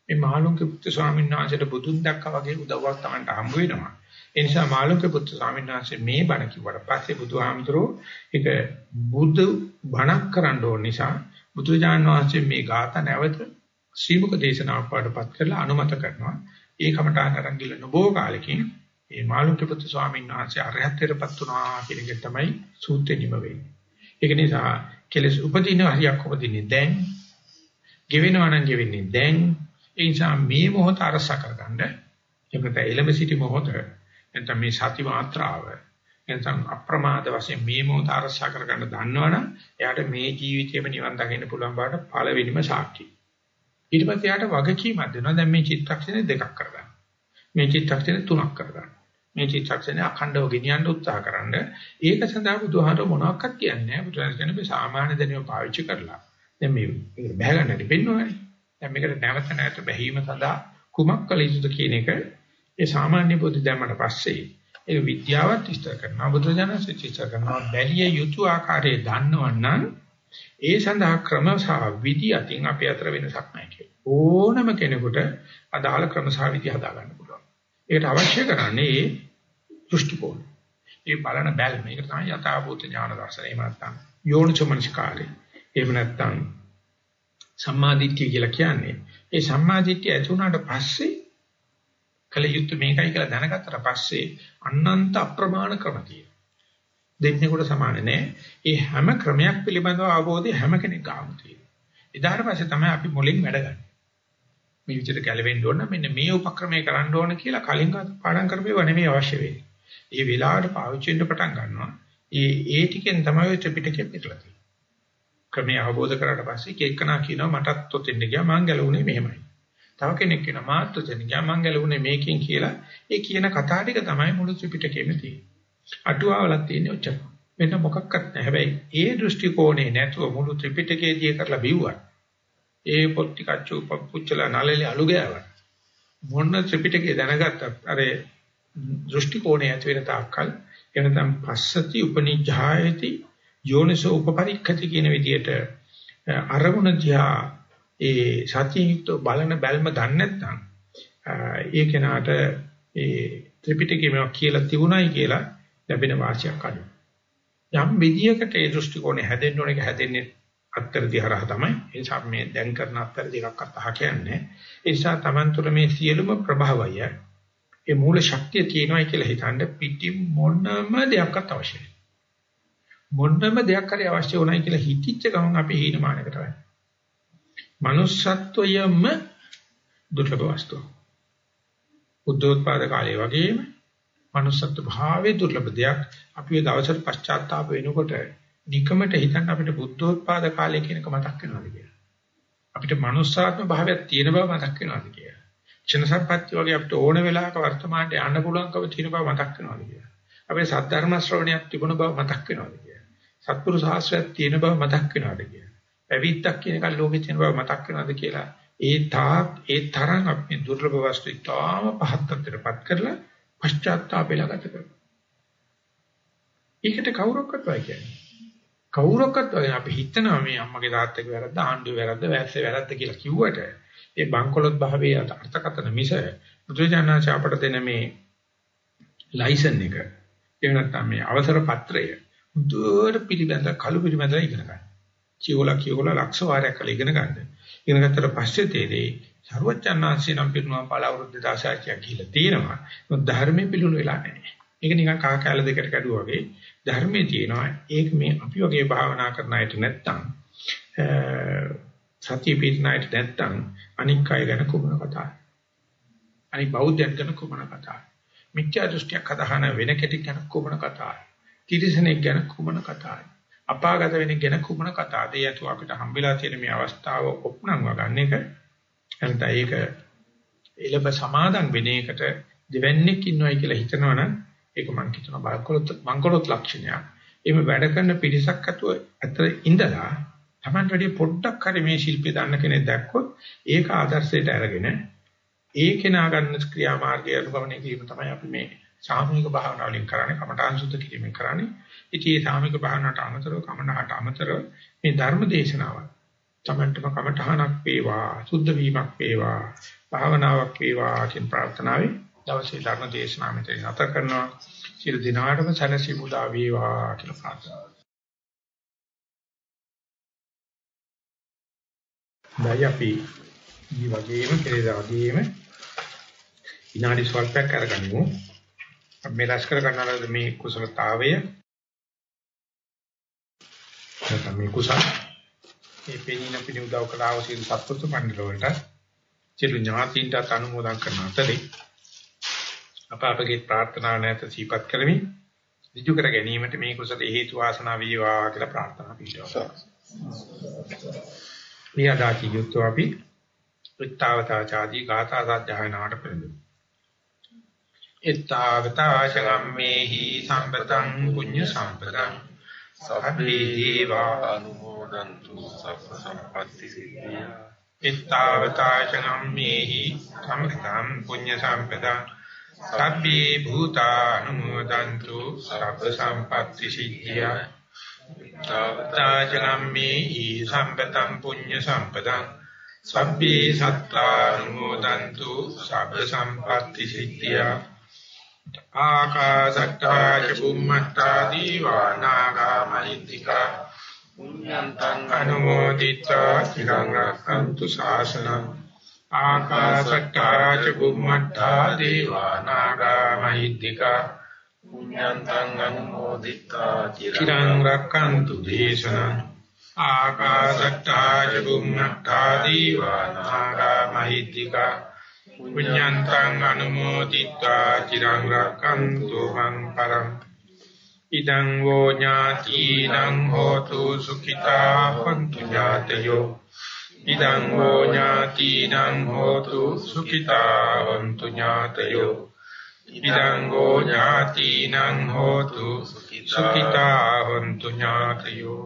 මේ මාළුන්ගේ පුත්තු ස්වාමීන් වහන්සේට බුදුන් දැක්කා වගේ උදව්වක් Tamanට හම්බ වෙනවා ඒ නිසා මාළුන්ගේ පුත්තු ස්වාමීන් වහන්සේ මේ බණ කිව්වට පස්සේ බුදුහාමුදුරෝ ඒක බුදු බණක් කරන්න ඕන නිසා බුදුරජාණන් වහන්සේ මේ ගාථා නැවත ශ්‍රීමුක දේශනාවක් වඩපත් කරලා අනුමත කරනවා ඒ කමඨාන අරන් නොබෝ කාලෙකින් මේ මාළුක්‍ය පුත්තු ස්වාමීන් වහන්සේ අරහත්ත්වයටපත් වුණා කියන එක තමයි සූත්‍රෙ නිම වෙන්නේ. ඒක නිසා කෙලස් උපදින හරියක් උපදින්නේ දැන්. ගෙවෙනවා නම් ගෙවෙන්නේ දැන්. ඒ නිසා මේ මොහොත අරස කරගන්න. ඒකට එළඹ සිටි මොහොත නැත්නම් මේ සති මාත්‍රාව නැත්නම් අප්‍රමාද වශයෙන් මේ මොහොත අරස කරගන්න දන්නවනම් එයාට මේ ජීවිතේම නිවන් දකින්න පුළුවන් බවට පළවෙනිම සාක්ෂිය. ඊට පස්සේ එයාට වගකීමක් දෙනවා. දැන් මේ චිත්තක්ෂණය දෙකක් කරගන්න. මේ චිත්තක්ෂණය තුනක් කරගන්න. මේ චිත්තක්ෂණය අඛණ්ඩව ගෙනියන්න උත්සාහ කරන්න. ඒක සඳහා බුදුහාර මොනවාක්වත් කියන්නේ නැහැ. බුදුහාර කියන්නේ මේ සාමාන්‍ය දැනුම පාවිච්චි කරලා. දැන් මේ බහැ ගන්නට බෙන්නවනේ. දැන් මේකට නැවත නැවත බැහිම සඳහා කුමක් කළ යුතුද කියන එක ඒ සාමාන්‍ය පොදු දැම්මට පස්සේ ඒක විද්‍යාවත් විස්තර කරනවා. බුදුරජාණන් විස්තර කරනවා. බැලිය යුතු ආකාරයේ දන්නවනම් ඒ සඳහා ක්‍රම සහ විදි අතින් අපි අතර වෙනසක් නැහැ කියලා. ඕනම කෙනෙකුට අදාළ ක්‍රම සහ විදි හදා ගන්න පුළුවන්. ඒකට අවශ්‍ය කරන්නේ දෘෂ්ටි කෝණ. ඒ බලන බැල්ම. ඒක තමයි යථාභූත ඥාන දර්ශනය. එහෙම නැත්නම් යෝනිසමනස්කාරය. එහෙම නැත්නම් සම්මාදිට්ඨිය කියලා කියන්නේ. ඒ සම්මාදිට්ඨිය ඇති වුණාට පස්සේ කලියුත් මේකයි කියලා දැනගත්තට පස්සේ අනන්ත අප්‍රමාණ ක්‍රම තියෙනවා. දෙන්නෙකුට සමාන නෑ. ඒ හැම ක්‍රමයක් පිළිබඳව අවබෝධය හැම කෙනෙක් ගාම තියෙනවා. ඊදාට පස්සේ තමයි අපි මුලින් වැඩ ගන්න. මේ විදිහට ගැලවෙන්න ඕන මෙන්න මේ උපක්‍රමය කරන්න ඕන කියලා කලින් පාඩම් කරපේව නෙමෙයි අවශ්‍ය වෙන්නේ. ඒ වෙලාවට පාවිච්චි වෙන්න පටන් ගන්නවා. ඒ ඒ ටිකෙන් තමයි ත්‍රිපිටකය පිටලා තියෙන්නේ. ක්‍රමය අවබෝධ කරාට පස්සේ කේකනා කියනවා මටත් ඔතෙන්ද ගියා මං ගැලුනේ මෙහෙමයි. තව කෙනෙක් කියනවා මාත් ඔතෙන්ද ගියා මං ගැලුනේ මේකෙන් කියලා. ඒ කියන කතා ටික තමයි මුළු ත්‍රිපිටකෙම තියෙන්නේ. අටුවාවලක් තියෙන්නේ ඔච්චර. වෙන මොකක්වත් නැහැ. හැබැයි ඒ දෘෂ්ටි කෝණේ නැතුව මුළු ත්‍රිපිටකයේදී කරලා බිව්වා. ඒ පොත් ටික පුච්චලා නළලේ අලු ගෑවා. මොන ත්‍රිපිටකය දැනගත්තත් අර දෘෂ්ටි කෝණේ ඇති වෙන තාක්කල් එනතම් පස්සති උපනිජ්ජායති යෝනිසෝ උපපරික්ඛති කියන විදිහට අරමුණ දිහා ඒ සතියුක්ත බලන බැල්ම දන්නේ නැත්නම් ඒ කෙනාට ඒ ත්‍රිපිටකේ මේවා කියලා තිබුණයි කියලා ලැබෙන වාසියක් අඩුයි. යම් විදියකට ඒ දෘෂ්ටි කෝණය හැදෙන්න ඕන එක හැදෙන්නේ අත්තරදි හරහා තමයි. ඒ නිසා මේ දැන් කරන අත්තරදි එකක් අතහ කියන්නේ. ඒ නිසා Taman තුළ මේ සියලුම ප්‍රභාවය ඒ මූල ශක්තිය තියෙනවායි කියලා හිතනද පිටි මොනම දෙයක්වත් අවශ්‍ය නැහැ. මොනම දෙයක් හරි අවශ්‍ය වුණයි කියලා හිතිච්ච ගමන් අපි හීනමානකට වෙනවා. manussත්වයම දුර්ලභ වස්තුව. උද්දෝත්පාද කාලයේ වගේම manussත්ව භාවයේ දුර්ලභ දෙයක් අපි ඒ දවසට පශ්චාත්තාප වෙනකොට නිකමට හිතන්න අපිට බුද්ධෝත්පාද කාලය කියන එක මතක් වෙනවාද කියලා. අපිට manussාත්ම භාවයක් තියෙන බව මතක් වෙනවාද කියලා. ක්ෂණ සම්පත්‍ය වගේ අපිට ඕන වෙලාවක වර්තමානට යන්න පුළුවන්කම තියෙන බව මතක් වෙනවාද කියලා. අපේ සද්ධර්ම ශ්‍රවණයක් තිබුණ බව මතක් වෙනවාද කියලා. සත්පුරු සාස්ත්‍රයක් තියෙන බව මතක් වෙනවාද කියලා. පැවිද්දක් කියන එක ලෝකෙ තියෙන බව මතක් වෙනවාද කියලා. ඒ තාක් ඒ තරම් අපි දුර්ලභ වස්තු ඉතාම පහත් තත්ත්වයටපත් කරලා පශ්චාත්තාපය ලගත කරනවා. ඒකට කවුරක්වත් වයි කියන්නේ. කවුරක්වත් වගේ අපි හිතනවා මේ අම්මගේ තාත්තගේ වැරද්ද ආණ්ඩුවේ වැරද්ද වැස්සේ වැරද්ද කියලා කිව්වට ඒ බංකොලොත් භාවයේ අර්ථකථන මිස බුදුජානනාංශ අපට දෙන මේ ලයිසන් එක එහෙම නැත්නම් මේ අවසර පත්‍රය දුර පිළිබඳ කළු පිළිබඳ ඉගෙන ගන්න. කියෝලා කියෝලා ලක්ෂ වාරයක් කළ ඉගෙන ගන්න. ඉගෙන ගත්තට පස්සේ තේරෙයි සර්වචන්නාංශේ නම් පිරුණා පාල අවුරුදු 16ක් ගිහිල්ලා තියෙනවා. මොකද ධර්මයේ පිළිුණු වෙලා නැහැ. ඒක නිකන් කහ කැල දෙකට කැඩුවා වගේ ධර්මයේ තියෙනවා. ඒක මේ අපි වගේ භාවනා කරන අයට නැත්තම් සතිය පිටනයිට නැත්තම් අනික් අය ගැන කුමන කතාවක්. අනික් බෞද්ධයන් ගැන කුමන කතාවක්. මිත්‍යා දෘෂ්ටියක් හදාහන වෙන කෙනෙක් ගැන කුමන කතාවක්. තිරිසනෙක් ගැන කුමන කතාවක්. අපාගත වෙන ගැන කුමන කතාවද? යතු අපිට හම්බෙලා තියෙන මේ අවස්ථාව ඔප්නංව ගන්න එක. එතන ඒක එළඹ සමාදන් වෙන එකට දෙවන්නේක් ඉන්නවයි කියලා හිතනවනම් ඒක මම හිතනවා බංකොලොත් බංකොලොත් ලක්ෂණයක්. එහෙම වැඩ කරන පිරිසක් අතර අතර ඉඳලා Taman වැඩි පොඩ්ඩක් හරි මේ ශිල්පය දන්න කෙනෙක් දැක්කොත් ඒක ආදර්ශයට අරගෙන ඒ කෙනා ගන්න ක්‍රියාමාර්ගය අනුගමනය කිරීම තමයි අපි මේ සාමූහික භාවනා වලින් කරන්නේ කමඨාන් සුද්ධ කිරීමෙන් කරන්නේ. ඉතින් මේ සාමූහික භාවනාවට අමතරව කමඨහට අමතරව මේ ධර්ම දේශනාව තමන්ටම කමඨහනක් වේවා සුද්ධ වීමක් වේවා භාවනාවක් වේවා කියන ප්‍රාර්ථනාවයි දවසේ ධර්ම දේශනාව මෙතන නැත කරනවා. සියලු දිනාටම සැනසීම උදා වේවා කියලා ප්‍රාර්ථනා දැන් අපි මේ වගේම කෙරේදා වගේම විනාඩි ස්වල්පයක් අරගනිමු. අපි රැස් කර ගන්නාලද මේ කුසලතාවය නැත්නම් මේ කුසල මේ පෙනීන පිණි උදව් කළා වූ සියලු සත්පුරුෂ මණ්ඩල වලට සියලු ඥාතීන්ට අනුමෝදන් කරන අතරේ අප අපගේ ප්‍රාර්ථනා නැත සීපත් කරමින් විජු කර ගැනීමට මේ කුසල හේතු වාසනා වේවා කියලා ප්‍රාර්ථනා පිටවා. වියදාචි යුක්තව අපි උත්තාවතා ചാදී ගාථා සත්‍යයනාට පෙරදෙමු. ඉත්තාවතා චගම්මේහි සම්පතං පුඤ්ඤ සම්පතං සබ්බේ දීවා අනුමෝදන්තු සබ්බ සම්පත්‍ති සිද්ධිය. ඉත්තාවතා චගම්මේහි සම්පතං පුඤ්ඤ සම්පතං සබ්බේ භූතානුමෝදන්තු සබ්බ සම්පත්‍ති සිද්ධිය. තාචනම්මේහි සම්පතං පුඤ්ඤ සම්පතං සබ්බේ සත්තානුමෝදන්තු සබ්බ සම්පatti සිද්ධියා ආකාශට්ටා ච බුම්මට්ටා දීවා නාග මහිත්‍තිකා පුඤ්ඤන්තං අනුමෝදිතා චිරං රක්ඛන්තු ශාසනං ආකාශට්ටා ච බුම්මට්ටා දීවා නාග මහිත්‍තිකා පුඤ්ඤන්තං අනුමෝදිතා චිරං රක්ඛන්තු දේශනං ආකාශට්ටා චුම්මට්ටා දීවානාගා මහිත්‍තිකා පුඤ්ඤන්තං අනුමෝදිතා චිරං රක්ඛන්තු මං පරං ඉදං වෝ ඥාතිනං හෝතු සුඛිතා හොන්තු ඥාතයෝ ඉදං වෝ ඥාතිනං හෝතු සුඛිතා හොන්තු ඥාතයෝ ඉදං වෝ ඥාතිනං හෝතු සුඛිතා හොන්තු ඥාතයෝ